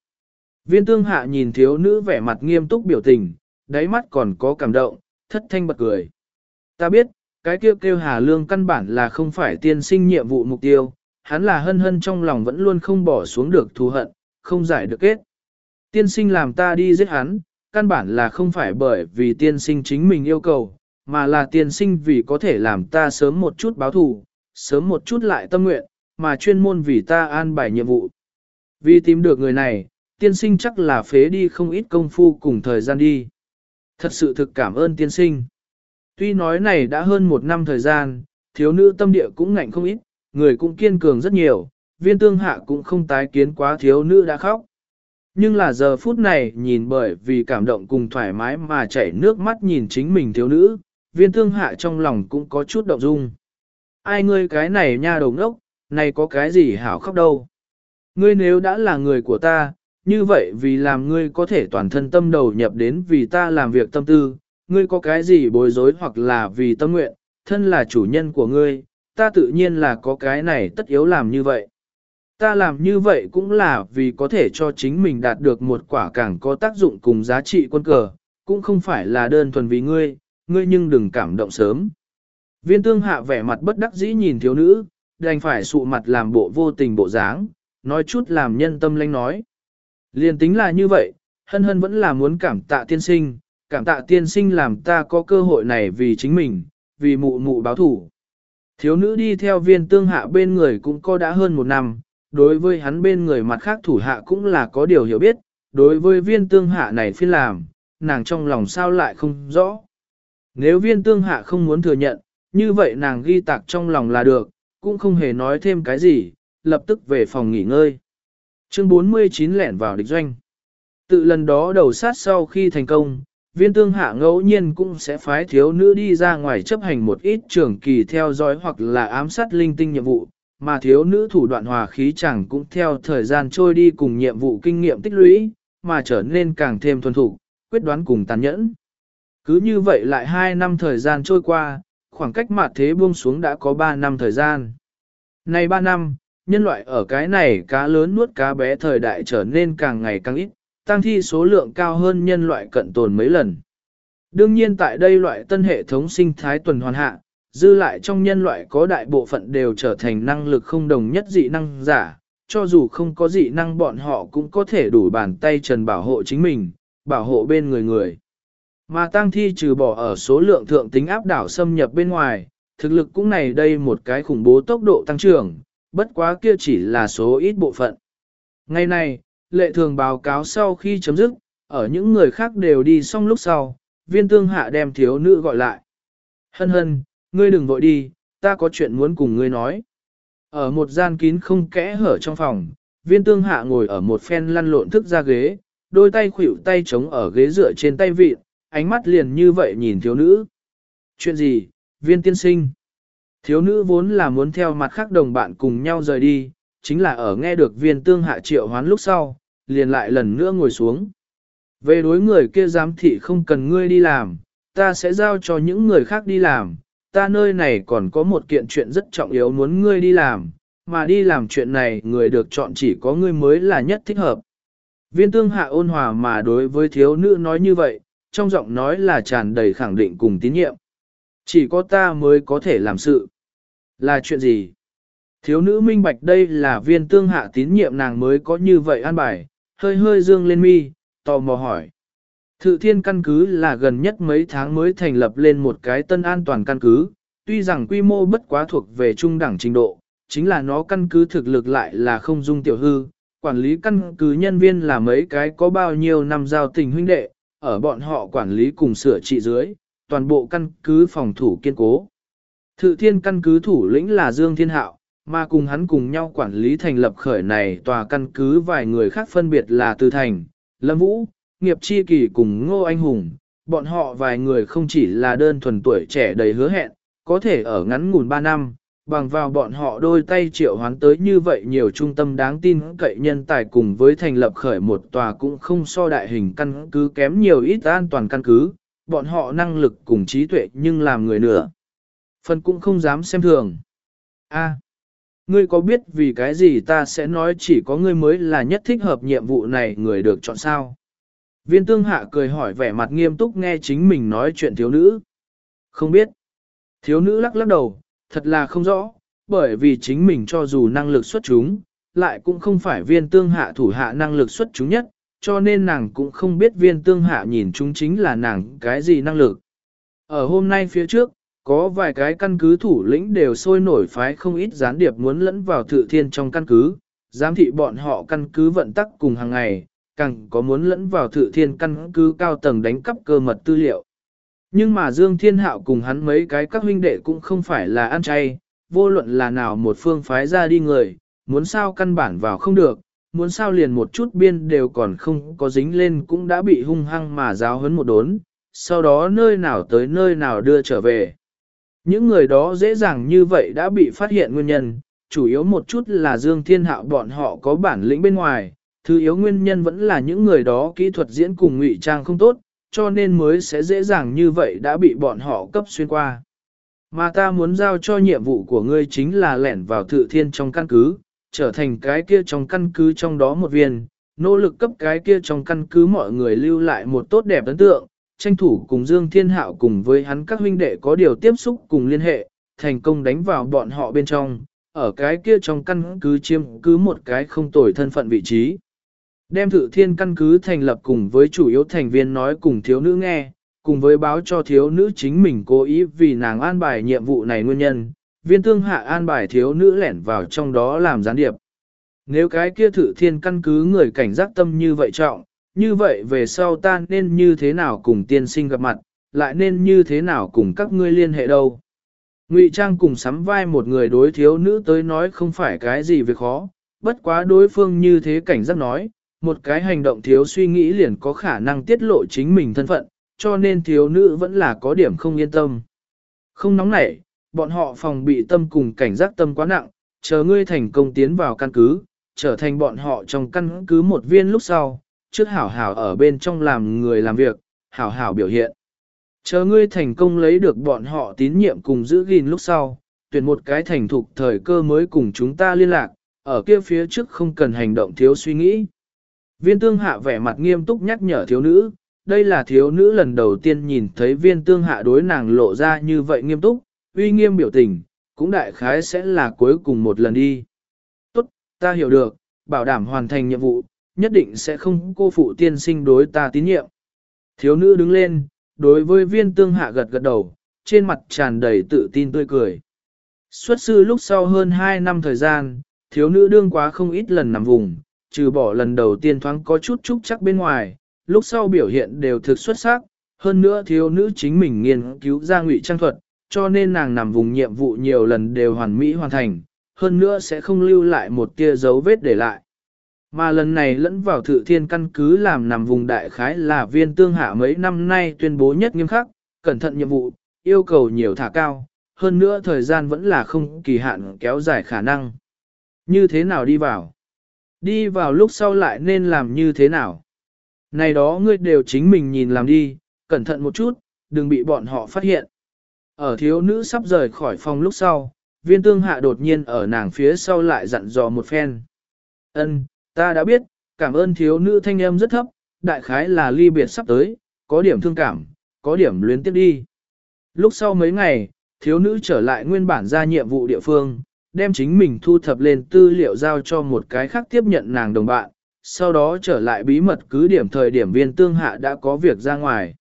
Viên tương hạ nhìn thiếu nữ vẻ mặt nghiêm túc biểu tình, đáy mắt còn có cảm động, thất thanh bật cười. Ta biết, cái kêu kêu Hà Lương căn bản là không phải tiên sinh nhiệm vụ mục tiêu, hắn là hân hân trong lòng vẫn luôn không bỏ xuống được thù hận, không giải được kết. Tiên sinh làm ta đi giết hắn, căn bản là không phải bởi vì tiên sinh chính mình yêu cầu, mà là tiên sinh vì có thể làm ta sớm một chút báo thù, sớm một chút lại tâm nguyện, mà chuyên môn vì ta an bài nhiệm vụ. Vì tìm được người này, tiên sinh chắc là phế đi không ít công phu cùng thời gian đi. Thật sự thực cảm ơn tiên sinh. Tuy nói này đã hơn một năm thời gian, thiếu nữ tâm địa cũng ngạnh không ít, người cũng kiên cường rất nhiều, viên tương hạ cũng không tái kiến quá thiếu nữ đã khóc. Nhưng là giờ phút này nhìn bởi vì cảm động cùng thoải mái mà chảy nước mắt nhìn chính mình thiếu nữ, viên tương hạ trong lòng cũng có chút động dung. Ai ngươi cái này nha đầu ngốc, này có cái gì hảo khóc đâu. Ngươi nếu đã là người của ta, như vậy vì làm ngươi có thể toàn thân tâm đầu nhập đến vì ta làm việc tâm tư, ngươi có cái gì bối rối hoặc là vì tâm nguyện, thân là chủ nhân của ngươi, ta tự nhiên là có cái này tất yếu làm như vậy. Ta làm như vậy cũng là vì có thể cho chính mình đạt được một quả càng có tác dụng cùng giá trị quân cờ, cũng không phải là đơn thuần vì ngươi, ngươi nhưng đừng cảm động sớm. Viên tương hạ vẻ mặt bất đắc dĩ nhìn thiếu nữ, đành phải sụ mặt làm bộ vô tình bộ dáng, nói chút làm nhân tâm lanh nói. Liên tính là như vậy, hân hân vẫn là muốn cảm tạ tiên sinh, cảm tạ tiên sinh làm ta có cơ hội này vì chính mình, vì mụ mụ báo thủ. Thiếu nữ đi theo viên tương hạ bên người cũng có đã hơn một năm, đối với hắn bên người mặt khác thủ hạ cũng là có điều hiểu biết, đối với viên tương hạ này phiên làm, nàng trong lòng sao lại không rõ. Nếu viên tương hạ không muốn thừa nhận, như vậy nàng ghi tạc trong lòng là được, cũng không hề nói thêm cái gì, lập tức về phòng nghỉ ngơi. Chương 49 lẻn vào địch doanh. Tự lần đó đầu sát sau khi thành công, viên tương hạ ngẫu nhiên cũng sẽ phái thiếu nữ đi ra ngoài chấp hành một ít trường kỳ theo dõi hoặc là ám sát linh tinh nhiệm vụ, mà thiếu nữ thủ đoạn hòa khí chẳng cũng theo thời gian trôi đi cùng nhiệm vụ kinh nghiệm tích lũy, mà trở nên càng thêm thuần thục, quyết đoán cùng tàn nhẫn. Cứ như vậy lại 2 năm thời gian trôi qua, khoảng cách mặt thế buông xuống đã có 3 năm thời gian. Này 3 năm, nhân loại ở cái này cá lớn nuốt cá bé thời đại trở nên càng ngày càng ít, tăng thi số lượng cao hơn nhân loại cận tồn mấy lần. Đương nhiên tại đây loại tân hệ thống sinh thái tuần hoàn hạ, dư lại trong nhân loại có đại bộ phận đều trở thành năng lực không đồng nhất dị năng giả, cho dù không có dị năng bọn họ cũng có thể đủ bàn tay trần bảo hộ chính mình, bảo hộ bên người người. Mà tang thi trừ bỏ ở số lượng thượng tính áp đảo xâm nhập bên ngoài, thực lực cũng này đây một cái khủng bố tốc độ tăng trưởng, bất quá kia chỉ là số ít bộ phận. Ngày này, lệ thường báo cáo sau khi chấm dứt, ở những người khác đều đi xong lúc sau, viên tương hạ đem thiếu nữ gọi lại. Hân hân, ngươi đừng vội đi, ta có chuyện muốn cùng ngươi nói. Ở một gian kín không kẽ hở trong phòng, viên tương hạ ngồi ở một phen lăn lộn thức ra ghế, đôi tay khuỷu tay chống ở ghế dựa trên tay vịt, ánh mắt liền như vậy nhìn thiếu nữ. Chuyện gì, viên tiên sinh? Thiếu nữ vốn là muốn theo mặt khác đồng bạn cùng nhau rời đi, chính là ở nghe được viên tương hạ triệu hoán lúc sau, liền lại lần nữa ngồi xuống. Về đối người kia giám thị không cần ngươi đi làm, ta sẽ giao cho những người khác đi làm, ta nơi này còn có một kiện chuyện rất trọng yếu muốn ngươi đi làm, mà đi làm chuyện này người được chọn chỉ có ngươi mới là nhất thích hợp. Viên tương hạ ôn hòa mà đối với thiếu nữ nói như vậy, trong giọng nói là tràn đầy khẳng định cùng tín nhiệm. Chỉ có ta mới có thể làm sự. Là chuyện gì? Thiếu nữ minh bạch đây là viên tương hạ tín nhiệm nàng mới có như vậy an bài, hơi hơi dương lên mi, tò mò hỏi. Thự thiên căn cứ là gần nhất mấy tháng mới thành lập lên một cái tân an toàn căn cứ, tuy rằng quy mô bất quá thuộc về trung đẳng trình độ, chính là nó căn cứ thực lực lại là không dung tiểu hư, quản lý căn cứ nhân viên là mấy cái có bao nhiêu năm giao tình huynh đệ, ở bọn họ quản lý cùng sửa trị dưới, toàn bộ căn cứ phòng thủ kiên cố. Thự thiên căn cứ thủ lĩnh là Dương Thiên Hạo, mà cùng hắn cùng nhau quản lý thành lập khởi này tòa căn cứ vài người khác phân biệt là Từ Thành, Lâm Vũ, Nghiệp Chi Kỳ cùng Ngô Anh Hùng, bọn họ vài người không chỉ là đơn thuần tuổi trẻ đầy hứa hẹn, có thể ở ngắn ngủn 3 năm, bằng vào bọn họ đôi tay triệu hoán tới như vậy nhiều trung tâm đáng tin cậy nhân tài cùng với thành lập khởi một tòa cũng không so đại hình căn cứ kém nhiều ít an toàn căn cứ, bọn họ năng lực cùng trí tuệ nhưng làm người nửa. Phần cũng không dám xem thường. A, ngươi có biết vì cái gì ta sẽ nói chỉ có ngươi mới là nhất thích hợp nhiệm vụ này người được chọn sao? Viên tương hạ cười hỏi vẻ mặt nghiêm túc nghe chính mình nói chuyện thiếu nữ. Không biết. Thiếu nữ lắc lắc đầu, thật là không rõ, bởi vì chính mình cho dù năng lực xuất chúng, lại cũng không phải viên tương hạ thủ hạ năng lực xuất chúng nhất, cho nên nàng cũng không biết viên tương hạ nhìn chúng chính là nàng cái gì năng lực. Ở hôm nay phía trước, có vài cái căn cứ thủ lĩnh đều sôi nổi phái không ít gián điệp muốn lẫn vào thự thiên trong căn cứ, giám thị bọn họ căn cứ vận tắc cùng hàng ngày, càng có muốn lẫn vào thự thiên căn cứ cao tầng đánh cắp cơ mật tư liệu. Nhưng mà Dương Thiên Hạo cùng hắn mấy cái các huynh đệ cũng không phải là ăn chay, vô luận là nào một phương phái ra đi người, muốn sao căn bản vào không được, muốn sao liền một chút biên đều còn không có dính lên cũng đã bị hung hăng mà giáo hấn một đốn, sau đó nơi nào tới nơi nào đưa trở về. Những người đó dễ dàng như vậy đã bị phát hiện nguyên nhân, chủ yếu một chút là Dương Thiên Hạo bọn họ có bản lĩnh bên ngoài, thứ yếu nguyên nhân vẫn là những người đó kỹ thuật diễn cùng ngụy trang không tốt, cho nên mới sẽ dễ dàng như vậy đã bị bọn họ cấp xuyên qua. Mà ta muốn giao cho nhiệm vụ của ngươi chính là lẻn vào thự thiên trong căn cứ, trở thành cái kia trong căn cứ trong đó một viên, nỗ lực cấp cái kia trong căn cứ mọi người lưu lại một tốt đẹp ấn tượng, tranh thủ cùng Dương Thiên Hạo cùng với hắn các huynh đệ có điều tiếp xúc cùng liên hệ, thành công đánh vào bọn họ bên trong, ở cái kia trong căn cứ chiếm cứ một cái không tồi thân phận vị trí. Đem thự thiên căn cứ thành lập cùng với chủ yếu thành viên nói cùng thiếu nữ nghe, cùng với báo cho thiếu nữ chính mình cố ý vì nàng an bài nhiệm vụ này nguyên nhân, viên tương hạ an bài thiếu nữ lẻn vào trong đó làm gián điệp. Nếu cái kia thự thiên căn cứ người cảnh giác tâm như vậy trọng, như vậy về sau ta nên như thế nào cùng tiên sinh gặp mặt, lại nên như thế nào cùng các ngươi liên hệ đâu. Ngụy Trang cùng sắm vai một người đối thiếu nữ tới nói không phải cái gì việc khó, bất quá đối phương như thế cảnh giác nói, một cái hành động thiếu suy nghĩ liền có khả năng tiết lộ chính mình thân phận, cho nên thiếu nữ vẫn là có điểm không yên tâm. Không nóng nảy, bọn họ phòng bị tâm cùng cảnh giác tâm quá nặng, chờ ngươi thành công tiến vào căn cứ, trở thành bọn họ trong căn cứ một viên lúc sau, trước hảo hảo ở bên trong làm người làm việc, hảo hảo biểu hiện. Chờ ngươi thành công lấy được bọn họ tín nhiệm cùng giữ gìn lúc sau, tuyển một cái thành thục thời cơ mới cùng chúng ta liên lạc, ở kia phía trước không cần hành động thiếu suy nghĩ. Viên tương hạ vẻ mặt nghiêm túc nhắc nhở thiếu nữ, đây là thiếu nữ lần đầu tiên nhìn thấy viên tương hạ đối nàng lộ ra như vậy nghiêm túc, uy nghiêm biểu tình, cũng đại khái sẽ là cuối cùng một lần đi. Tốt, ta hiểu được, bảo đảm hoàn thành nhiệm vụ, nhất định sẽ không cô phụ tiên sinh đối ta tín nhiệm. Thiếu nữ đứng lên, đối với viên tương hạ gật gật đầu, trên mặt tràn đầy tự tin tươi cười. Xuất sư lúc sau hơn 2 năm thời gian, thiếu nữ đương quá không ít lần nằm vùng, trừ bỏ lần đầu tiên thoáng có chút trúc chắc bên ngoài, lúc sau biểu hiện đều thực xuất sắc, hơn nữa thiếu nữ chính mình nghiên cứu ra ngụy trang thuật, cho nên nàng nằm vùng nhiệm vụ nhiều lần đều hoàn mỹ hoàn thành, hơn nữa sẽ không lưu lại một tia dấu vết để lại. Mà lần này lẫn vào thự thiên căn cứ làm nằm vùng đại khái là viên tương hạ mấy năm nay tuyên bố nhất nghiêm khắc, cẩn thận nhiệm vụ, yêu cầu nhiều thả cao, hơn nữa thời gian vẫn là không kỳ hạn kéo dài khả năng. Như thế nào đi vào? Đi vào lúc sau lại nên làm như thế nào? Này đó ngươi đều chính mình nhìn làm đi, cẩn thận một chút, đừng bị bọn họ phát hiện. Ở thiếu nữ sắp rời khỏi phòng lúc sau, viên tương hạ đột nhiên ở nàng phía sau lại dặn dò một phen. Ân, ta đã biết, cảm ơn thiếu nữ thanh âm rất thấp, đại khái là ly biệt sắp tới, có điểm thương cảm, có điểm luyến tiếp đi. Lúc sau mấy ngày, thiếu nữ trở lại nguyên bản ra nhiệm vụ địa phương, đem chính mình thu thập lên tư liệu giao cho một cái khác tiếp nhận nàng đồng bạn, sau đó trở lại bí mật cứ điểm thời điểm viên tương hạ đã có việc ra ngoài.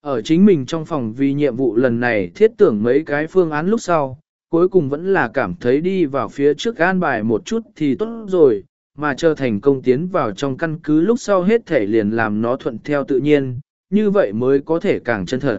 Ở chính mình trong phòng vì nhiệm vụ lần này thiết tưởng mấy cái phương án lúc sau, cuối cùng vẫn là cảm thấy đi vào phía trước an bài một chút thì tốt rồi, mà chờ thành công tiến vào trong căn cứ lúc sau hết thể liền làm nó thuận theo tự nhiên, như vậy mới có thể càng chân thật.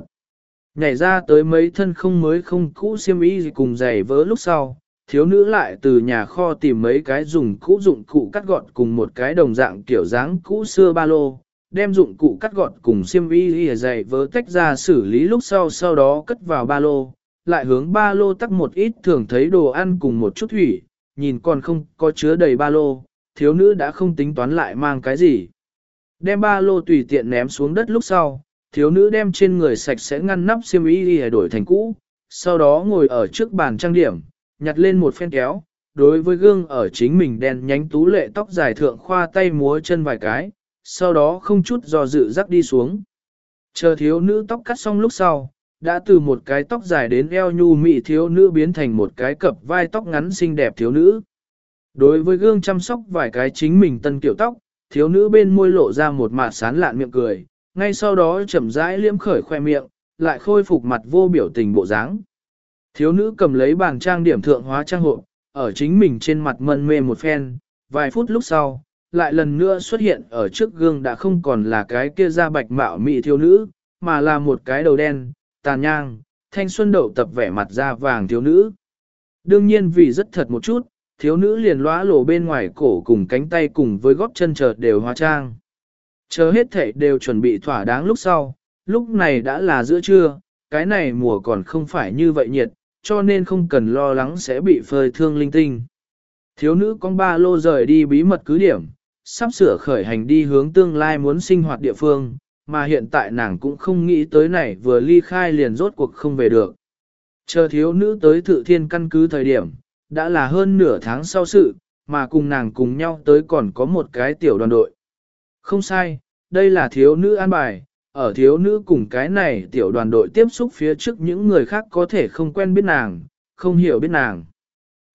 Nhảy ra tới mấy thân không mới không cũ xiêm y gì cùng giày vỡ lúc sau, thiếu nữ lại từ nhà kho tìm mấy cái dùng cũ dụng cụ cắt gọn cùng một cái đồng dạng kiểu dáng cũ xưa ba lô, đem dụng cụ cắt gọt cùng xiêm y dày vớ tách ra xử lý lúc sau sau đó cất vào ba lô, lại hướng ba lô tắc một ít thường thấy đồ ăn cùng một chút thủy, nhìn còn không có chứa đầy ba lô, thiếu nữ đã không tính toán lại mang cái gì. Đem ba lô tùy tiện ném xuống đất lúc sau, thiếu nữ đem trên người sạch sẽ ngăn nắp xiêm y để đổi thành cũ, sau đó ngồi ở trước bàn trang điểm, nhặt lên một phen kéo, đối với gương ở chính mình đen nhánh tú lệ tóc dài thượng khoa tay múa chân vài cái, sau đó không chút do dự rắc đi xuống. Chờ thiếu nữ tóc cắt xong lúc sau, đã từ một cái tóc dài đến eo nhu mị thiếu nữ biến thành một cái cặp vai tóc ngắn xinh đẹp thiếu nữ. Đối với gương chăm sóc vài cái chính mình tân kiểu tóc, thiếu nữ bên môi lộ ra một mạt sán lạn miệng cười, ngay sau đó chậm rãi liếm khởi khoe miệng, lại khôi phục mặt vô biểu tình bộ dáng. Thiếu nữ cầm lấy bàn trang điểm thượng hóa trang hộ, ở chính mình trên mặt mân mê một phen, vài phút lúc sau, lại lần nữa xuất hiện ở trước gương đã không còn là cái kia da bạch mạo mị thiếu nữ, mà là một cái đầu đen, tàn nhang, thanh xuân đậu tập vẻ mặt da vàng thiếu nữ. Đương nhiên vì rất thật một chút, thiếu nữ liền lóa lộ bên ngoài cổ cùng cánh tay cùng với góp chân chợt đều hóa trang. Chờ hết thể đều chuẩn bị thỏa đáng lúc sau, lúc này đã là giữa trưa, cái này mùa còn không phải như vậy nhiệt, cho nên không cần lo lắng sẽ bị phơi thương linh tinh. Thiếu nữ con ba lô rời đi bí mật cứ điểm, sắp sửa khởi hành đi hướng tương lai muốn sinh hoạt địa phương, mà hiện tại nàng cũng không nghĩ tới này vừa ly khai liền rốt cuộc không về được. Chờ thiếu nữ tới thự thiên căn cứ thời điểm, đã là hơn nửa tháng sau sự, mà cùng nàng cùng nhau tới còn có một cái tiểu đoàn đội. Không sai, đây là thiếu nữ an bài, ở thiếu nữ cùng cái này tiểu đoàn đội tiếp xúc phía trước những người khác có thể không quen biết nàng, không hiểu biết nàng.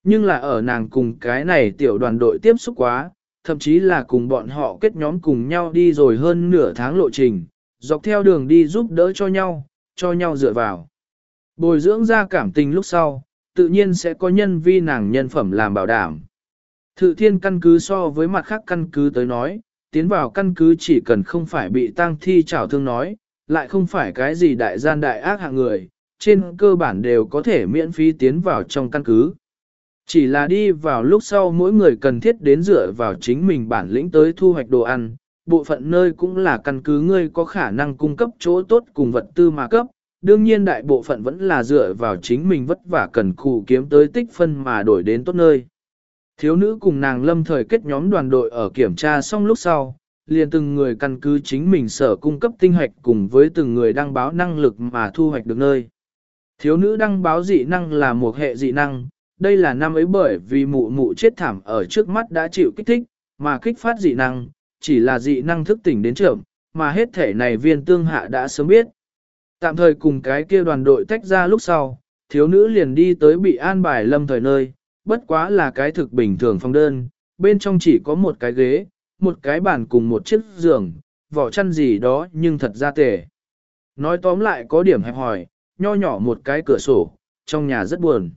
Nhưng là ở nàng cùng cái này tiểu đoàn đội tiếp xúc quá, thậm chí là cùng bọn họ kết nhóm cùng nhau đi rồi hơn nửa tháng lộ trình, dọc theo đường đi giúp đỡ cho nhau, cho nhau dựa vào. Bồi dưỡng ra cảm tình lúc sau, tự nhiên sẽ có nhân vi nàng nhân phẩm làm bảo đảm. Thự thiên căn cứ so với mặt khác căn cứ tới nói, tiến vào căn cứ chỉ cần không phải bị tang thi trảo thương nói, lại không phải cái gì đại gian đại ác hạng người, trên cơ bản đều có thể miễn phí tiến vào trong căn cứ. Chỉ là đi vào lúc sau mỗi người cần thiết đến dựa vào chính mình bản lĩnh tới thu hoạch đồ ăn, bộ phận nơi cũng là căn cứ ngươi có khả năng cung cấp chỗ tốt cùng vật tư mà cấp, đương nhiên đại bộ phận vẫn là dựa vào chính mình vất vả cần cù kiếm tới tích phân mà đổi đến tốt nơi. Thiếu nữ cùng nàng lâm thời kết nhóm đoàn đội ở kiểm tra xong lúc sau, liền từng người căn cứ chính mình sở cung cấp tinh hoạch cùng với từng người đăng báo năng lực mà thu hoạch được nơi. Thiếu nữ đăng báo dị năng là một hệ dị năng, đây là năm ấy bởi vì mụ mụ chết thảm ở trước mắt đã chịu kích thích, mà kích phát dị năng, chỉ là dị năng thức tỉnh đến trưởng, mà hết thể này viên tương hạ đã sớm biết. Tạm thời cùng cái kia đoàn đội tách ra lúc sau, thiếu nữ liền đi tới bị an bài lâm thời nơi, bất quá là cái thực bình thường phong đơn, bên trong chỉ có một cái ghế, một cái bàn cùng một chiếc giường, vỏ chăn gì đó nhưng thật ra tệ. Nói tóm lại có điểm hẹp hỏi, nho nhỏ một cái cửa sổ, trong nhà rất buồn.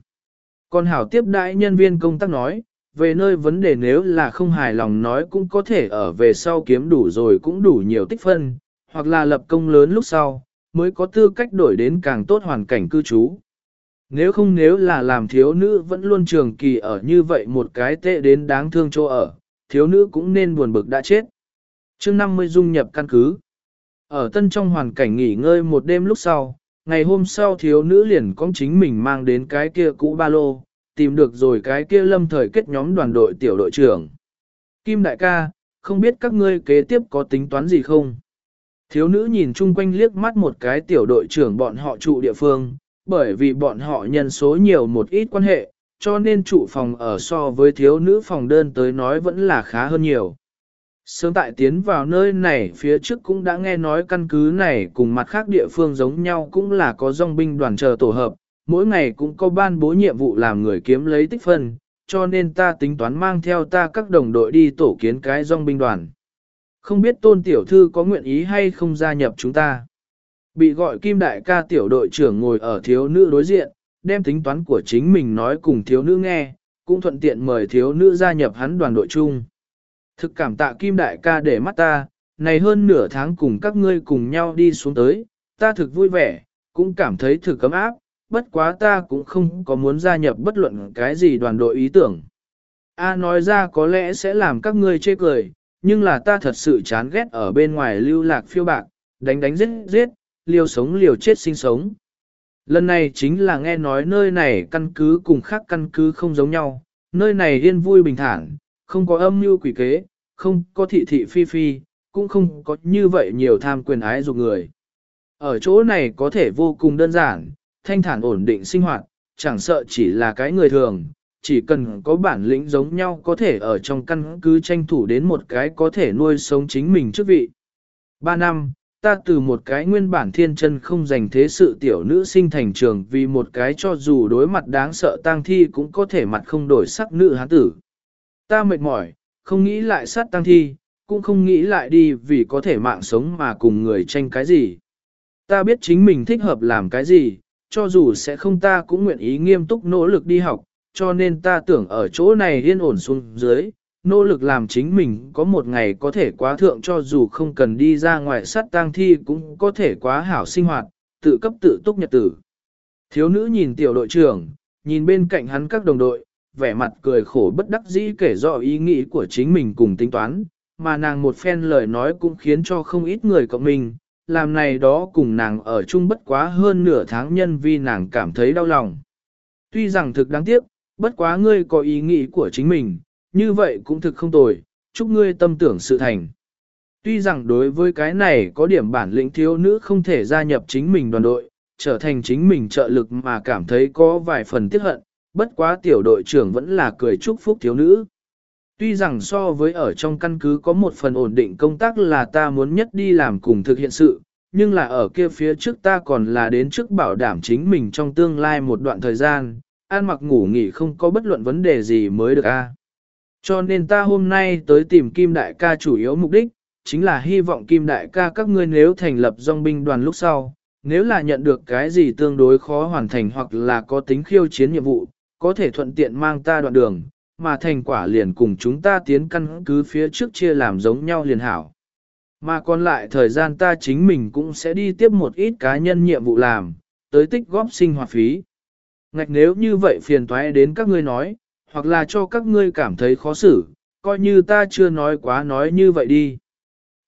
Còn hảo tiếp đại nhân viên công tác nói, về nơi vấn đề nếu là không hài lòng nói cũng có thể ở về sau kiếm đủ rồi cũng đủ nhiều tích phân, hoặc là lập công lớn lúc sau, mới có tư cách đổi đến càng tốt hoàn cảnh cư trú. Nếu không nếu là làm thiếu nữ vẫn luôn trường kỳ ở như vậy một cái tệ đến đáng thương chỗ ở, thiếu nữ cũng nên buồn bực đã chết. chương 50 dung nhập căn cứ. Ở tân trong hoàn cảnh nghỉ ngơi một đêm lúc sau, ngày hôm sau thiếu nữ liền có chính mình mang đến cái kia cũ ba lô, tìm được rồi cái kia lâm thời kết nhóm đoàn đội tiểu đội trưởng. Kim đại ca, không biết các ngươi kế tiếp có tính toán gì không? Thiếu nữ nhìn chung quanh liếc mắt một cái tiểu đội trưởng bọn họ trụ địa phương, bởi vì bọn họ nhân số nhiều một ít quan hệ, cho nên trụ phòng ở so với thiếu nữ phòng đơn tới nói vẫn là khá hơn nhiều. Sớm tại tiến vào nơi này phía trước cũng đã nghe nói căn cứ này cùng mặt khác địa phương giống nhau cũng là có dòng binh đoàn chờ tổ hợp, mỗi ngày cũng có ban bố nhiệm vụ làm người kiếm lấy tích phân, cho nên ta tính toán mang theo ta các đồng đội đi tổ kiến cái dòng binh đoàn. Không biết tôn tiểu thư có nguyện ý hay không gia nhập chúng ta. Bị gọi kim đại ca tiểu đội trưởng ngồi ở thiếu nữ đối diện, đem tính toán của chính mình nói cùng thiếu nữ nghe, cũng thuận tiện mời thiếu nữ gia nhập hắn đoàn đội chung. Thực cảm tạ kim đại ca để mắt ta, này hơn nửa tháng cùng các ngươi cùng nhau đi xuống tới, ta thực vui vẻ, cũng cảm thấy thực cấm áp, bất quá ta cũng không có muốn gia nhập bất luận cái gì đoàn đội ý tưởng. A nói ra có lẽ sẽ làm các ngươi chê cười, nhưng là ta thật sự chán ghét ở bên ngoài lưu lạc phiêu bạc, đánh đánh giết giết, liều sống liều chết sinh sống. Lần này chính là nghe nói nơi này căn cứ cùng khác căn cứ không giống nhau, nơi này yên vui bình thản, không có âm mưu quỷ kế, không có thị thị phi phi, cũng không có như vậy nhiều tham quyền ái dục người. Ở chỗ này có thể vô cùng đơn giản, thanh thản ổn định sinh hoạt, chẳng sợ chỉ là cái người thường, chỉ cần có bản lĩnh giống nhau có thể ở trong căn cứ tranh thủ đến một cái có thể nuôi sống chính mình trước vị. Ba năm, ta từ một cái nguyên bản thiên chân không dành thế sự tiểu nữ sinh thành trường vì một cái cho dù đối mặt đáng sợ tang thi cũng có thể mặt không đổi sắc nữ hán tử. Ta mệt mỏi, không nghĩ lại sát tang thi, cũng không nghĩ lại đi vì có thể mạng sống mà cùng người tranh cái gì. Ta biết chính mình thích hợp làm cái gì, cho dù sẽ không ta cũng nguyện ý nghiêm túc nỗ lực đi học, cho nên ta tưởng ở chỗ này yên ổn xuống dưới, nỗ lực làm chính mình có một ngày có thể quá thượng cho dù không cần đi ra ngoài sát tang thi cũng có thể quá hảo sinh hoạt, tự cấp tự túc nhật tử. Thiếu nữ nhìn tiểu đội trưởng, nhìn bên cạnh hắn các đồng đội, vẻ mặt cười khổ bất đắc dĩ kể rõ ý nghĩ của chính mình cùng tính toán, mà nàng một phen lời nói cũng khiến cho không ít người cộng mình, làm này đó cùng nàng ở chung bất quá hơn nửa tháng nhân vì nàng cảm thấy đau lòng. Tuy rằng thực đáng tiếc, bất quá ngươi có ý nghĩ của chính mình, như vậy cũng thực không tồi, chúc ngươi tâm tưởng sự thành. Tuy rằng đối với cái này có điểm bản lĩnh thiếu nữ không thể gia nhập chính mình đoàn đội, trở thành chính mình trợ lực mà cảm thấy có vài phần tiếc hận, bất quá tiểu đội trưởng vẫn là cười chúc phúc thiếu nữ. Tuy rằng so với ở trong căn cứ có một phần ổn định công tác là ta muốn nhất đi làm cùng thực hiện sự, nhưng là ở kia phía trước ta còn là đến trước bảo đảm chính mình trong tương lai một đoạn thời gian, ăn mặc ngủ nghỉ không có bất luận vấn đề gì mới được a. Cho nên ta hôm nay tới tìm Kim Đại ca chủ yếu mục đích, chính là hy vọng Kim Đại ca các ngươi nếu thành lập dòng binh đoàn lúc sau, nếu là nhận được cái gì tương đối khó hoàn thành hoặc là có tính khiêu chiến nhiệm vụ, có thể thuận tiện mang ta đoạn đường, mà thành quả liền cùng chúng ta tiến căn cứ phía trước chia làm giống nhau liền hảo. Mà còn lại thời gian ta chính mình cũng sẽ đi tiếp một ít cá nhân nhiệm vụ làm, tới tích góp sinh hoạt phí. Ngạch nếu như vậy phiền toái đến các ngươi nói, hoặc là cho các ngươi cảm thấy khó xử, coi như ta chưa nói quá nói như vậy đi.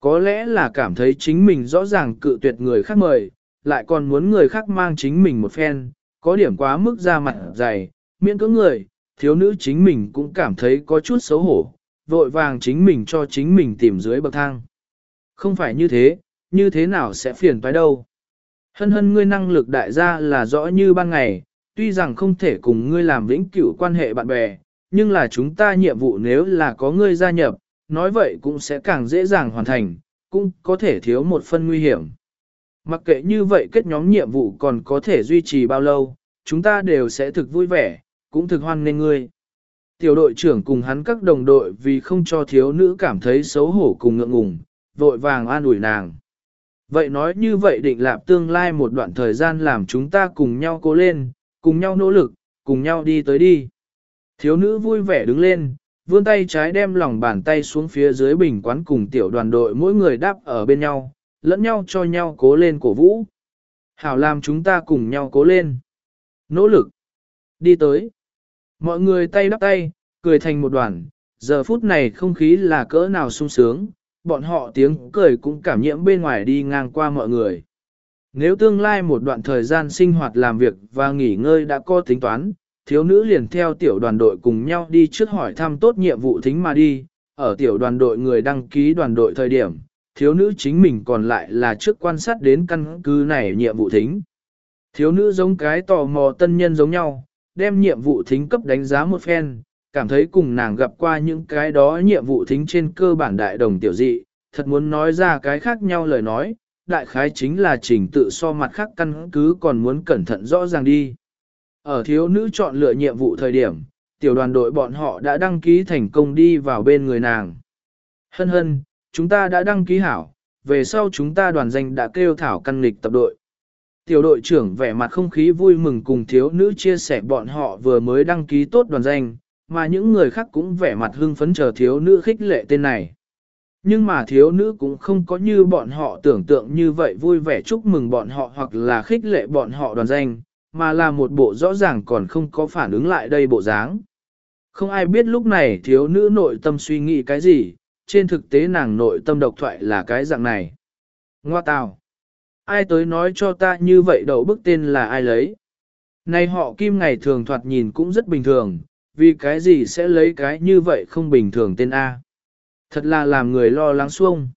Có lẽ là cảm thấy chính mình rõ ràng cự tuyệt người khác mời, lại còn muốn người khác mang chính mình một phen, có điểm quá mức ra mặt dày, miễn cưỡng người, thiếu nữ chính mình cũng cảm thấy có chút xấu hổ, vội vàng chính mình cho chính mình tìm dưới bậc thang. Không phải như thế, như thế nào sẽ phiền phải đâu. Hân hân ngươi năng lực đại gia là rõ như ban ngày, tuy rằng không thể cùng ngươi làm vĩnh cửu quan hệ bạn bè, nhưng là chúng ta nhiệm vụ nếu là có ngươi gia nhập, nói vậy cũng sẽ càng dễ dàng hoàn thành, cũng có thể thiếu một phân nguy hiểm. Mặc kệ như vậy kết nhóm nhiệm vụ còn có thể duy trì bao lâu, chúng ta đều sẽ thực vui vẻ, cũng thực hoan nên ngươi. Tiểu đội trưởng cùng hắn các đồng đội vì không cho thiếu nữ cảm thấy xấu hổ cùng ngượng ngùng, vội vàng an ủi nàng. Vậy nói như vậy định lạp tương lai một đoạn thời gian làm chúng ta cùng nhau cố lên, cùng nhau nỗ lực, cùng nhau đi tới đi. Thiếu nữ vui vẻ đứng lên, vươn tay trái đem lòng bàn tay xuống phía dưới bình quán cùng tiểu đoàn đội mỗi người đáp ở bên nhau, lẫn nhau cho nhau cố lên cổ vũ. Hảo làm chúng ta cùng nhau cố lên. Nỗ lực. Đi tới. Mọi người tay đắp tay, cười thành một đoàn, giờ phút này không khí là cỡ nào sung sướng, bọn họ tiếng cười cũng cảm nhiễm bên ngoài đi ngang qua mọi người. Nếu tương lai một đoạn thời gian sinh hoạt làm việc và nghỉ ngơi đã có tính toán, thiếu nữ liền theo tiểu đoàn đội cùng nhau đi trước hỏi thăm tốt nhiệm vụ thính mà đi, ở tiểu đoàn đội người đăng ký đoàn đội thời điểm, thiếu nữ chính mình còn lại là trước quan sát đến căn cứ này nhiệm vụ thính. Thiếu nữ giống cái tò mò tân nhân giống nhau, đem nhiệm vụ thính cấp đánh giá một phen, cảm thấy cùng nàng gặp qua những cái đó nhiệm vụ thính trên cơ bản đại đồng tiểu dị, thật muốn nói ra cái khác nhau lời nói, đại khái chính là trình tự so mặt khác căn cứ còn muốn cẩn thận rõ ràng đi. Ở thiếu nữ chọn lựa nhiệm vụ thời điểm, tiểu đoàn đội bọn họ đã đăng ký thành công đi vào bên người nàng. Hân hân, chúng ta đã đăng ký hảo, về sau chúng ta đoàn danh đã kêu thảo căn lịch tập đội. Tiểu đội trưởng vẻ mặt không khí vui mừng cùng thiếu nữ chia sẻ bọn họ vừa mới đăng ký tốt đoàn danh, mà những người khác cũng vẻ mặt hưng phấn chờ thiếu nữ khích lệ tên này. Nhưng mà thiếu nữ cũng không có như bọn họ tưởng tượng như vậy vui vẻ chúc mừng bọn họ hoặc là khích lệ bọn họ đoàn danh, mà là một bộ rõ ràng còn không có phản ứng lại đây bộ dáng. Không ai biết lúc này thiếu nữ nội tâm suy nghĩ cái gì, trên thực tế nàng nội tâm độc thoại là cái dạng này. Ngoa tào! Ai tới nói cho ta như vậy đầu bức tên là ai lấy? Này họ kim ngày thường thoạt nhìn cũng rất bình thường, vì cái gì sẽ lấy cái như vậy không bình thường tên A. Thật là làm người lo lắng xuông.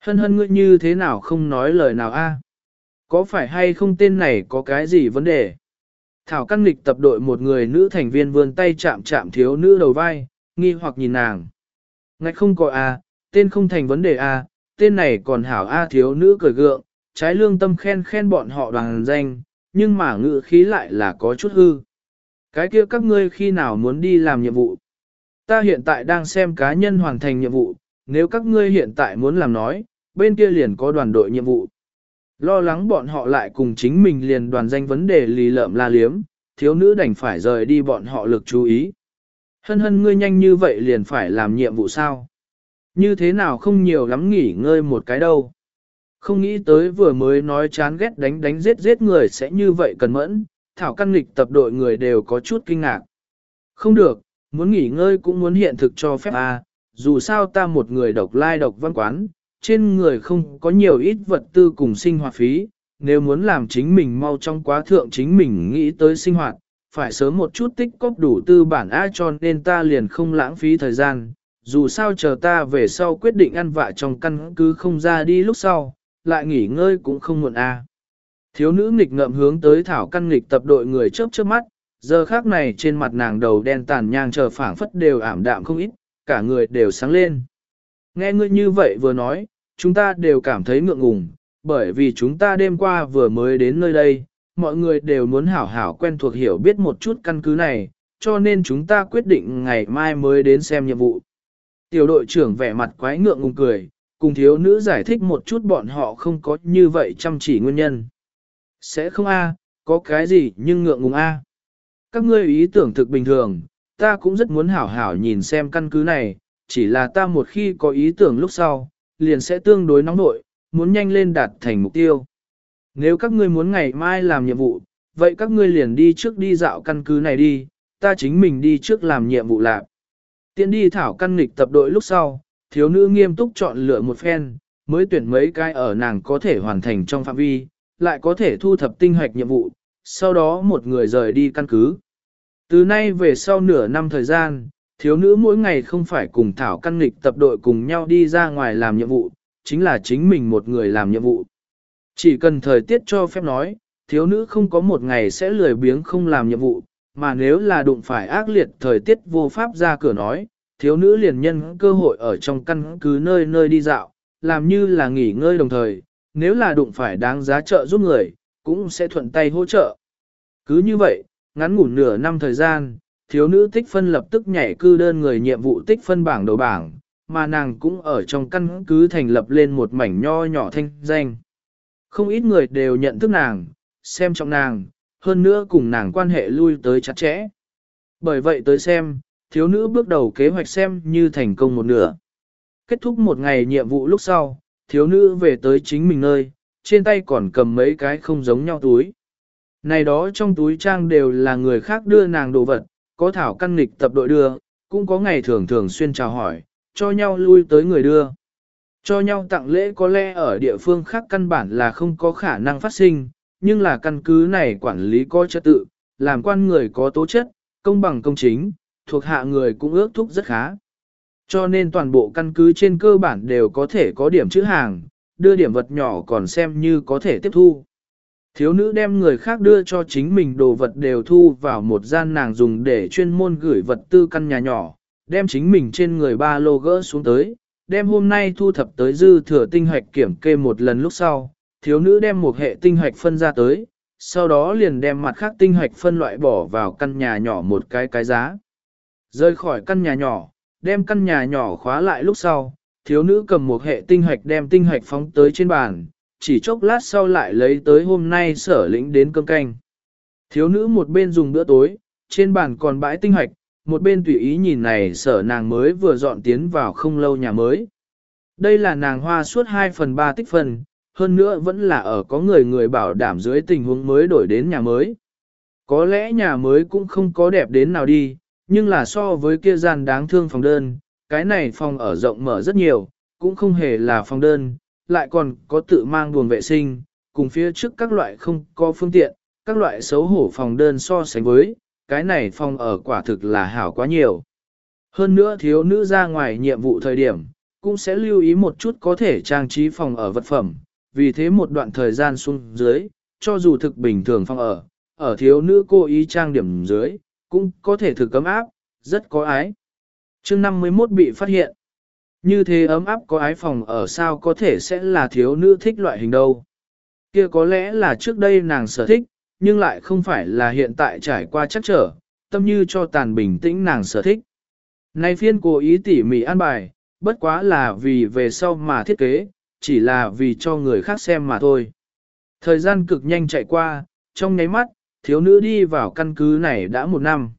Hân hân ngươi như thế nào không nói lời nào A. Có phải hay không tên này có cái gì vấn đề? Thảo căn nghịch tập đội một người nữ thành viên vươn tay chạm chạm thiếu nữ đầu vai, nghi hoặc nhìn nàng. Ngạch không có A, tên không thành vấn đề A, tên này còn hảo A thiếu nữ cười gượng, trái lương tâm khen khen bọn họ đoàn danh, nhưng mà ngữ khí lại là có chút hư. Cái kia các ngươi khi nào muốn đi làm nhiệm vụ? Ta hiện tại đang xem cá nhân hoàn thành nhiệm vụ, nếu các ngươi hiện tại muốn làm nói, bên kia liền có đoàn đội nhiệm vụ. Lo lắng bọn họ lại cùng chính mình liền đoàn danh vấn đề lì lợm la liếm, thiếu nữ đành phải rời đi bọn họ lực chú ý. Hân hân ngươi nhanh như vậy liền phải làm nhiệm vụ sao? Như thế nào không nhiều lắm nghỉ ngơi một cái đâu. Không nghĩ tới vừa mới nói chán ghét đánh đánh giết giết người sẽ như vậy cần mẫn, thảo căn nghịch tập đội người đều có chút kinh ngạc. Không được, muốn nghỉ ngơi cũng muốn hiện thực cho phép a. À, dù sao ta một người độc lai độc văn quán, trên người không có nhiều ít vật tư cùng sinh hoạt phí, nếu muốn làm chính mình mau trong quá thượng chính mình nghĩ tới sinh hoạt, phải sớm một chút tích cóp đủ tư bản A cho nên ta liền không lãng phí thời gian, dù sao chờ ta về sau quyết định ăn vạ trong căn cứ không ra đi lúc sau, lại nghỉ ngơi cũng không muộn A. Thiếu nữ nghịch ngợm hướng tới thảo căn nghịch tập đội người chớp chớp mắt, giờ khác này trên mặt nàng đầu đen tàn nhang chờ phảng phất đều ảm đạm không ít, cả người đều sáng lên. Nghe ngươi như vậy vừa nói, chúng ta đều cảm thấy ngượng ngùng, bởi vì chúng ta đêm qua vừa mới đến nơi đây, mọi người đều muốn hảo hảo quen thuộc hiểu biết một chút căn cứ này, cho nên chúng ta quyết định ngày mai mới đến xem nhiệm vụ. Tiểu đội trưởng vẻ mặt quái ngượng ngùng cười, cùng thiếu nữ giải thích một chút bọn họ không có như vậy chăm chỉ nguyên nhân. Sẽ không a, có cái gì nhưng ngượng ngùng a. Các ngươi ý tưởng thực bình thường, ta cũng rất muốn hảo hảo nhìn xem căn cứ này, chỉ là ta một khi có ý tưởng lúc sau, liền sẽ tương đối nóng nội, muốn nhanh lên đạt thành mục tiêu. Nếu các ngươi muốn ngày mai làm nhiệm vụ, vậy các ngươi liền đi trước đi dạo căn cứ này đi, ta chính mình đi trước làm nhiệm vụ lạc. Tiện đi thảo căn nghịch tập đội lúc sau, thiếu nữ nghiêm túc chọn lựa một phen, mới tuyển mấy cái ở nàng có thể hoàn thành trong phạm vi, lại có thể thu thập tinh hoạch nhiệm vụ, sau đó một người rời đi căn cứ. Từ nay về sau nửa năm thời gian, thiếu nữ mỗi ngày không phải cùng thảo căn nghịch tập đội cùng nhau đi ra ngoài làm nhiệm vụ, chính là chính mình một người làm nhiệm vụ. Chỉ cần thời tiết cho phép nói, thiếu nữ không có một ngày sẽ lười biếng không làm nhiệm vụ, mà nếu là đụng phải ác liệt thời tiết vô pháp ra cửa nói, thiếu nữ liền nhân cơ hội ở trong căn cứ nơi nơi đi dạo, làm như là nghỉ ngơi đồng thời, nếu là đụng phải đáng giá trợ giúp người, cũng sẽ thuận tay hỗ trợ. Cứ như vậy, ngắn ngủ nửa năm thời gian, thiếu nữ tích phân lập tức nhảy cư đơn người nhiệm vụ tích phân bảng đầu bảng, mà nàng cũng ở trong căn cứ thành lập lên một mảnh nho nhỏ thanh danh. Không ít người đều nhận thức nàng, xem trọng nàng, hơn nữa cùng nàng quan hệ lui tới chặt chẽ. Bởi vậy tới xem, thiếu nữ bước đầu kế hoạch xem như thành công một nửa. Kết thúc một ngày nhiệm vụ lúc sau, thiếu nữ về tới chính mình nơi, trên tay còn cầm mấy cái không giống nhau túi. Này đó trong túi trang đều là người khác đưa nàng đồ vật, có thảo căn nghịch tập đội đưa, cũng có ngày thường thường xuyên chào hỏi, cho nhau lui tới người đưa. Cho nhau tặng lễ có lẽ ở địa phương khác căn bản là không có khả năng phát sinh, nhưng là căn cứ này quản lý có trật tự, làm quan người có tố chất, công bằng công chính, thuộc hạ người cũng ước thúc rất khá. Cho nên toàn bộ căn cứ trên cơ bản đều có thể có điểm chữ hàng, đưa điểm vật nhỏ còn xem như có thể tiếp thu. Thiếu nữ đem người khác đưa cho chính mình đồ vật đều thu vào một gian nàng dùng để chuyên môn gửi vật tư căn nhà nhỏ, đem chính mình trên người ba lô gỡ xuống tới, đem hôm nay thu thập tới dư thừa tinh hoạch kiểm kê một lần lúc sau, thiếu nữ đem một hệ tinh hoạch phân ra tới, sau đó liền đem mặt khác tinh hoạch phân loại bỏ vào căn nhà nhỏ một cái cái giá. Rơi khỏi căn nhà nhỏ, đem căn nhà nhỏ khóa lại lúc sau, thiếu nữ cầm một hệ tinh hoạch đem tinh hoạch phóng tới trên bàn, chỉ chốc lát sau lại lấy tới hôm nay sở lĩnh đến cơm canh. Thiếu nữ một bên dùng bữa tối, trên bàn còn bãi tinh hoạch, một bên tùy ý nhìn này sở nàng mới vừa dọn tiến vào không lâu nhà mới. Đây là nàng hoa suốt 2 phần 3 tích phần, hơn nữa vẫn là ở có người người bảo đảm dưới tình huống mới đổi đến nhà mới. Có lẽ nhà mới cũng không có đẹp đến nào đi, nhưng là so với kia gian đáng thương phòng đơn, cái này phòng ở rộng mở rất nhiều, cũng không hề là phòng đơn, lại còn có tự mang buồng vệ sinh, cùng phía trước các loại không có phương tiện, các loại xấu hổ phòng đơn so sánh với, cái này phòng ở quả thực là hảo quá nhiều. Hơn nữa thiếu nữ ra ngoài nhiệm vụ thời điểm, cũng sẽ lưu ý một chút có thể trang trí phòng ở vật phẩm, vì thế một đoạn thời gian xuống dưới, cho dù thực bình thường phòng ở, ở thiếu nữ cô ý trang điểm dưới, cũng có thể thực cấm áp, rất có ái. chương 51 bị phát hiện. Như thế ấm áp có ái phòng ở sao có thể sẽ là thiếu nữ thích loại hình đâu. Kia có lẽ là trước đây nàng sở thích, nhưng lại không phải là hiện tại trải qua chắc trở, tâm như cho tàn bình tĩnh nàng sở thích. Nay phiên cố ý tỉ mỉ an bài, bất quá là vì về sau mà thiết kế, chỉ là vì cho người khác xem mà thôi. Thời gian cực nhanh chạy qua, trong nháy mắt, thiếu nữ đi vào căn cứ này đã một năm.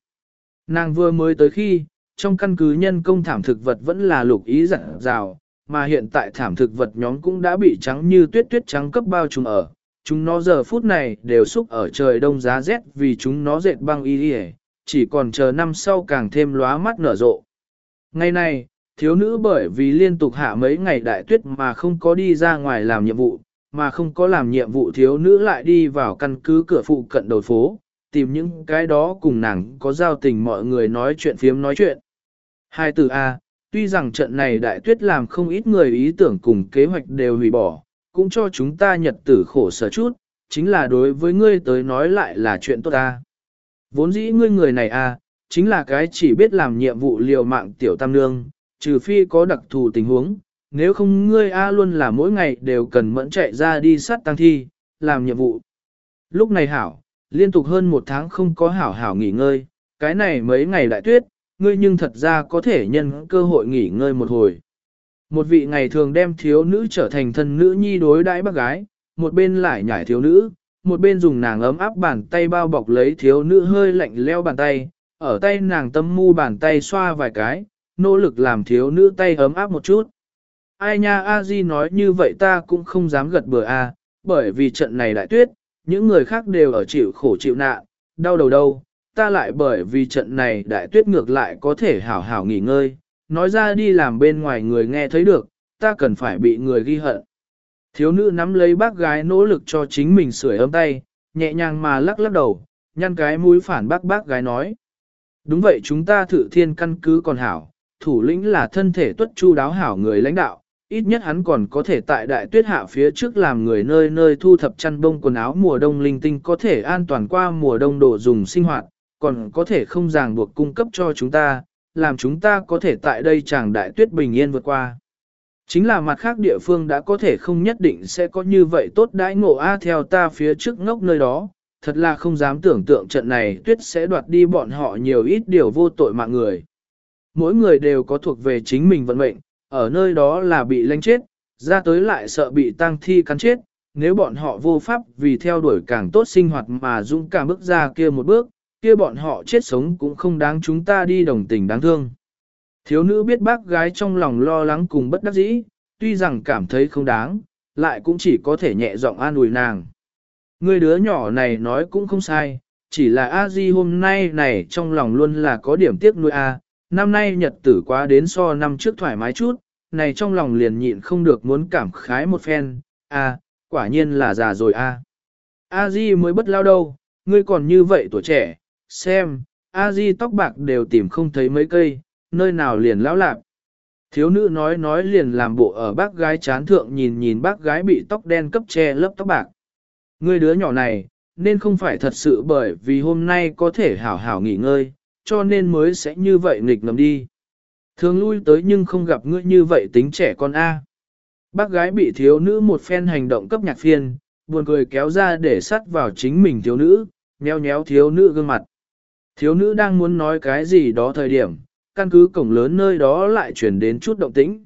Nàng vừa mới tới khi, trong căn cứ nhân công thảm thực vật vẫn là lục ý dặn rào, mà hiện tại thảm thực vật nhóm cũng đã bị trắng như tuyết tuyết trắng cấp bao trùm ở. Chúng nó giờ phút này đều xúc ở trời đông giá rét vì chúng nó dệt băng y đi chỉ còn chờ năm sau càng thêm lóa mắt nở rộ. Ngày nay thiếu nữ bởi vì liên tục hạ mấy ngày đại tuyết mà không có đi ra ngoài làm nhiệm vụ, mà không có làm nhiệm vụ thiếu nữ lại đi vào căn cứ cửa phụ cận đầu phố, tìm những cái đó cùng nàng có giao tình mọi người nói chuyện phiếm nói chuyện. Hai từ A, tuy rằng trận này đại tuyết làm không ít người ý tưởng cùng kế hoạch đều hủy bỏ, cũng cho chúng ta nhật tử khổ sở chút, chính là đối với ngươi tới nói lại là chuyện tốt ta. Vốn dĩ ngươi người này a, chính là cái chỉ biết làm nhiệm vụ liều mạng tiểu tam nương, trừ phi có đặc thù tình huống, nếu không ngươi A luôn là mỗi ngày đều cần mẫn chạy ra đi sát tăng thi, làm nhiệm vụ. Lúc này hảo, liên tục hơn một tháng không có hảo hảo nghỉ ngơi, cái này mấy ngày đại tuyết, ngươi nhưng thật ra có thể nhân cơ hội nghỉ ngơi một hồi. Một vị ngày thường đem thiếu nữ trở thành thân nữ nhi đối đãi bác gái, một bên lại nhảy thiếu nữ, một bên dùng nàng ấm áp bàn tay bao bọc lấy thiếu nữ hơi lạnh leo bàn tay, ở tay nàng tâm mu bàn tay xoa vài cái, nỗ lực làm thiếu nữ tay ấm áp một chút. Ai nha a di nói như vậy ta cũng không dám gật bừa a, bởi vì trận này đại tuyết, những người khác đều ở chịu khổ chịu nạn, đau đầu đâu, ta lại bởi vì trận này đại tuyết ngược lại có thể hảo hảo nghỉ ngơi, nói ra đi làm bên ngoài người nghe thấy được, ta cần phải bị người ghi hận. Thiếu nữ nắm lấy bác gái nỗ lực cho chính mình sưởi ấm tay, nhẹ nhàng mà lắc lắc đầu, nhăn cái mũi phản bác bác gái nói. Đúng vậy chúng ta thử thiên căn cứ còn hảo, thủ lĩnh là thân thể tuất chu đáo hảo người lãnh đạo, ít nhất hắn còn có thể tại đại tuyết hạ phía trước làm người nơi nơi thu thập chăn bông quần áo mùa đông linh tinh có thể an toàn qua mùa đông đồ dùng sinh hoạt, còn có thể không ràng buộc cung cấp cho chúng ta, làm chúng ta có thể tại đây chẳng đại tuyết bình yên vượt qua. Chính là mặt khác địa phương đã có thể không nhất định sẽ có như vậy tốt đãi ngộ A theo ta phía trước ngốc nơi đó, thật là không dám tưởng tượng trận này tuyết sẽ đoạt đi bọn họ nhiều ít điều vô tội mạng người. Mỗi người đều có thuộc về chính mình vận mệnh, ở nơi đó là bị lanh chết, ra tới lại sợ bị tăng thi cắn chết, nếu bọn họ vô pháp vì theo đuổi càng tốt sinh hoạt mà dũng cảm bước ra kia một bước, kia bọn họ chết sống cũng không đáng chúng ta đi đồng tình đáng thương. Thiếu nữ biết bác gái trong lòng lo lắng cùng bất đắc dĩ, tuy rằng cảm thấy không đáng, lại cũng chỉ có thể nhẹ giọng an ủi nàng. Người đứa nhỏ này nói cũng không sai, chỉ là a di hôm nay này trong lòng luôn là có điểm tiếc nuôi a. năm nay nhật tử quá đến so năm trước thoải mái chút, này trong lòng liền nhịn không được muốn cảm khái một phen, a, quả nhiên là già rồi a. A di mới bất lao đâu, ngươi còn như vậy tuổi trẻ, xem, a di tóc bạc đều tìm không thấy mấy cây, nơi nào liền lão lạc. Thiếu nữ nói nói liền làm bộ ở bác gái chán thượng nhìn nhìn bác gái bị tóc đen cấp che lớp tóc bạc. người đứa nhỏ này, nên không phải thật sự bởi vì hôm nay có thể hảo hảo nghỉ ngơi, cho nên mới sẽ như vậy nghịch ngầm đi. Thường lui tới nhưng không gặp ngươi như vậy tính trẻ con A. Bác gái bị thiếu nữ một phen hành động cấp nhạc phiên, buồn cười kéo ra để sắt vào chính mình thiếu nữ, nheo nhéo thiếu nữ gương mặt. Thiếu nữ đang muốn nói cái gì đó thời điểm, căn cứ cổng lớn nơi đó lại chuyển đến chút động tĩnh.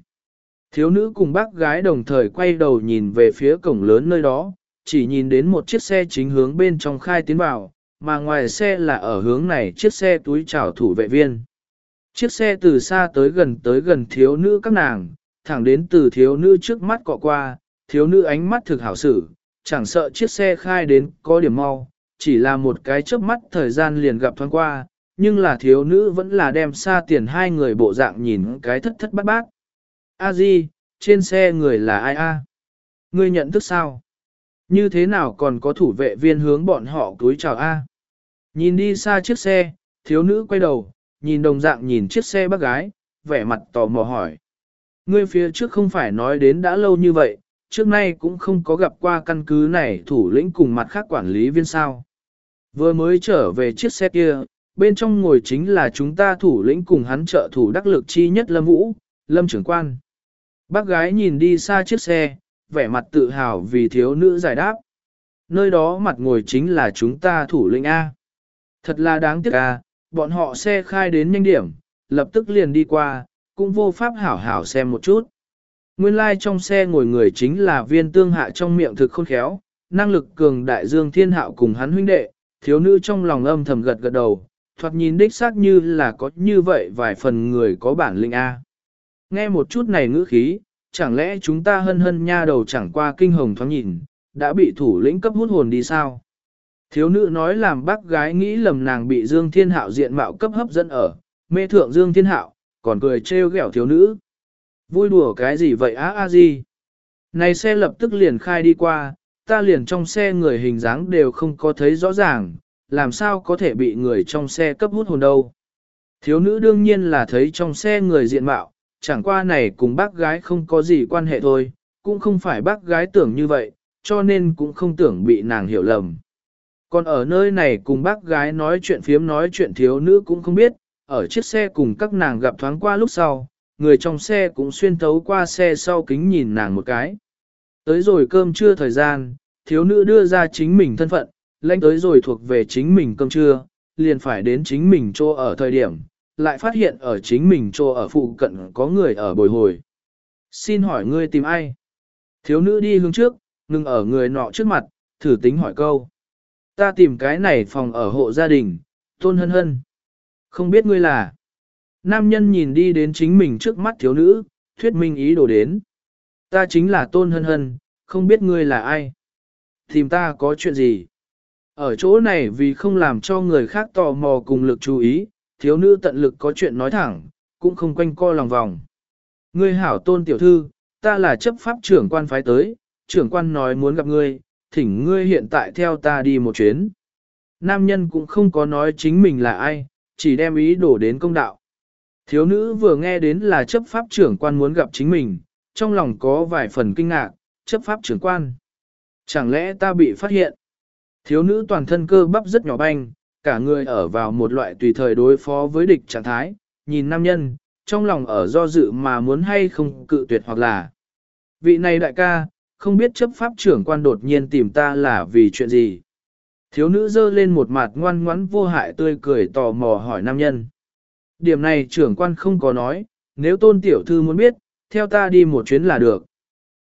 Thiếu nữ cùng bác gái đồng thời quay đầu nhìn về phía cổng lớn nơi đó, chỉ nhìn đến một chiếc xe chính hướng bên trong khai tiến vào, mà ngoài xe là ở hướng này chiếc xe túi chảo thủ vệ viên. Chiếc xe từ xa tới gần tới gần thiếu nữ các nàng, thẳng đến từ thiếu nữ trước mắt cọ qua, thiếu nữ ánh mắt thực hảo xử, chẳng sợ chiếc xe khai đến có điểm mau, chỉ là một cái chớp mắt thời gian liền gặp thoáng qua, nhưng là thiếu nữ vẫn là đem xa tiền hai người bộ dạng nhìn cái thất thất bát bát. A Di, trên xe người là ai a? Ngươi nhận thức sao? Như thế nào còn có thủ vệ viên hướng bọn họ túi chào a? Nhìn đi xa chiếc xe, thiếu nữ quay đầu, nhìn đồng dạng nhìn chiếc xe bác gái, vẻ mặt tò mò hỏi. Ngươi phía trước không phải nói đến đã lâu như vậy, trước nay cũng không có gặp qua căn cứ này thủ lĩnh cùng mặt khác quản lý viên sao. Vừa mới trở về chiếc xe kia, bên trong ngồi chính là chúng ta thủ lĩnh cùng hắn trợ thủ đắc lực chi nhất Lâm Vũ, Lâm trưởng quan. Bác gái nhìn đi xa chiếc xe, vẻ mặt tự hào vì thiếu nữ giải đáp. Nơi đó mặt ngồi chính là chúng ta thủ lĩnh A. Thật là đáng tiếc A, bọn họ xe khai đến nhanh điểm, lập tức liền đi qua, cũng vô pháp hảo hảo xem một chút. Nguyên lai like trong xe ngồi người chính là viên tương hạ trong miệng thực khôn khéo, năng lực cường đại dương thiên hạo cùng hắn huynh đệ, thiếu nữ trong lòng âm thầm gật gật đầu, thoạt nhìn đích xác như là có như vậy vài phần người có bản lĩnh A. Nghe một chút này ngữ khí, chẳng lẽ chúng ta hân hân nha đầu chẳng qua kinh hồng thoáng nhìn, đã bị thủ lĩnh cấp hút hồn đi sao? Thiếu nữ nói làm bác gái nghĩ lầm nàng bị Dương Thiên Hạo diện mạo cấp hấp dẫn ở, mê thượng Dương Thiên Hạo, còn cười trêu ghẹo thiếu nữ. Vui đùa cái gì vậy á a gì? Này xe lập tức liền khai đi qua, ta liền trong xe người hình dáng đều không có thấy rõ ràng, làm sao có thể bị người trong xe cấp hút hồn đâu. Thiếu nữ đương nhiên là thấy trong xe người diện mạo, chẳng qua này cùng bác gái không có gì quan hệ thôi, cũng không phải bác gái tưởng như vậy, cho nên cũng không tưởng bị nàng hiểu lầm. Còn ở nơi này cùng bác gái nói chuyện phiếm nói chuyện thiếu nữ cũng không biết, ở chiếc xe cùng các nàng gặp thoáng qua lúc sau, người trong xe cũng xuyên thấu qua xe sau kính nhìn nàng một cái. Tới rồi cơm trưa thời gian, thiếu nữ đưa ra chính mình thân phận, lãnh tới rồi thuộc về chính mình cơm trưa, liền phải đến chính mình chỗ ở thời điểm, lại phát hiện ở chính mình chỗ ở phụ cận có người ở bồi hồi. Xin hỏi ngươi tìm ai? Thiếu nữ đi hướng trước, ngừng ở người nọ trước mặt, thử tính hỏi câu. Ta tìm cái này phòng ở hộ gia đình, tôn hân hân. Không biết ngươi là. Nam nhân nhìn đi đến chính mình trước mắt thiếu nữ, thuyết minh ý đồ đến. Ta chính là tôn hân hân, không biết ngươi là ai. Tìm ta có chuyện gì? Ở chỗ này vì không làm cho người khác tò mò cùng lực chú ý, thiếu nữ tận lực có chuyện nói thẳng, cũng không quanh co lòng vòng. Ngươi hảo tôn tiểu thư, ta là chấp pháp trưởng quan phái tới, trưởng quan nói muốn gặp ngươi, thỉnh ngươi hiện tại theo ta đi một chuyến. Nam nhân cũng không có nói chính mình là ai, chỉ đem ý đổ đến công đạo. Thiếu nữ vừa nghe đến là chấp pháp trưởng quan muốn gặp chính mình, trong lòng có vài phần kinh ngạc, chấp pháp trưởng quan. Chẳng lẽ ta bị phát hiện? Thiếu nữ toàn thân cơ bắp rất nhỏ banh, cả người ở vào một loại tùy thời đối phó với địch trạng thái, nhìn nam nhân, trong lòng ở do dự mà muốn hay không cự tuyệt hoặc là. Vị này đại ca, không biết chấp pháp trưởng quan đột nhiên tìm ta là vì chuyện gì. Thiếu nữ dơ lên một mặt ngoan ngoãn vô hại tươi cười tò mò hỏi nam nhân. Điểm này trưởng quan không có nói, nếu tôn tiểu thư muốn biết, theo ta đi một chuyến là được.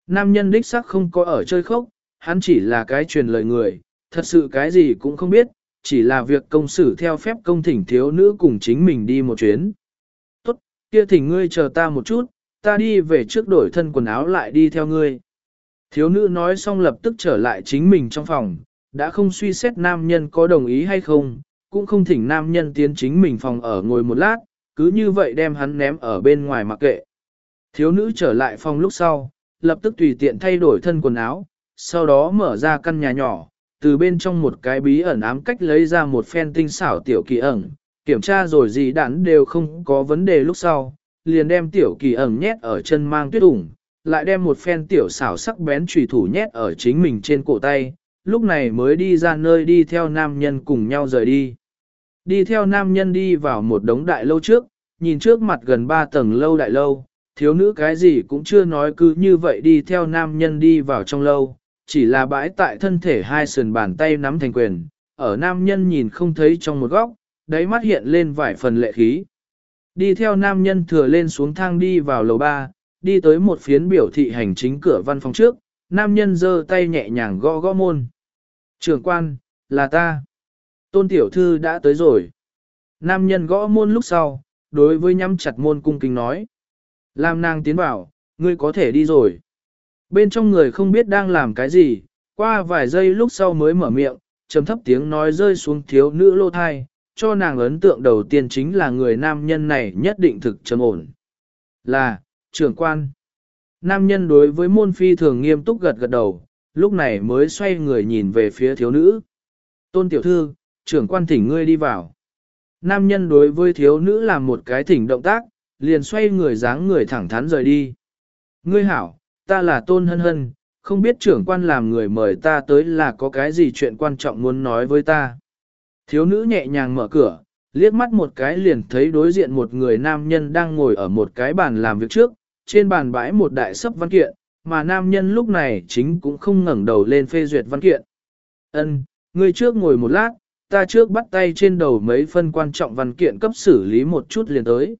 Nam nhân đích sắc không có ở chơi khốc, hắn chỉ là cái truyền lời người, thật sự cái gì cũng không biết, chỉ là việc công xử theo phép công thỉnh thiếu nữ cùng chính mình đi một chuyến. Tốt, kia thỉnh ngươi chờ ta một chút, ta đi về trước đổi thân quần áo lại đi theo ngươi. Thiếu nữ nói xong lập tức trở lại chính mình trong phòng, đã không suy xét nam nhân có đồng ý hay không, cũng không thỉnh nam nhân tiến chính mình phòng ở ngồi một lát, cứ như vậy đem hắn ném ở bên ngoài mặc kệ. Thiếu nữ trở lại phòng lúc sau, lập tức tùy tiện thay đổi thân quần áo, sau đó mở ra căn nhà nhỏ, từ bên trong một cái bí ẩn ám cách lấy ra một phen tinh xảo tiểu kỳ ẩn, kiểm tra rồi gì đắn đều không có vấn đề lúc sau, liền đem tiểu kỳ ẩn nhét ở chân mang tuyết ủng, lại đem một phen tiểu xảo sắc bén trùy thủ nhét ở chính mình trên cổ tay, lúc này mới đi ra nơi đi theo nam nhân cùng nhau rời đi. Đi theo nam nhân đi vào một đống đại lâu trước, nhìn trước mặt gần ba tầng lâu đại lâu, thiếu nữ cái gì cũng chưa nói cứ như vậy đi theo nam nhân đi vào trong lâu, chỉ là bãi tại thân thể hai sườn bàn tay nắm thành quyền, ở nam nhân nhìn không thấy trong một góc, đáy mắt hiện lên vài phần lệ khí. Đi theo nam nhân thừa lên xuống thang đi vào lầu ba, đi tới một phiến biểu thị hành chính cửa văn phòng trước, nam nhân giơ tay nhẹ nhàng gõ gõ môn. Trưởng quan, là ta. Tôn tiểu thư đã tới rồi. Nam nhân gõ môn lúc sau, đối với nhắm chặt môn cung kính nói. Làm nàng tiến vào, ngươi có thể đi rồi. Bên trong người không biết đang làm cái gì, qua vài giây lúc sau mới mở miệng, trầm thấp tiếng nói rơi xuống thiếu nữ lô thai, cho nàng ấn tượng đầu tiên chính là người nam nhân này nhất định thực trầm ổn. Là, trưởng quan. Nam nhân đối với môn phi thường nghiêm túc gật gật đầu, lúc này mới xoay người nhìn về phía thiếu nữ. Tôn tiểu thư, trưởng quan thỉnh ngươi đi vào. Nam nhân đối với thiếu nữ làm một cái thỉnh động tác, liền xoay người dáng người thẳng thắn rời đi. Ngươi hảo, ta là tôn hân hân, không biết trưởng quan làm người mời ta tới là có cái gì chuyện quan trọng muốn nói với ta. Thiếu nữ nhẹ nhàng mở cửa, liếc mắt một cái liền thấy đối diện một người nam nhân đang ngồi ở một cái bàn làm việc trước, trên bàn bãi một đại sấp văn kiện, mà nam nhân lúc này chính cũng không ngẩng đầu lên phê duyệt văn kiện. Ân, ngươi trước ngồi một lát, ta trước bắt tay trên đầu mấy phân quan trọng văn kiện cấp xử lý một chút liền tới.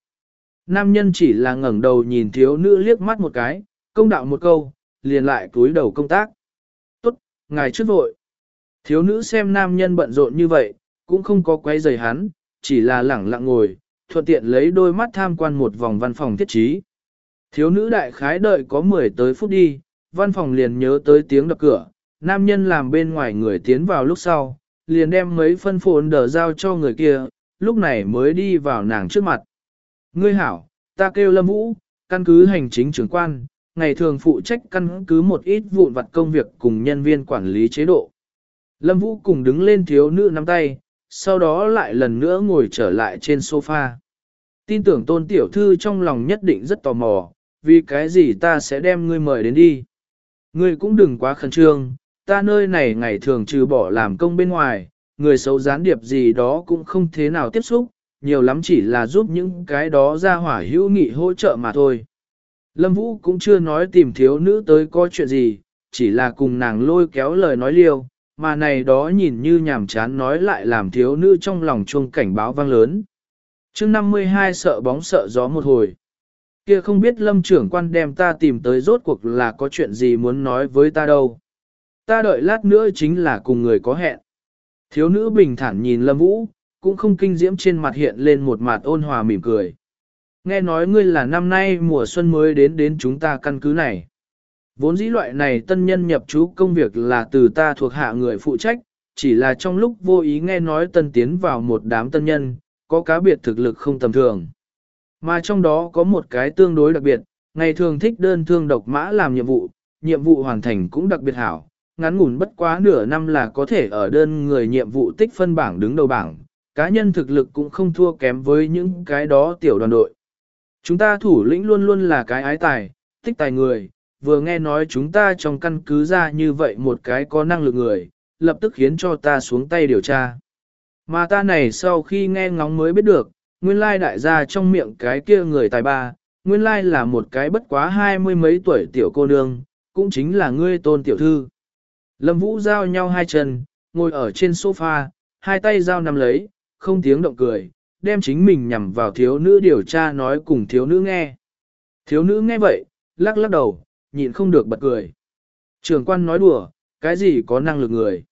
Nam nhân chỉ là ngẩng đầu nhìn thiếu nữ liếc mắt một cái, công đạo một câu, liền lại cúi đầu công tác. Tốt, ngài trước vội. Thiếu nữ xem nam nhân bận rộn như vậy, cũng không có quay giày hắn, chỉ là lẳng lặng ngồi, thuận tiện lấy đôi mắt tham quan một vòng văn phòng thiết trí. Thiếu nữ đại khái đợi có 10 tới phút đi, văn phòng liền nhớ tới tiếng đập cửa, nam nhân làm bên ngoài người tiến vào lúc sau, liền đem mấy phân phồn đờ giao cho người kia, lúc này mới đi vào nàng trước mặt. Ngươi hảo, ta kêu Lâm Vũ, căn cứ hành chính trưởng quan, ngày thường phụ trách căn cứ một ít vụn vặt công việc cùng nhân viên quản lý chế độ. Lâm Vũ cùng đứng lên thiếu nữ nắm tay, sau đó lại lần nữa ngồi trở lại trên sofa. Tin tưởng tôn tiểu thư trong lòng nhất định rất tò mò, vì cái gì ta sẽ đem ngươi mời đến đi. Ngươi cũng đừng quá khẩn trương, ta nơi này ngày thường trừ bỏ làm công bên ngoài, người xấu gián điệp gì đó cũng không thế nào tiếp xúc, nhiều lắm chỉ là giúp những cái đó ra hỏa hữu nghị hỗ trợ mà thôi. Lâm Vũ cũng chưa nói tìm thiếu nữ tới có chuyện gì, chỉ là cùng nàng lôi kéo lời nói liêu, mà này đó nhìn như nhàm chán nói lại làm thiếu nữ trong lòng chuông cảnh báo vang lớn. chương 52 sợ bóng sợ gió một hồi. Kia không biết lâm trưởng quan đem ta tìm tới rốt cuộc là có chuyện gì muốn nói với ta đâu. Ta đợi lát nữa chính là cùng người có hẹn. Thiếu nữ bình thản nhìn lâm vũ, cũng không kinh diễm trên mặt hiện lên một mặt ôn hòa mỉm cười. Nghe nói ngươi là năm nay mùa xuân mới đến đến chúng ta căn cứ này. Vốn dĩ loại này tân nhân nhập trú công việc là từ ta thuộc hạ người phụ trách, chỉ là trong lúc vô ý nghe nói tân tiến vào một đám tân nhân, có cá biệt thực lực không tầm thường. Mà trong đó có một cái tương đối đặc biệt, ngày thường thích đơn thương độc mã làm nhiệm vụ, nhiệm vụ hoàn thành cũng đặc biệt hảo, ngắn ngủn bất quá nửa năm là có thể ở đơn người nhiệm vụ tích phân bảng đứng đầu bảng, cá nhân thực lực cũng không thua kém với những cái đó tiểu đoàn đội. Chúng ta thủ lĩnh luôn luôn là cái ái tài, tích tài người, vừa nghe nói chúng ta trong căn cứ ra như vậy một cái có năng lực người, lập tức khiến cho ta xuống tay điều tra. Mà ta này sau khi nghe ngóng mới biết được, nguyên lai đại gia trong miệng cái kia người tài ba, nguyên lai là một cái bất quá hai mươi mấy tuổi tiểu cô nương, cũng chính là ngươi tôn tiểu thư. Lâm Vũ giao nhau hai chân, ngồi ở trên sofa, hai tay giao nằm lấy, không tiếng động cười, đem chính mình nhằm vào thiếu nữ điều tra nói cùng thiếu nữ nghe. Thiếu nữ nghe vậy, lắc lắc đầu, nhịn không được bật cười. Trường quan nói đùa, cái gì có năng lực người.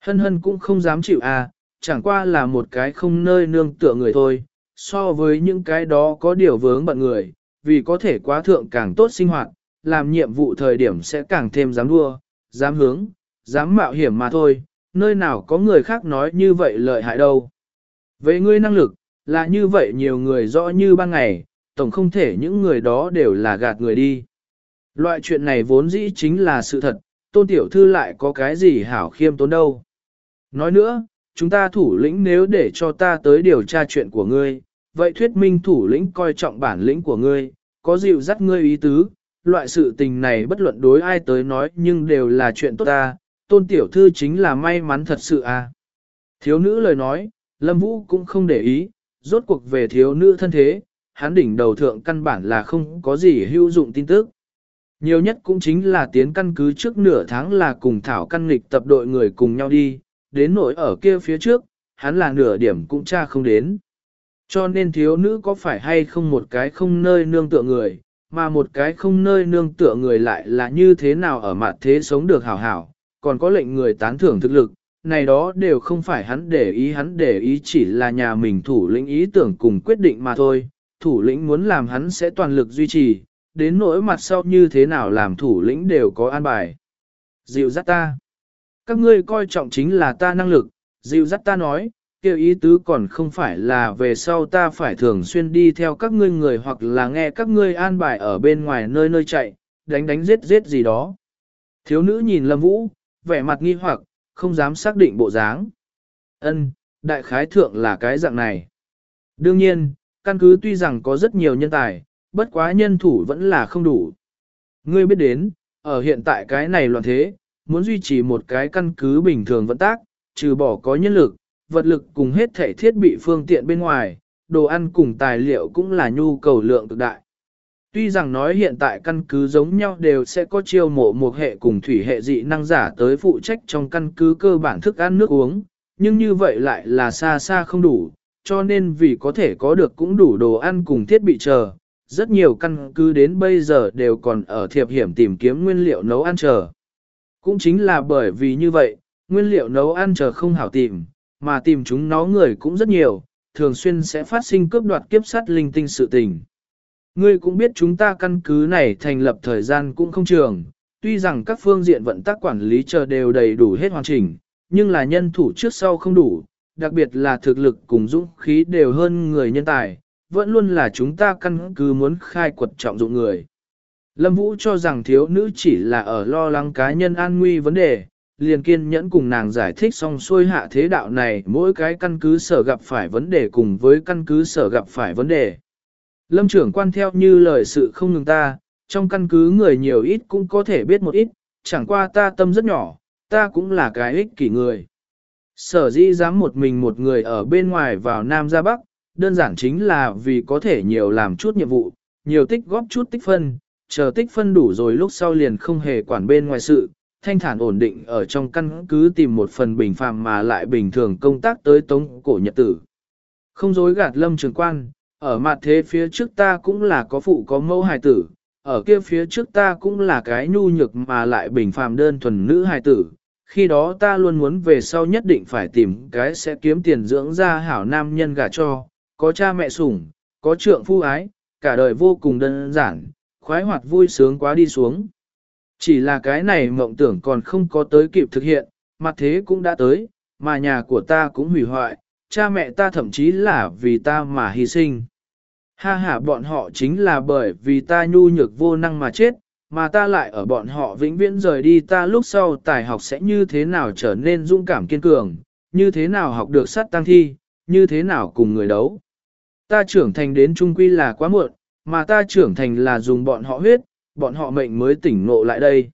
Hân hân cũng không dám chịu à, chẳng qua là một cái không nơi nương tựa người thôi, so với những cái đó có điều vướng bận người, vì có thể quá thượng càng tốt sinh hoạt, làm nhiệm vụ thời điểm sẽ càng thêm dám đua, dám hướng, dám mạo hiểm mà thôi, nơi nào có người khác nói như vậy lợi hại đâu. Về ngươi năng lực, là như vậy nhiều người rõ như ban ngày, tổng không thể những người đó đều là gạt người đi. Loại chuyện này vốn dĩ chính là sự thật, tôn tiểu thư lại có cái gì hảo khiêm tốn đâu. Nói nữa, chúng ta thủ lĩnh nếu để cho ta tới điều tra chuyện của ngươi, vậy thuyết minh thủ lĩnh coi trọng bản lĩnh của ngươi, có dịu dắt ngươi ý tứ, loại sự tình này bất luận đối ai tới nói nhưng đều là chuyện tốt ta, tôn tiểu thư chính là may mắn thật sự à. Thiếu nữ lời nói, Lâm Vũ cũng không để ý, rốt cuộc về thiếu nữ thân thế, hắn đỉnh đầu thượng căn bản là không có gì hữu dụng tin tức. Nhiều nhất cũng chính là tiến căn cứ trước nửa tháng là cùng thảo căn nghịch tập đội người cùng nhau đi, đến nỗi ở kia phía trước, hắn là nửa điểm cũng cha không đến. Cho nên thiếu nữ có phải hay không một cái không nơi nương tựa người, mà một cái không nơi nương tựa người lại là như thế nào ở mặt thế sống được hảo hảo, còn có lệnh người tán thưởng thực lực, này đó đều không phải hắn để ý hắn để ý chỉ là nhà mình thủ lĩnh ý tưởng cùng quyết định mà thôi, thủ lĩnh muốn làm hắn sẽ toàn lực duy trì, đến nỗi mặt sau như thế nào làm thủ lĩnh đều có an bài. Dịu dắt ta. Các ngươi coi trọng chính là ta năng lực, dịu dắt ta nói, kêu ý tứ còn không phải là về sau ta phải thường xuyên đi theo các ngươi người hoặc là nghe các ngươi an bài ở bên ngoài nơi nơi chạy, đánh đánh giết giết gì đó. Thiếu nữ nhìn Lâm Vũ, vẻ mặt nghi hoặc, không dám xác định bộ dáng. Ân, đại khái thượng là cái dạng này. Đương nhiên, căn cứ tuy rằng có rất nhiều nhân tài, bất quá nhân thủ vẫn là không đủ. Ngươi biết đến, ở hiện tại cái này loạn thế, muốn duy trì một cái căn cứ bình thường vận tác, trừ bỏ có nhân lực, vật lực cùng hết thể thiết bị phương tiện bên ngoài, đồ ăn cùng tài liệu cũng là nhu cầu lượng cực đại. Tuy rằng nói hiện tại căn cứ giống nhau đều sẽ có chiêu mộ một hệ cùng thủy hệ dị năng giả tới phụ trách trong căn cứ cơ bản thức ăn nước uống, nhưng như vậy lại là xa xa không đủ, cho nên vì có thể có được cũng đủ đồ ăn cùng thiết bị chờ, rất nhiều căn cứ đến bây giờ đều còn ở thiệp hiểm tìm kiếm nguyên liệu nấu ăn chờ. Cũng chính là bởi vì như vậy, nguyên liệu nấu ăn chờ không hảo tìm, mà tìm chúng nó người cũng rất nhiều, thường xuyên sẽ phát sinh cướp đoạt kiếp sát linh tinh sự tình. Ngươi cũng biết chúng ta căn cứ này thành lập thời gian cũng không trường, tuy rằng các phương diện vận tác quản lý chờ đều đầy đủ hết hoàn chỉnh, nhưng là nhân thủ trước sau không đủ, đặc biệt là thực lực cùng dũng khí đều hơn người nhân tài, vẫn luôn là chúng ta căn cứ muốn khai quật trọng dụng người. Lâm Vũ cho rằng thiếu nữ chỉ là ở lo lắng cá nhân an nguy vấn đề, liền kiên nhẫn cùng nàng giải thích xong xuôi hạ thế đạo này mỗi cái căn cứ sở gặp phải vấn đề cùng với căn cứ sở gặp phải vấn đề. Lâm trưởng quan theo như lời sự không ngừng ta, trong căn cứ người nhiều ít cũng có thể biết một ít, chẳng qua ta tâm rất nhỏ, ta cũng là cái ích kỷ người. Sở dĩ dám một mình một người ở bên ngoài vào Nam ra Bắc, đơn giản chính là vì có thể nhiều làm chút nhiệm vụ, nhiều tích góp chút tích phân, chờ tích phân đủ rồi lúc sau liền không hề quản bên ngoài sự, thanh thản ổn định ở trong căn cứ tìm một phần bình phàm mà lại bình thường công tác tới tống cổ nhật tử. Không dối gạt lâm trường quan, ở mặt thế phía trước ta cũng là có phụ có mẫu hài tử, ở kia phía trước ta cũng là cái nhu nhược mà lại bình phàm đơn thuần nữ hài tử. Khi đó ta luôn muốn về sau nhất định phải tìm cái sẽ kiếm tiền dưỡng ra hảo nam nhân gả cho, có cha mẹ sủng, có trượng phu ái, cả đời vô cùng đơn giản, khoái hoạt vui sướng quá đi xuống. Chỉ là cái này mộng tưởng còn không có tới kịp thực hiện, mặt thế cũng đã tới, mà nhà của ta cũng hủy hoại, cha mẹ ta thậm chí là vì ta mà hy sinh. Ha ha bọn họ chính là bởi vì ta nhu nhược vô năng mà chết, mà ta lại ở bọn họ vĩnh viễn rời đi ta lúc sau tài học sẽ như thế nào trở nên dũng cảm kiên cường, như thế nào học được sát tăng thi, như thế nào cùng người đấu. Ta trưởng thành đến trung quy là quá muộn, mà ta trưởng thành là dùng bọn họ huyết, bọn họ mệnh mới tỉnh ngộ lại đây.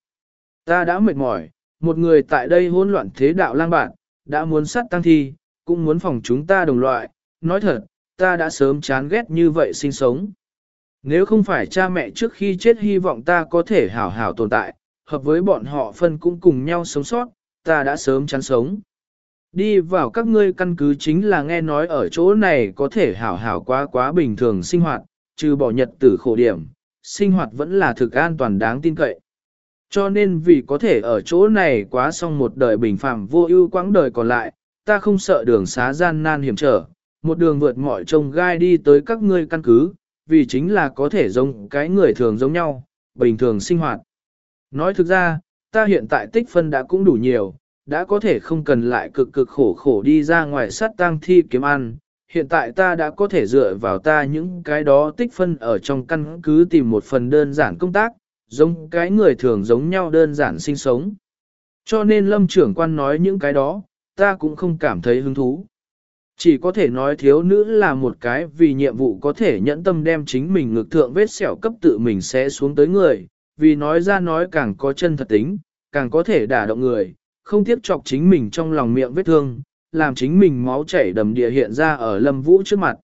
Ta đã mệt mỏi, một người tại đây hỗn loạn thế đạo lang bạn, đã muốn sát tăng thi, cũng muốn phòng chúng ta đồng loại, nói thật, ta đã sớm chán ghét như vậy sinh sống. Nếu không phải cha mẹ trước khi chết hy vọng ta có thể hảo hảo tồn tại, hợp với bọn họ phân cũng cùng nhau sống sót, ta đã sớm chán sống. Đi vào các ngươi căn cứ chính là nghe nói ở chỗ này có thể hảo hảo quá quá bình thường sinh hoạt, trừ bỏ nhật tử khổ điểm, sinh hoạt vẫn là thực an toàn đáng tin cậy. Cho nên vì có thể ở chỗ này quá xong một đời bình phàm vô ưu quãng đời còn lại, ta không sợ đường xá gian nan hiểm trở, một đường vượt mọi trông gai đi tới các ngươi căn cứ, vì chính là có thể giống cái người thường giống nhau, bình thường sinh hoạt. Nói thực ra, ta hiện tại tích phân đã cũng đủ nhiều, đã có thể không cần lại cực cực khổ khổ đi ra ngoài sát tang thi kiếm ăn. Hiện tại ta đã có thể dựa vào ta những cái đó tích phân ở trong căn cứ tìm một phần đơn giản công tác, giống cái người thường giống nhau đơn giản sinh sống. Cho nên lâm trưởng quan nói những cái đó, ta cũng không cảm thấy hứng thú. Chỉ có thể nói thiếu nữ là một cái vì nhiệm vụ có thể nhẫn tâm đem chính mình ngược thượng vết sẹo cấp tự mình sẽ xuống tới người, vì nói ra nói càng có chân thật tính, càng có thể đả động người, không tiếc chọc chính mình trong lòng miệng vết thương, làm chính mình máu chảy đầm địa hiện ra ở lâm vũ trước mặt.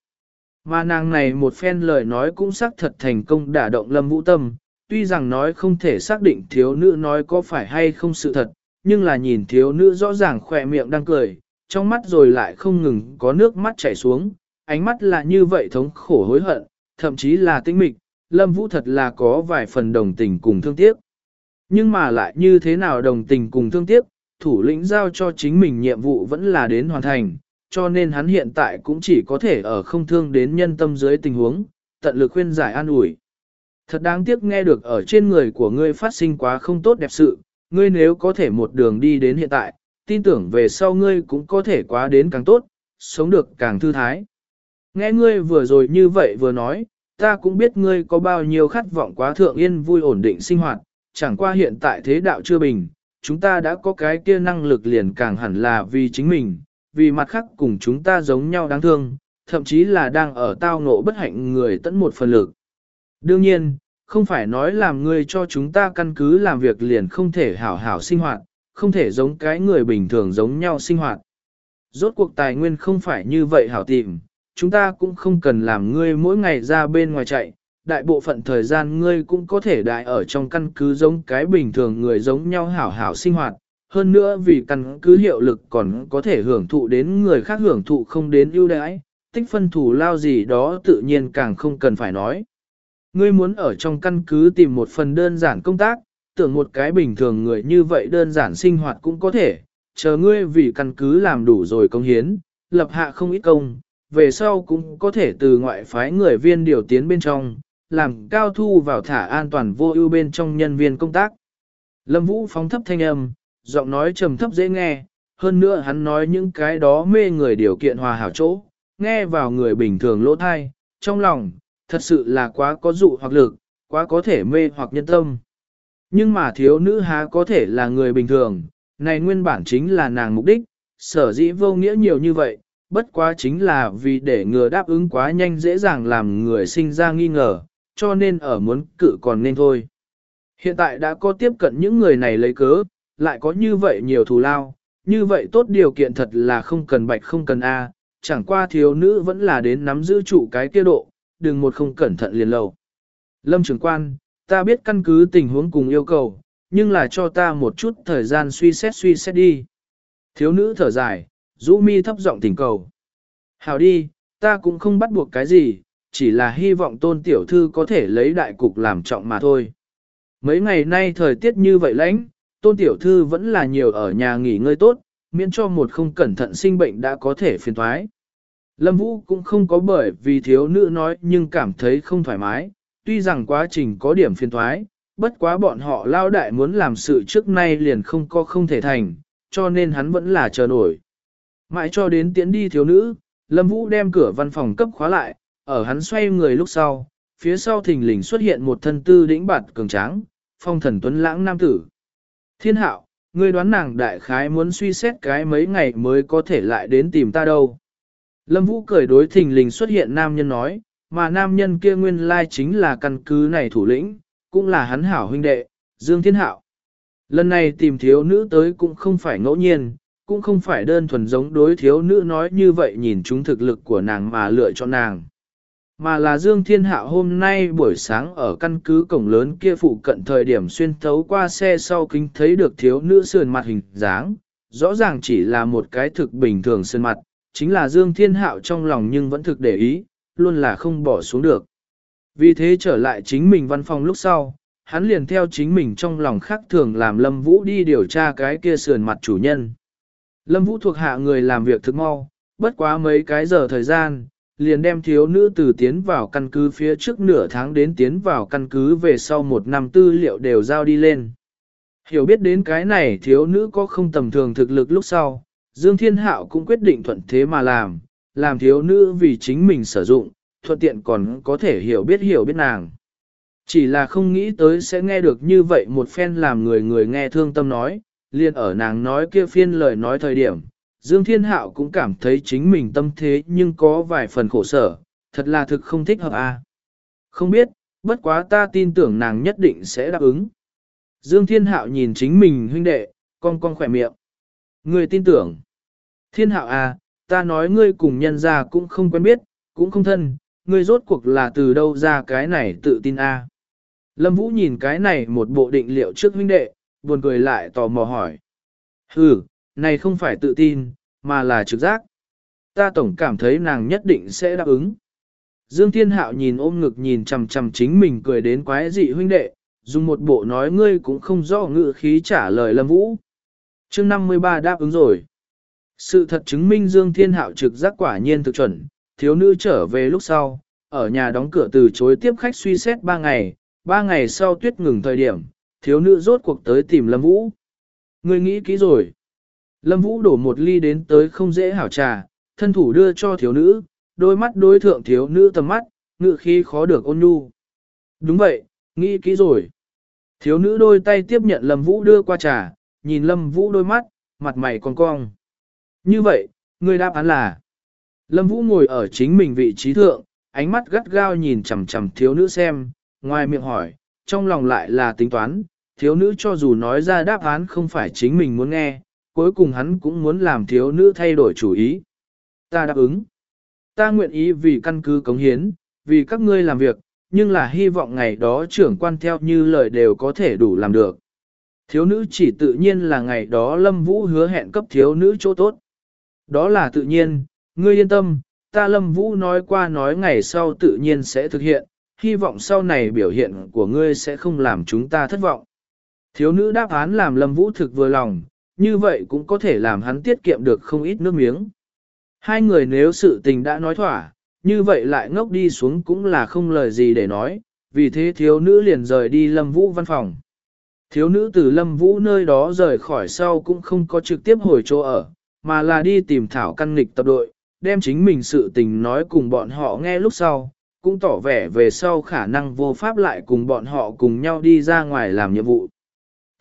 Mà nàng này một phen lời nói cũng xác thật thành công đả động lâm vũ tâm, tuy rằng nói không thể xác định thiếu nữ nói có phải hay không sự thật, nhưng là nhìn thiếu nữ rõ ràng khỏe miệng đang cười, trong mắt rồi lại không ngừng có nước mắt chảy xuống, ánh mắt là như vậy thống khổ hối hận, thậm chí là tinh mịch, Lâm Vũ thật là có vài phần đồng tình cùng thương tiếc. Nhưng mà lại như thế nào đồng tình cùng thương tiếc, thủ lĩnh giao cho chính mình nhiệm vụ vẫn là đến hoàn thành, cho nên hắn hiện tại cũng chỉ có thể ở không thương đến nhân tâm dưới tình huống, tận lực khuyên giải an ủi. Thật đáng tiếc nghe được ở trên người của ngươi phát sinh quá không tốt đẹp sự, ngươi nếu có thể một đường đi đến hiện tại, tin tưởng về sau ngươi cũng có thể quá đến càng tốt, sống được càng thư thái. Nghe ngươi vừa rồi như vậy vừa nói, ta cũng biết ngươi có bao nhiêu khát vọng quá thượng yên vui ổn định sinh hoạt, chẳng qua hiện tại thế đạo chưa bình, chúng ta đã có cái kia năng lực liền càng hẳn là vì chính mình, vì mặt khác cùng chúng ta giống nhau đáng thương, thậm chí là đang ở tao ngộ bất hạnh người tận một phần lực. Đương nhiên, không phải nói làm ngươi cho chúng ta căn cứ làm việc liền không thể hảo hảo sinh hoạt, không thể giống cái người bình thường giống nhau sinh hoạt. Rốt cuộc tài nguyên không phải như vậy hảo tìm, chúng ta cũng không cần làm ngươi mỗi ngày ra bên ngoài chạy, đại bộ phận thời gian ngươi cũng có thể đại ở trong căn cứ giống cái bình thường người giống nhau hảo hảo sinh hoạt. Hơn nữa vì căn cứ hiệu lực còn có thể hưởng thụ đến người khác hưởng thụ không đến ưu đãi, tích phân thủ lao gì đó tự nhiên càng không cần phải nói. Ngươi muốn ở trong căn cứ tìm một phần đơn giản công tác, tưởng một cái bình thường người như vậy đơn giản sinh hoạt cũng có thể, chờ ngươi vì căn cứ làm đủ rồi công hiến, lập hạ không ít công, về sau cũng có thể từ ngoại phái người viên điều tiến bên trong, làm cao thu vào thả an toàn vô ưu bên trong nhân viên công tác. Lâm Vũ phóng thấp thanh âm, giọng nói trầm thấp dễ nghe, hơn nữa hắn nói những cái đó mê người điều kiện hòa hảo chỗ, nghe vào người bình thường lỗ thai, trong lòng, thật sự là quá có dụ hoặc lực, quá có thể mê hoặc nhân tâm. Nhưng mà thiếu nữ há có thể là người bình thường, này nguyên bản chính là nàng mục đích, sở dĩ vô nghĩa nhiều như vậy, bất quá chính là vì để ngừa đáp ứng quá nhanh dễ dàng làm người sinh ra nghi ngờ, cho nên ở muốn cự còn nên thôi. Hiện tại đã có tiếp cận những người này lấy cớ, lại có như vậy nhiều thù lao, như vậy tốt điều kiện thật là không cần bạch không cần A, chẳng qua thiếu nữ vẫn là đến nắm giữ trụ cái kia độ, đừng một không cẩn thận liền lầu. Lâm trưởng quan, ta biết căn cứ tình huống cùng yêu cầu, nhưng là cho ta một chút thời gian suy xét suy xét đi. Thiếu nữ thở dài, rũ mi thấp giọng tình cầu. Hào đi, ta cũng không bắt buộc cái gì, chỉ là hy vọng tôn tiểu thư có thể lấy đại cục làm trọng mà thôi. Mấy ngày nay thời tiết như vậy lãnh, tôn tiểu thư vẫn là nhiều ở nhà nghỉ ngơi tốt, miễn cho một không cẩn thận sinh bệnh đã có thể phiền thoái. Lâm Vũ cũng không có bởi vì thiếu nữ nói nhưng cảm thấy không thoải mái, tuy rằng quá trình có điểm phiền thoái, bất quá bọn họ lao đại muốn làm sự trước nay liền không có không thể thành, cho nên hắn vẫn là chờ nổi. Mãi cho đến tiễn đi thiếu nữ, Lâm Vũ đem cửa văn phòng cấp khóa lại, ở hắn xoay người lúc sau, phía sau thình lình xuất hiện một thân tư đĩnh bạt cường tráng, phong thần tuấn lãng nam tử. Thiên hạo, ngươi đoán nàng đại khái muốn suy xét cái mấy ngày mới có thể lại đến tìm ta đâu. Lâm Vũ cười đối thình lình xuất hiện nam nhân nói, mà nam nhân kia nguyên lai chính là căn cứ này thủ lĩnh, cũng là hắn hảo huynh đệ, Dương Thiên Hạo. Lần này tìm thiếu nữ tới cũng không phải ngẫu nhiên, cũng không phải đơn thuần giống đối thiếu nữ nói như vậy nhìn chúng thực lực của nàng mà lựa chọn nàng. Mà là Dương Thiên Hạo hôm nay buổi sáng ở căn cứ cổng lớn kia phụ cận thời điểm xuyên thấu qua xe sau kính thấy được thiếu nữ sườn mặt hình dáng, rõ ràng chỉ là một cái thực bình thường sườn mặt, chính là Dương Thiên Hạo trong lòng nhưng vẫn thực để ý, luôn là không bỏ xuống được. Vì thế trở lại chính mình văn phòng lúc sau, hắn liền theo chính mình trong lòng khác thường làm Lâm Vũ đi điều tra cái kia sườn mặt chủ nhân. Lâm Vũ thuộc hạ người làm việc thực mau, bất quá mấy cái giờ thời gian, liền đem thiếu nữ từ tiến vào căn cứ phía trước nửa tháng đến tiến vào căn cứ về sau một năm tư liệu đều giao đi lên. Hiểu biết đến cái này thiếu nữ có không tầm thường thực lực lúc sau, Dương Thiên Hạo cũng quyết định thuận thế mà làm, làm thiếu nữ vì chính mình sử dụng, thuận tiện còn có thể hiểu biết hiểu biết nàng. Chỉ là không nghĩ tới sẽ nghe được như vậy một phen làm người người nghe thương tâm nói, liền ở nàng nói kia phiên lời nói thời điểm, Dương Thiên Hạo cũng cảm thấy chính mình tâm thế nhưng có vài phần khổ sở, thật là thực không thích hợp a. À. Không biết, bất quá ta tin tưởng nàng nhất định sẽ đáp ứng. Dương Thiên Hạo nhìn chính mình huynh đệ, con con khỏe miệng. Ngươi tin tưởng. Thiên Hạo à, ta nói ngươi cùng nhân gia cũng không quen biết, cũng không thân, ngươi rốt cuộc là từ đâu ra cái này tự tin a? À. Lâm Vũ nhìn cái này một bộ định liệu trước huynh đệ, buồn cười lại tò mò hỏi. Ừ, này không phải tự tin, mà là trực giác. Ta tổng cảm thấy nàng nhất định sẽ đáp ứng. Dương Thiên Hạo nhìn ôm ngực nhìn chằm chằm chính mình cười đến quái dị huynh đệ, dùng một bộ nói ngươi cũng không rõ ngự khí trả lời Lâm Vũ chương 53 đáp ứng rồi. Sự thật chứng minh Dương Thiên Hạo trực giác quả nhiên thực chuẩn, thiếu nữ trở về lúc sau, ở nhà đóng cửa từ chối tiếp khách suy xét 3 ngày, 3 ngày sau tuyết ngừng thời điểm, thiếu nữ rốt cuộc tới tìm Lâm Vũ. Ngươi nghĩ kỹ rồi. Lâm Vũ đổ một ly đến tới không dễ hảo trà, Thân thủ đưa cho thiếu nữ, đôi mắt đối thượng thiếu nữ tầm mắt, ngự khi khó được ôn nhu. Đúng vậy, nghĩ kỹ rồi. Thiếu nữ đôi tay tiếp nhận Lâm Vũ đưa qua trà, nhìn Lâm Vũ đôi mắt, mặt mày con cong. Như vậy, người đáp án là. Lâm Vũ ngồi ở chính mình vị trí thượng, ánh mắt gắt gao nhìn chằm chằm thiếu nữ xem, ngoài miệng hỏi, trong lòng lại là tính toán, thiếu nữ cho dù nói ra đáp án không phải chính mình muốn nghe, cuối cùng hắn cũng muốn làm thiếu nữ thay đổi chủ ý. Ta đáp ứng. Ta nguyện ý vì căn cứ cống hiến, vì các ngươi làm việc, nhưng là hy vọng ngày đó trưởng quan theo như lời đều có thể đủ làm được. Thiếu nữ chỉ tự nhiên là ngày đó Lâm Vũ hứa hẹn cấp thiếu nữ chỗ tốt. Đó là tự nhiên, ngươi yên tâm, ta Lâm Vũ nói qua nói ngày sau tự nhiên sẽ thực hiện, hy vọng sau này biểu hiện của ngươi sẽ không làm chúng ta thất vọng. Thiếu nữ đáp án làm Lâm Vũ thực vừa lòng, như vậy cũng có thể làm hắn tiết kiệm được không ít nước miếng. Hai người nếu sự tình đã nói thỏa, như vậy lại ngốc đi xuống cũng là không lời gì để nói, vì thế thiếu nữ liền rời đi Lâm Vũ văn phòng. Thiếu nữ từ Lâm Vũ nơi đó rời khỏi sau cũng không có trực tiếp hồi chỗ ở, mà là đi tìm thảo căn nghịch tập đội, đem chính mình sự tình nói cùng bọn họ nghe lúc sau, cũng tỏ vẻ về sau khả năng vô pháp lại cùng bọn họ cùng nhau đi ra ngoài làm nhiệm vụ.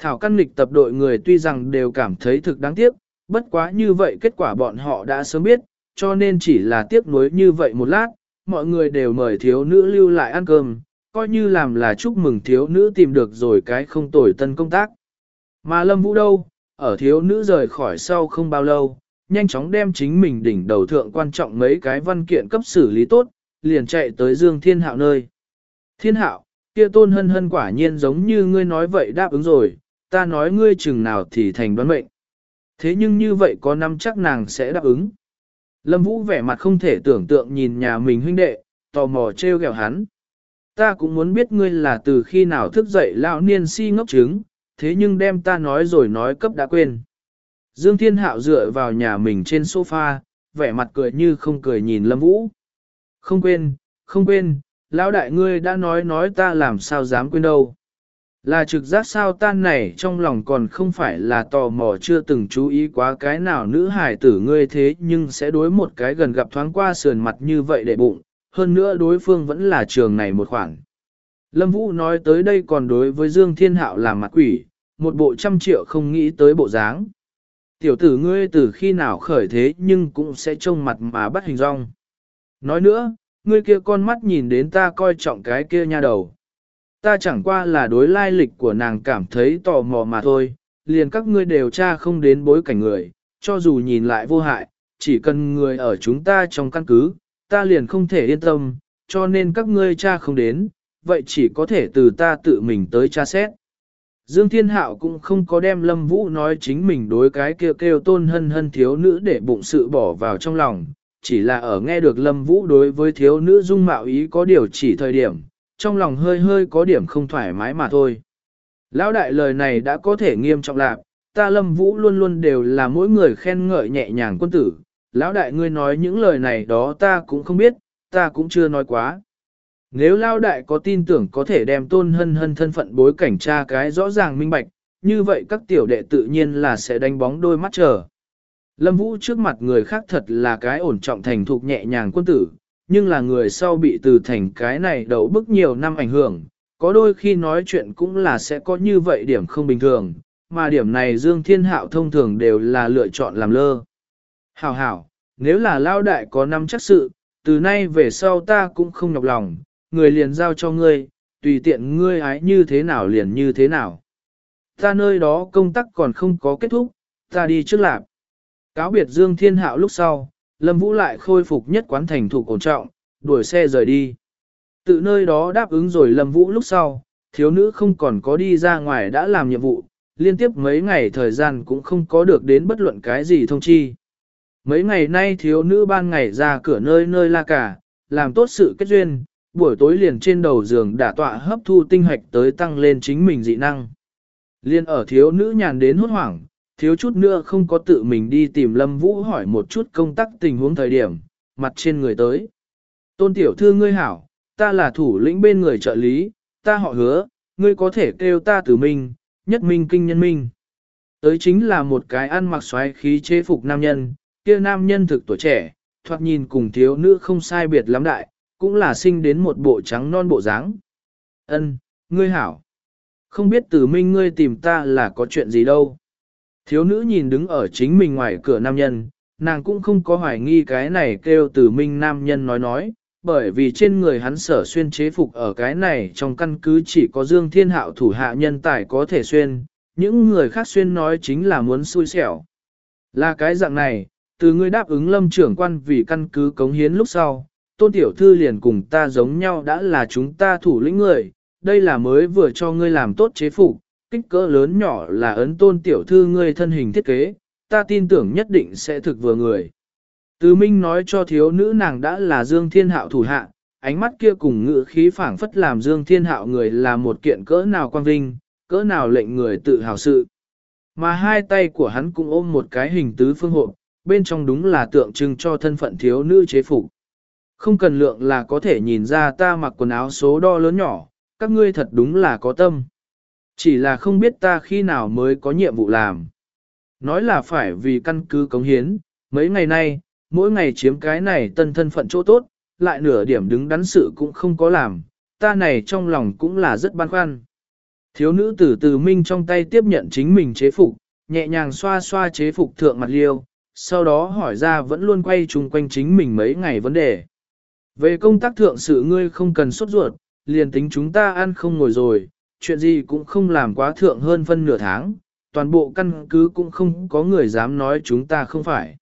Thảo căn nghịch tập đội người tuy rằng đều cảm thấy thực đáng tiếc, bất quá như vậy kết quả bọn họ đã sớm biết, cho nên chỉ là tiếc nuối như vậy một lát, mọi người đều mời thiếu nữ lưu lại ăn cơm, coi như làm là chúc mừng thiếu nữ tìm được rồi cái không tồi tân công tác. Mà Lâm Vũ đâu, ở thiếu nữ rời khỏi sau không bao lâu, nhanh chóng đem chính mình đỉnh đầu thượng quan trọng mấy cái văn kiện cấp xử lý tốt, liền chạy tới Dương Thiên Hạo nơi. Thiên Hạo, kia tôn hân hân quả nhiên giống như ngươi nói vậy đáp ứng rồi, ta nói ngươi chừng nào thì thành đoán mệnh. Thế nhưng như vậy có năm chắc nàng sẽ đáp ứng. Lâm Vũ vẻ mặt không thể tưởng tượng nhìn nhà mình huynh đệ, tò mò trêu ghẹo hắn. Ta cũng muốn biết ngươi là từ khi nào thức dậy lão niên si ngốc trứng, thế nhưng đem ta nói rồi nói cấp đã quên. Dương Thiên Hạo dựa vào nhà mình trên sofa, vẻ mặt cười như không cười nhìn Lâm Vũ. Không quên, không quên, lão đại ngươi đã nói nói ta làm sao dám quên đâu. Là trực giác sao tan này trong lòng còn không phải là tò mò chưa từng chú ý quá cái nào nữ hải tử ngươi thế nhưng sẽ đối một cái gần gặp thoáng qua sườn mặt như vậy để bụng, hơn nữa đối phương vẫn là trường này một khoản Lâm Vũ nói tới đây còn đối với Dương Thiên Hạo là mặt quỷ, một bộ trăm triệu không nghĩ tới bộ dáng. Tiểu tử ngươi từ khi nào khởi thế nhưng cũng sẽ trông mặt mà bắt hình rong. Nói nữa, ngươi kia con mắt nhìn đến ta coi trọng cái kia nha đầu. Ta chẳng qua là đối lai lịch của nàng cảm thấy tò mò mà thôi, liền các ngươi đều tra không đến bối cảnh người, cho dù nhìn lại vô hại, chỉ cần người ở chúng ta trong căn cứ, ta liền không thể yên tâm, cho nên các ngươi cha không đến, vậy chỉ có thể từ ta tự mình tới tra xét. Dương Thiên Hạo cũng không có đem Lâm Vũ nói chính mình đối cái kêu kêu tôn hân hân thiếu nữ để bụng sự bỏ vào trong lòng, chỉ là ở nghe được Lâm Vũ đối với thiếu nữ dung mạo ý có điều chỉ thời điểm, trong lòng hơi hơi có điểm không thoải mái mà thôi. Lão đại lời này đã có thể nghiêm trọng lạc, ta Lâm Vũ luôn luôn đều là mỗi người khen ngợi nhẹ nhàng quân tử, lão đại ngươi nói những lời này đó ta cũng không biết, ta cũng chưa nói quá. Nếu Lão đại có tin tưởng có thể đem tôn hân hân thân phận bối cảnh tra cái rõ ràng minh bạch, như vậy các tiểu đệ tự nhiên là sẽ đánh bóng đôi mắt chờ. Lâm Vũ trước mặt người khác thật là cái ổn trọng thành thục nhẹ nhàng quân tử, nhưng là người sau bị từ thành cái này đậu bức nhiều năm ảnh hưởng, có đôi khi nói chuyện cũng là sẽ có như vậy điểm không bình thường, mà điểm này Dương Thiên Hạo thông thường đều là lựa chọn làm lơ. Hảo hảo, nếu là lao đại có năm chắc sự, từ nay về sau ta cũng không nhọc lòng, người liền giao cho ngươi, tùy tiện ngươi ái như thế nào liền như thế nào. Ta nơi đó công tác còn không có kết thúc, ta đi trước lạp. Cáo biệt Dương Thiên Hạo lúc sau, Lâm Vũ lại khôi phục nhất quán thành thủ ổn trọng, đuổi xe rời đi. Tự nơi đó đáp ứng rồi Lâm Vũ lúc sau, thiếu nữ không còn có đi ra ngoài đã làm nhiệm vụ, liên tiếp mấy ngày thời gian cũng không có được đến bất luận cái gì thông chi. Mấy ngày nay thiếu nữ ban ngày ra cửa nơi nơi la cả, làm tốt sự kết duyên, buổi tối liền trên đầu giường đả tọa hấp thu tinh hoạch tới tăng lên chính mình dị năng. Liên ở thiếu nữ nhàn đến hốt hoảng, thiếu chút nữa không có tự mình đi tìm Lâm Vũ hỏi một chút công tác tình huống thời điểm, mặt trên người tới. Tôn tiểu thư ngươi hảo, ta là thủ lĩnh bên người trợ lý, ta họ hứa, ngươi có thể kêu ta tử minh, nhất minh kinh nhân minh. Tới chính là một cái ăn mặc xoáy khí chế phục nam nhân, kia nam nhân thực tuổi trẻ, thoạt nhìn cùng thiếu nữ không sai biệt lắm đại, cũng là sinh đến một bộ trắng non bộ dáng. Ân, ngươi hảo. Không biết tử minh ngươi tìm ta là có chuyện gì đâu. Thiếu nữ nhìn đứng ở chính mình ngoài cửa nam nhân, nàng cũng không có hoài nghi cái này kêu tử minh nam nhân nói nói, bởi vì trên người hắn sở xuyên chế phục ở cái này trong căn cứ chỉ có Dương Thiên Hạo thủ hạ nhân tài có thể xuyên, những người khác xuyên nói chính là muốn xui xẻo. Là cái dạng này, từ ngươi đáp ứng lâm trưởng quan vì căn cứ cống hiến lúc sau, tôn tiểu thư liền cùng ta giống nhau đã là chúng ta thủ lĩnh người, đây là mới vừa cho ngươi làm tốt chế phục, kích cỡ lớn nhỏ là ấn tôn tiểu thư ngươi thân hình thiết kế, ta tin tưởng nhất định sẽ thực vừa người. Từ Minh nói cho thiếu nữ nàng đã là Dương Thiên Hạo thủ hạ, ánh mắt kia cùng ngữ khí phảng phất làm Dương Thiên Hạo người là một kiện cỡ nào quan vinh, cỡ nào lệnh người tự hào sự. Mà hai tay của hắn cũng ôm một cái hình tứ phương hộ, bên trong đúng là tượng trưng cho thân phận thiếu nữ chế phục. Không cần lượng là có thể nhìn ra ta mặc quần áo số đo lớn nhỏ, các ngươi thật đúng là có tâm. Chỉ là không biết ta khi nào mới có nhiệm vụ làm. Nói là phải vì căn cứ cống hiến, mấy ngày nay, mỗi ngày chiếm cái này tân thân phận chỗ tốt, lại nửa điểm đứng đắn sự cũng không có làm, ta này trong lòng cũng là rất băn khoăn. Thiếu nữ tử từ minh trong tay tiếp nhận chính mình chế phục, nhẹ nhàng xoa xoa chế phục thượng mặt liêu, sau đó hỏi ra vẫn luôn quay chung quanh chính mình mấy ngày vấn đề. Về công tác thượng sự ngươi không cần sốt ruột, liền tính chúng ta ăn không ngồi rồi, chuyện gì cũng không làm quá thượng hơn phân nửa tháng, toàn bộ căn cứ cũng không có người dám nói chúng ta không phải.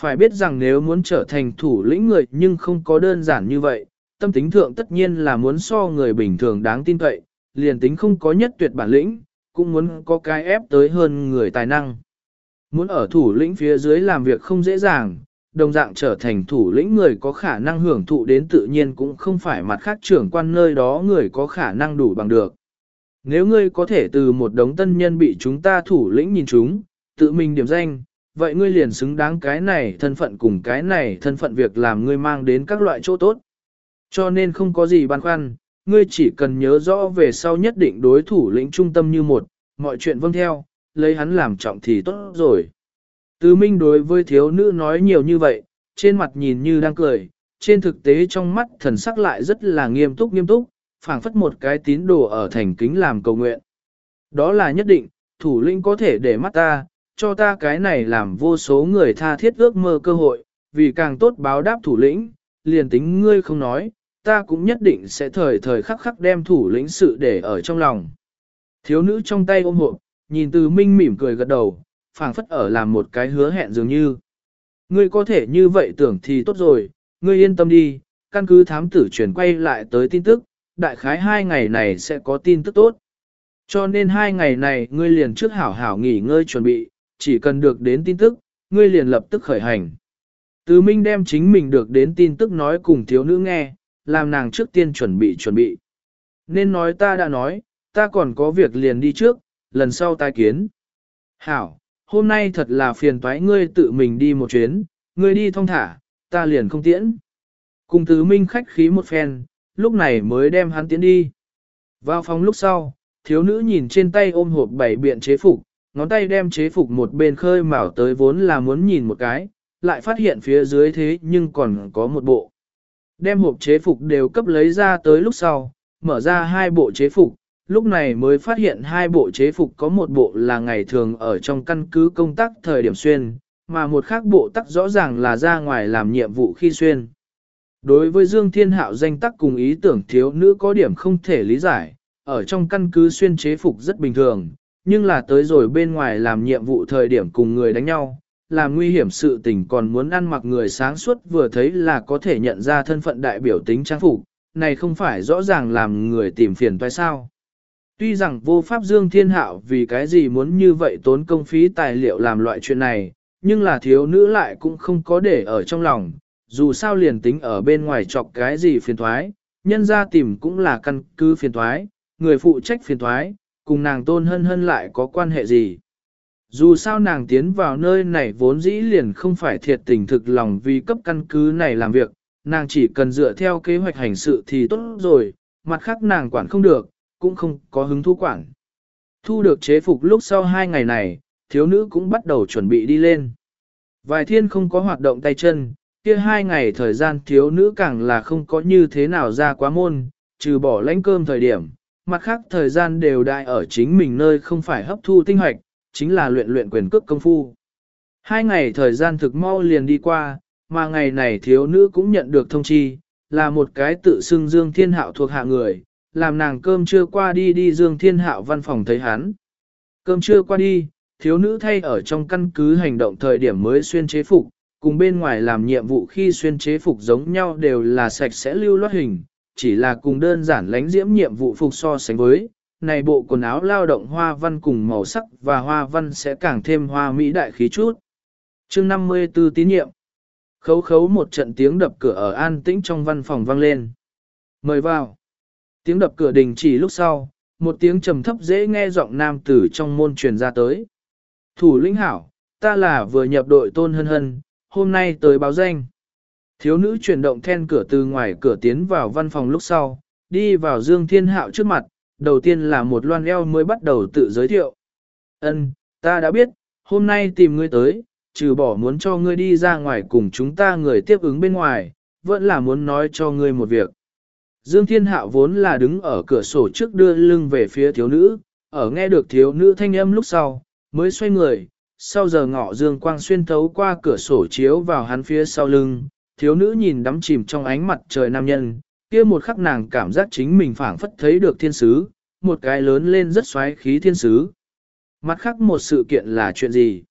Phải biết rằng nếu muốn trở thành thủ lĩnh người nhưng không có đơn giản như vậy, tâm tính thượng tất nhiên là muốn so người bình thường đáng tin cậy, liền tính không có nhất tuyệt bản lĩnh, cũng muốn có cái ép tới hơn người tài năng. Muốn ở thủ lĩnh phía dưới làm việc không dễ dàng, đồng dạng trở thành thủ lĩnh người có khả năng hưởng thụ đến tự nhiên cũng không phải mặt khác trưởng quan nơi đó người có khả năng đủ bằng được. Nếu ngươi có thể từ một đống tân nhân bị chúng ta thủ lĩnh nhìn chúng, tự mình điểm danh, vậy ngươi liền xứng đáng cái này thân phận cùng cái này thân phận việc làm ngươi mang đến các loại chỗ tốt. Cho nên không có gì băn khoăn, ngươi chỉ cần nhớ rõ về sau nhất định đối thủ lĩnh trung tâm như một, mọi chuyện vâng theo, lấy hắn làm trọng thì tốt rồi. Từ Minh đối với thiếu nữ nói nhiều như vậy, trên mặt nhìn như đang cười, trên thực tế trong mắt thần sắc lại rất là nghiêm túc nghiêm túc, phảng phất một cái tín đồ ở thành kính làm cầu nguyện. Đó là nhất định, thủ lĩnh có thể để mắt ta, cho ta cái này làm vô số người tha thiết ước mơ cơ hội, vì càng tốt báo đáp thủ lĩnh, liền tính ngươi không nói, ta cũng nhất định sẽ thời thời khắc khắc đem thủ lĩnh sự để ở trong lòng. Thiếu nữ trong tay ôm hộp, nhìn từ minh mỉm cười gật đầu, phảng phất ở làm một cái hứa hẹn dường như. Ngươi có thể như vậy tưởng thì tốt rồi, ngươi yên tâm đi, căn cứ thám tử chuyển quay lại tới tin tức, đại khái hai ngày này sẽ có tin tức tốt. Cho nên hai ngày này ngươi liền trước hảo hảo nghỉ ngơi chuẩn bị, chỉ cần được đến tin tức, ngươi liền lập tức khởi hành. Từ Minh đem chính mình được đến tin tức nói cùng thiếu nữ nghe, làm nàng trước tiên chuẩn bị chuẩn bị. Nên nói ta đã nói, ta còn có việc liền đi trước, lần sau tai kiến. Hảo, hôm nay thật là phiền toái ngươi tự mình đi một chuyến, ngươi đi thong thả, ta liền không tiễn. Cùng tứ minh khách khí một phen, lúc này mới đem hắn tiễn đi. Vào phòng lúc sau, thiếu nữ nhìn trên tay ôm hộp bảy biện chế phục, ngón tay đem chế phục một bên khơi mào tới vốn là muốn nhìn một cái, lại phát hiện phía dưới thế nhưng còn có một bộ. Đem hộp chế phục đều cấp lấy ra tới lúc sau, mở ra hai bộ chế phục, lúc này mới phát hiện hai bộ chế phục có một bộ là ngày thường ở trong căn cứ công tác thời điểm xuyên, mà một khác bộ tắc rõ ràng là ra ngoài làm nhiệm vụ khi xuyên. Đối với Dương Thiên Hạo danh tắc cùng ý tưởng thiếu nữ có điểm không thể lý giải, ở trong căn cứ xuyên chế phục rất bình thường, nhưng là tới rồi bên ngoài làm nhiệm vụ thời điểm cùng người đánh nhau, làm nguy hiểm sự tình còn muốn ăn mặc người sáng suốt vừa thấy là có thể nhận ra thân phận đại biểu tính trang phục, này không phải rõ ràng làm người tìm phiền toái sao. Tuy rằng vô pháp dương thiên hạo vì cái gì muốn như vậy tốn công phí tài liệu làm loại chuyện này, nhưng là thiếu nữ lại cũng không có để ở trong lòng, dù sao liền tính ở bên ngoài chọc cái gì phiền thoái, nhân ra tìm cũng là căn cứ phiền thoái, người phụ trách phiền thoái, cùng nàng tôn hân hân lại có quan hệ gì. Dù sao nàng tiến vào nơi này vốn dĩ liền không phải thiệt tình thực lòng vì cấp căn cứ này làm việc, nàng chỉ cần dựa theo kế hoạch hành sự thì tốt rồi, mặt khác nàng quản không được, cũng không có hứng thú quản. Thu được chế phục lúc sau hai ngày này, thiếu nữ cũng bắt đầu chuẩn bị đi lên. Vài thiên không có hoạt động tay chân, kia hai ngày thời gian thiếu nữ càng là không có như thế nào ra quá môn, trừ bỏ lãnh cơm thời điểm, mặt khác thời gian đều đại ở chính mình nơi không phải hấp thu tinh hoạch, chính là luyện luyện quyền cước công phu. Hai ngày thời gian thực mau liền đi qua, mà ngày này thiếu nữ cũng nhận được thông chi, là một cái tự xưng Dương Thiên Hạo thuộc hạ người, làm nàng cơm trưa qua đi đi Dương Thiên Hạo văn phòng thấy hắn. Cơm trưa qua đi, thiếu nữ thay ở trong căn cứ hành động thời điểm mới xuyên chế phục, cùng bên ngoài làm nhiệm vụ khi xuyên chế phục giống nhau đều là sạch sẽ lưu loát hình, chỉ là cùng đơn giản lánh diễm nhiệm vụ phục so sánh với. Này bộ quần áo lao động hoa văn cùng màu sắc và hoa văn sẽ càng thêm hoa mỹ đại khí chút. chương 54 tín nhiệm. Khấu khấu một trận tiếng đập cửa ở an tĩnh trong văn phòng vang lên. Mời vào. Tiếng đập cửa đình chỉ lúc sau, một tiếng trầm thấp dễ nghe giọng nam tử trong môn truyền ra tới. Thủ lĩnh hảo, ta là vừa nhập đội tôn hân hân, hôm nay tới báo danh. Thiếu nữ chuyển động then cửa từ ngoài cửa tiến vào văn phòng lúc sau, đi vào Dương Thiên Hạo trước mặt, đầu tiên là một loan eo mới bắt đầu tự giới thiệu. Ân, ta đã biết, hôm nay tìm ngươi tới, trừ bỏ muốn cho ngươi đi ra ngoài cùng chúng ta người tiếp ứng bên ngoài, vẫn là muốn nói cho ngươi một việc. Dương Thiên Hạo vốn là đứng ở cửa sổ trước đưa lưng về phía thiếu nữ, ở nghe được thiếu nữ thanh âm lúc sau, mới xoay người, sau giờ ngọ dương quang xuyên thấu qua cửa sổ chiếu vào hắn phía sau lưng, thiếu nữ nhìn đắm chìm trong ánh mặt trời nam nhân, kia một khắc nàng cảm giác chính mình phảng phất thấy được thiên sứ, một cái lớn lên rất xoáy khí thiên sứ. Mặt khác một sự kiện là chuyện gì?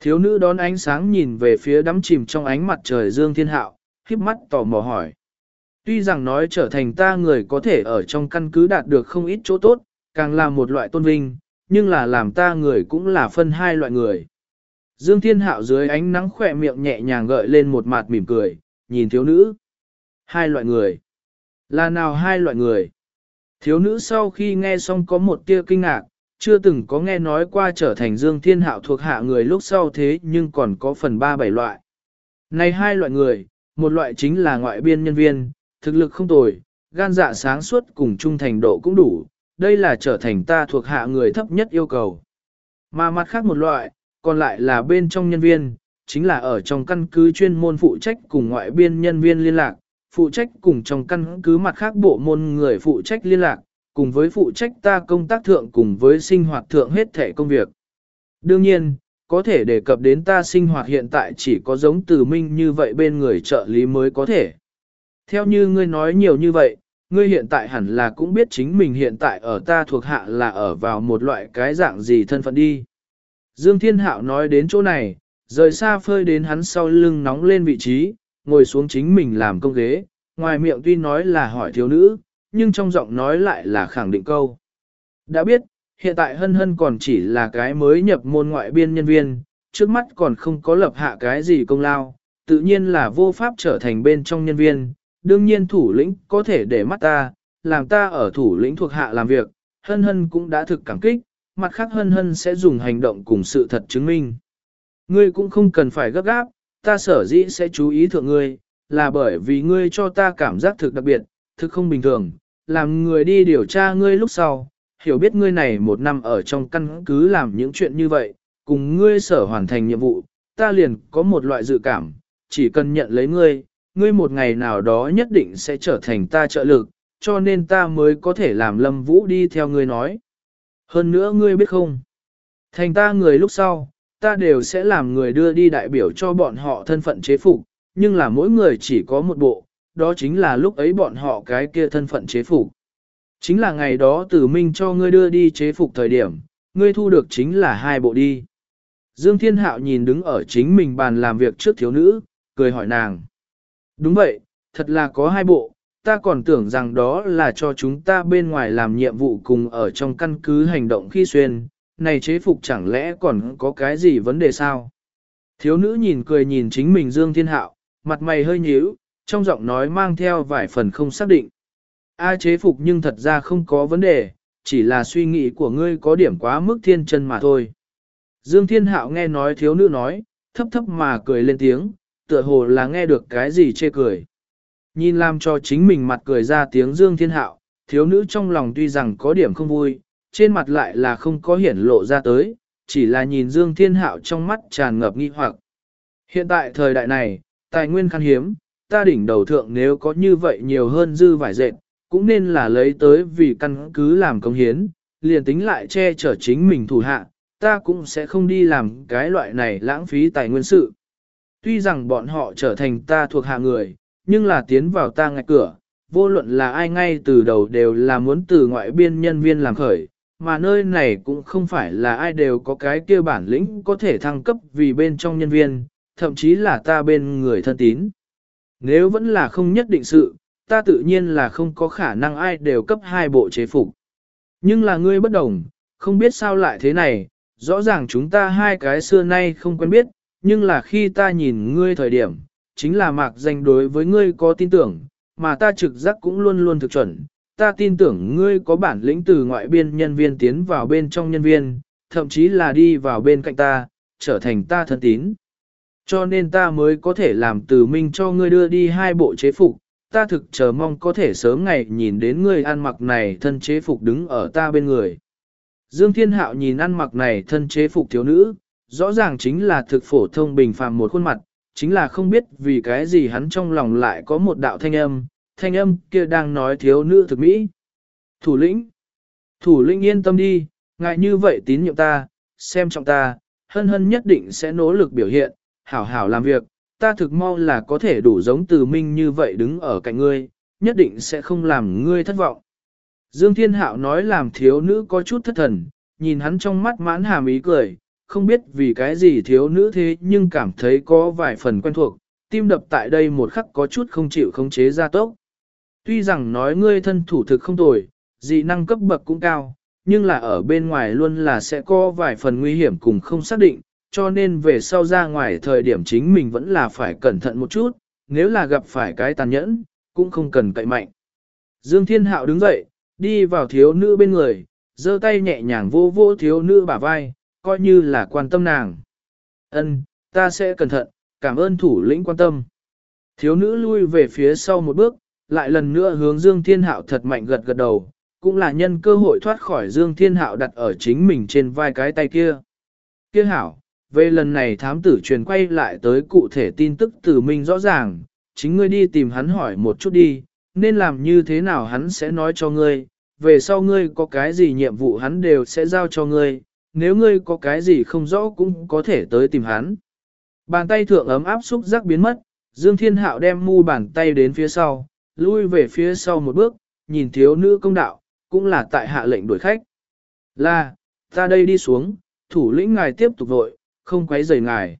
Thiếu nữ đón ánh sáng nhìn về phía đắm chìm trong ánh mặt trời dương thiên hạo, khiếp mắt tò mò hỏi. Tuy rằng nói trở thành ta người có thể ở trong căn cứ đạt được không ít chỗ tốt, càng là một loại tôn vinh, nhưng là làm ta người cũng là phân hai loại người. Dương Thiên Hạo dưới ánh nắng khỏe miệng nhẹ nhàng gợi lên một mặt mỉm cười, nhìn thiếu nữ. Hai loại người. Là nào hai loại người? Thiếu nữ sau khi nghe xong có một tia kinh ngạc, chưa từng có nghe nói qua trở thành Dương Thiên Hạo thuộc hạ người lúc sau thế nhưng còn có phần ba bảy loại. Này hai loại người, một loại chính là ngoại biên nhân viên, thực lực không tồi, gan dạ sáng suốt cùng trung thành độ cũng đủ, đây là trở thành ta thuộc hạ người thấp nhất yêu cầu. Mà mặt khác một loại, còn lại là bên trong nhân viên, chính là ở trong căn cứ chuyên môn phụ trách cùng ngoại biên nhân viên liên lạc, phụ trách cùng trong căn cứ mặt khác bộ môn người phụ trách liên lạc, cùng với phụ trách ta công tác thượng cùng với sinh hoạt thượng hết thể công việc. Đương nhiên, có thể đề cập đến ta sinh hoạt hiện tại chỉ có giống từ minh như vậy bên người trợ lý mới có thể. Theo như ngươi nói nhiều như vậy, ngươi hiện tại hẳn là cũng biết chính mình hiện tại ở ta thuộc hạ là ở vào một loại cái dạng gì thân phận đi. Dương Thiên Hạo nói đến chỗ này, rời xa phơi đến hắn sau lưng nóng lên vị trí, ngồi xuống chính mình làm công ghế, ngoài miệng tuy nói là hỏi thiếu nữ, nhưng trong giọng nói lại là khẳng định câu. Đã biết, hiện tại hân hân còn chỉ là cái mới nhập môn ngoại biên nhân viên, trước mắt còn không có lập hạ cái gì công lao, tự nhiên là vô pháp trở thành bên trong nhân viên, đương nhiên thủ lĩnh có thể để mắt ta, làm ta ở thủ lĩnh thuộc hạ làm việc, hân hân cũng đã thực cảm kích, mặt khác hân hân sẽ dùng hành động cùng sự thật chứng minh. Ngươi cũng không cần phải gấp gáp, ta sở dĩ sẽ chú ý thượng ngươi, là bởi vì ngươi cho ta cảm giác thực đặc biệt, thực không bình thường, làm người đi điều tra ngươi lúc sau, hiểu biết ngươi này một năm ở trong căn cứ làm những chuyện như vậy, cùng ngươi sở hoàn thành nhiệm vụ, ta liền có một loại dự cảm, chỉ cần nhận lấy ngươi, ngươi một ngày nào đó nhất định sẽ trở thành ta trợ lực, cho nên ta mới có thể làm Lâm Vũ đi theo ngươi nói. Hơn nữa ngươi biết không, thành ta người lúc sau, ta đều sẽ làm người đưa đi đại biểu cho bọn họ thân phận chế phục, nhưng là mỗi người chỉ có một bộ, đó chính là lúc ấy bọn họ cái kia thân phận chế phục. Chính là ngày đó tử minh cho ngươi đưa đi chế phục thời điểm, ngươi thu được chính là hai bộ đi. Dương Thiên Hạo nhìn đứng ở chính mình bàn làm việc trước thiếu nữ, cười hỏi nàng. Đúng vậy, thật là có hai bộ, ta còn tưởng rằng đó là cho chúng ta bên ngoài làm nhiệm vụ cùng ở trong căn cứ hành động khi xuyên, này chế phục chẳng lẽ còn có cái gì vấn đề sao? Thiếu nữ nhìn cười nhìn chính mình Dương Thiên Hạo, mặt mày hơi nhíu, trong giọng nói mang theo vài phần không xác định. A chế phục nhưng thật ra không có vấn đề, chỉ là suy nghĩ của ngươi có điểm quá mức thiên chân mà thôi. Dương Thiên Hạo nghe nói thiếu nữ nói, thấp thấp mà cười lên tiếng, tựa hồ là nghe được cái gì chê cười. Nhìn làm cho chính mình mặt cười ra tiếng Dương Thiên Hạo, thiếu nữ trong lòng tuy rằng có điểm không vui, trên mặt lại là không có hiển lộ ra tới, chỉ là nhìn Dương Thiên Hạo trong mắt tràn ngập nghi hoặc. Hiện tại thời đại này, tài nguyên khan hiếm, ta đỉnh đầu thượng nếu có như vậy nhiều hơn dư vải dệt, cũng nên là lấy tới vì căn cứ làm công hiến, liền tính lại che chở chính mình thủ hạ, ta cũng sẽ không đi làm cái loại này lãng phí tài nguyên sự. Tuy rằng bọn họ trở thành ta thuộc hạ người, nhưng là tiến vào ta ngạch cửa, vô luận là ai ngay từ đầu đều là muốn từ ngoại biên nhân viên làm khởi, mà nơi này cũng không phải là ai đều có cái kia bản lĩnh có thể thăng cấp vì bên trong nhân viên, thậm chí là ta bên người thân tín. Nếu vẫn là không nhất định sự, ta tự nhiên là không có khả năng ai đều cấp hai bộ chế phục. Nhưng là ngươi bất đồng, không biết sao lại thế này, rõ ràng chúng ta hai cái xưa nay không quen biết, nhưng là khi ta nhìn ngươi thời điểm, chính là mạc danh đối với ngươi có tin tưởng, mà ta trực giác cũng luôn luôn thực chuẩn. Ta tin tưởng ngươi có bản lĩnh từ ngoại biên nhân viên tiến vào bên trong nhân viên, thậm chí là đi vào bên cạnh ta, trở thành ta thân tín. Cho nên ta mới có thể làm từ minh cho ngươi đưa đi hai bộ chế phục, ta thực chờ mong có thể sớm ngày nhìn đến ngươi ăn mặc này thân chế phục đứng ở ta bên người. Dương Thiên Hạo nhìn ăn mặc này thân chế phục thiếu nữ, rõ ràng chính là thực phổ thông bình phàm một khuôn mặt, chính là không biết vì cái gì hắn trong lòng lại có một đạo thanh âm, thanh âm kia đang nói thiếu nữ thực mỹ. Thủ lĩnh, thủ lĩnh yên tâm đi, ngại như vậy tín nhiệm ta, xem trọng ta, hân hân nhất định sẽ nỗ lực biểu hiện, hảo hảo làm việc, ta thực mau là có thể đủ giống từ minh như vậy đứng ở cạnh ngươi, nhất định sẽ không làm ngươi thất vọng. Dương Thiên Hạo nói làm thiếu nữ có chút thất thần, nhìn hắn trong mắt mãn hàm ý cười, không biết vì cái gì thiếu nữ thế nhưng cảm thấy có vài phần quen thuộc, tim đập tại đây một khắc có chút không chịu khống chế ra tốc. Tuy rằng nói ngươi thân thủ thực không tồi, dị năng cấp bậc cũng cao, nhưng là ở bên ngoài luôn là sẽ có vài phần nguy hiểm cùng không xác định, cho nên về sau ra ngoài thời điểm chính mình vẫn là phải cẩn thận một chút, nếu là gặp phải cái tàn nhẫn, cũng không cần cậy mạnh. Dương Thiên Hạo đứng dậy, đi vào thiếu nữ bên người, giơ tay nhẹ nhàng vô vô thiếu nữ bả vai, coi như là quan tâm nàng. Ân, ta sẽ cẩn thận, cảm ơn thủ lĩnh quan tâm. Thiếu nữ lui về phía sau một bước, lại lần nữa hướng Dương Thiên Hạo thật mạnh gật gật đầu, cũng là nhân cơ hội thoát khỏi Dương Thiên Hạo đặt ở chính mình trên vai cái tay kia. Kia hảo, về lần này thám tử truyền quay lại tới cụ thể tin tức từ mình rõ ràng, chính ngươi đi tìm hắn hỏi một chút đi, nên làm như thế nào hắn sẽ nói cho ngươi, về sau ngươi có cái gì nhiệm vụ hắn đều sẽ giao cho ngươi, nếu ngươi có cái gì không rõ cũng có thể tới tìm hắn. Bàn tay thượng ấm áp xúc giác biến mất, Dương Thiên Hạo đem mu bàn tay đến phía sau, lui về phía sau một bước, nhìn thiếu nữ công đạo, cũng là tại hạ lệnh đuổi khách. Là, ta đây đi xuống, thủ lĩnh ngài tiếp tục vội, không quấy rầy ngài.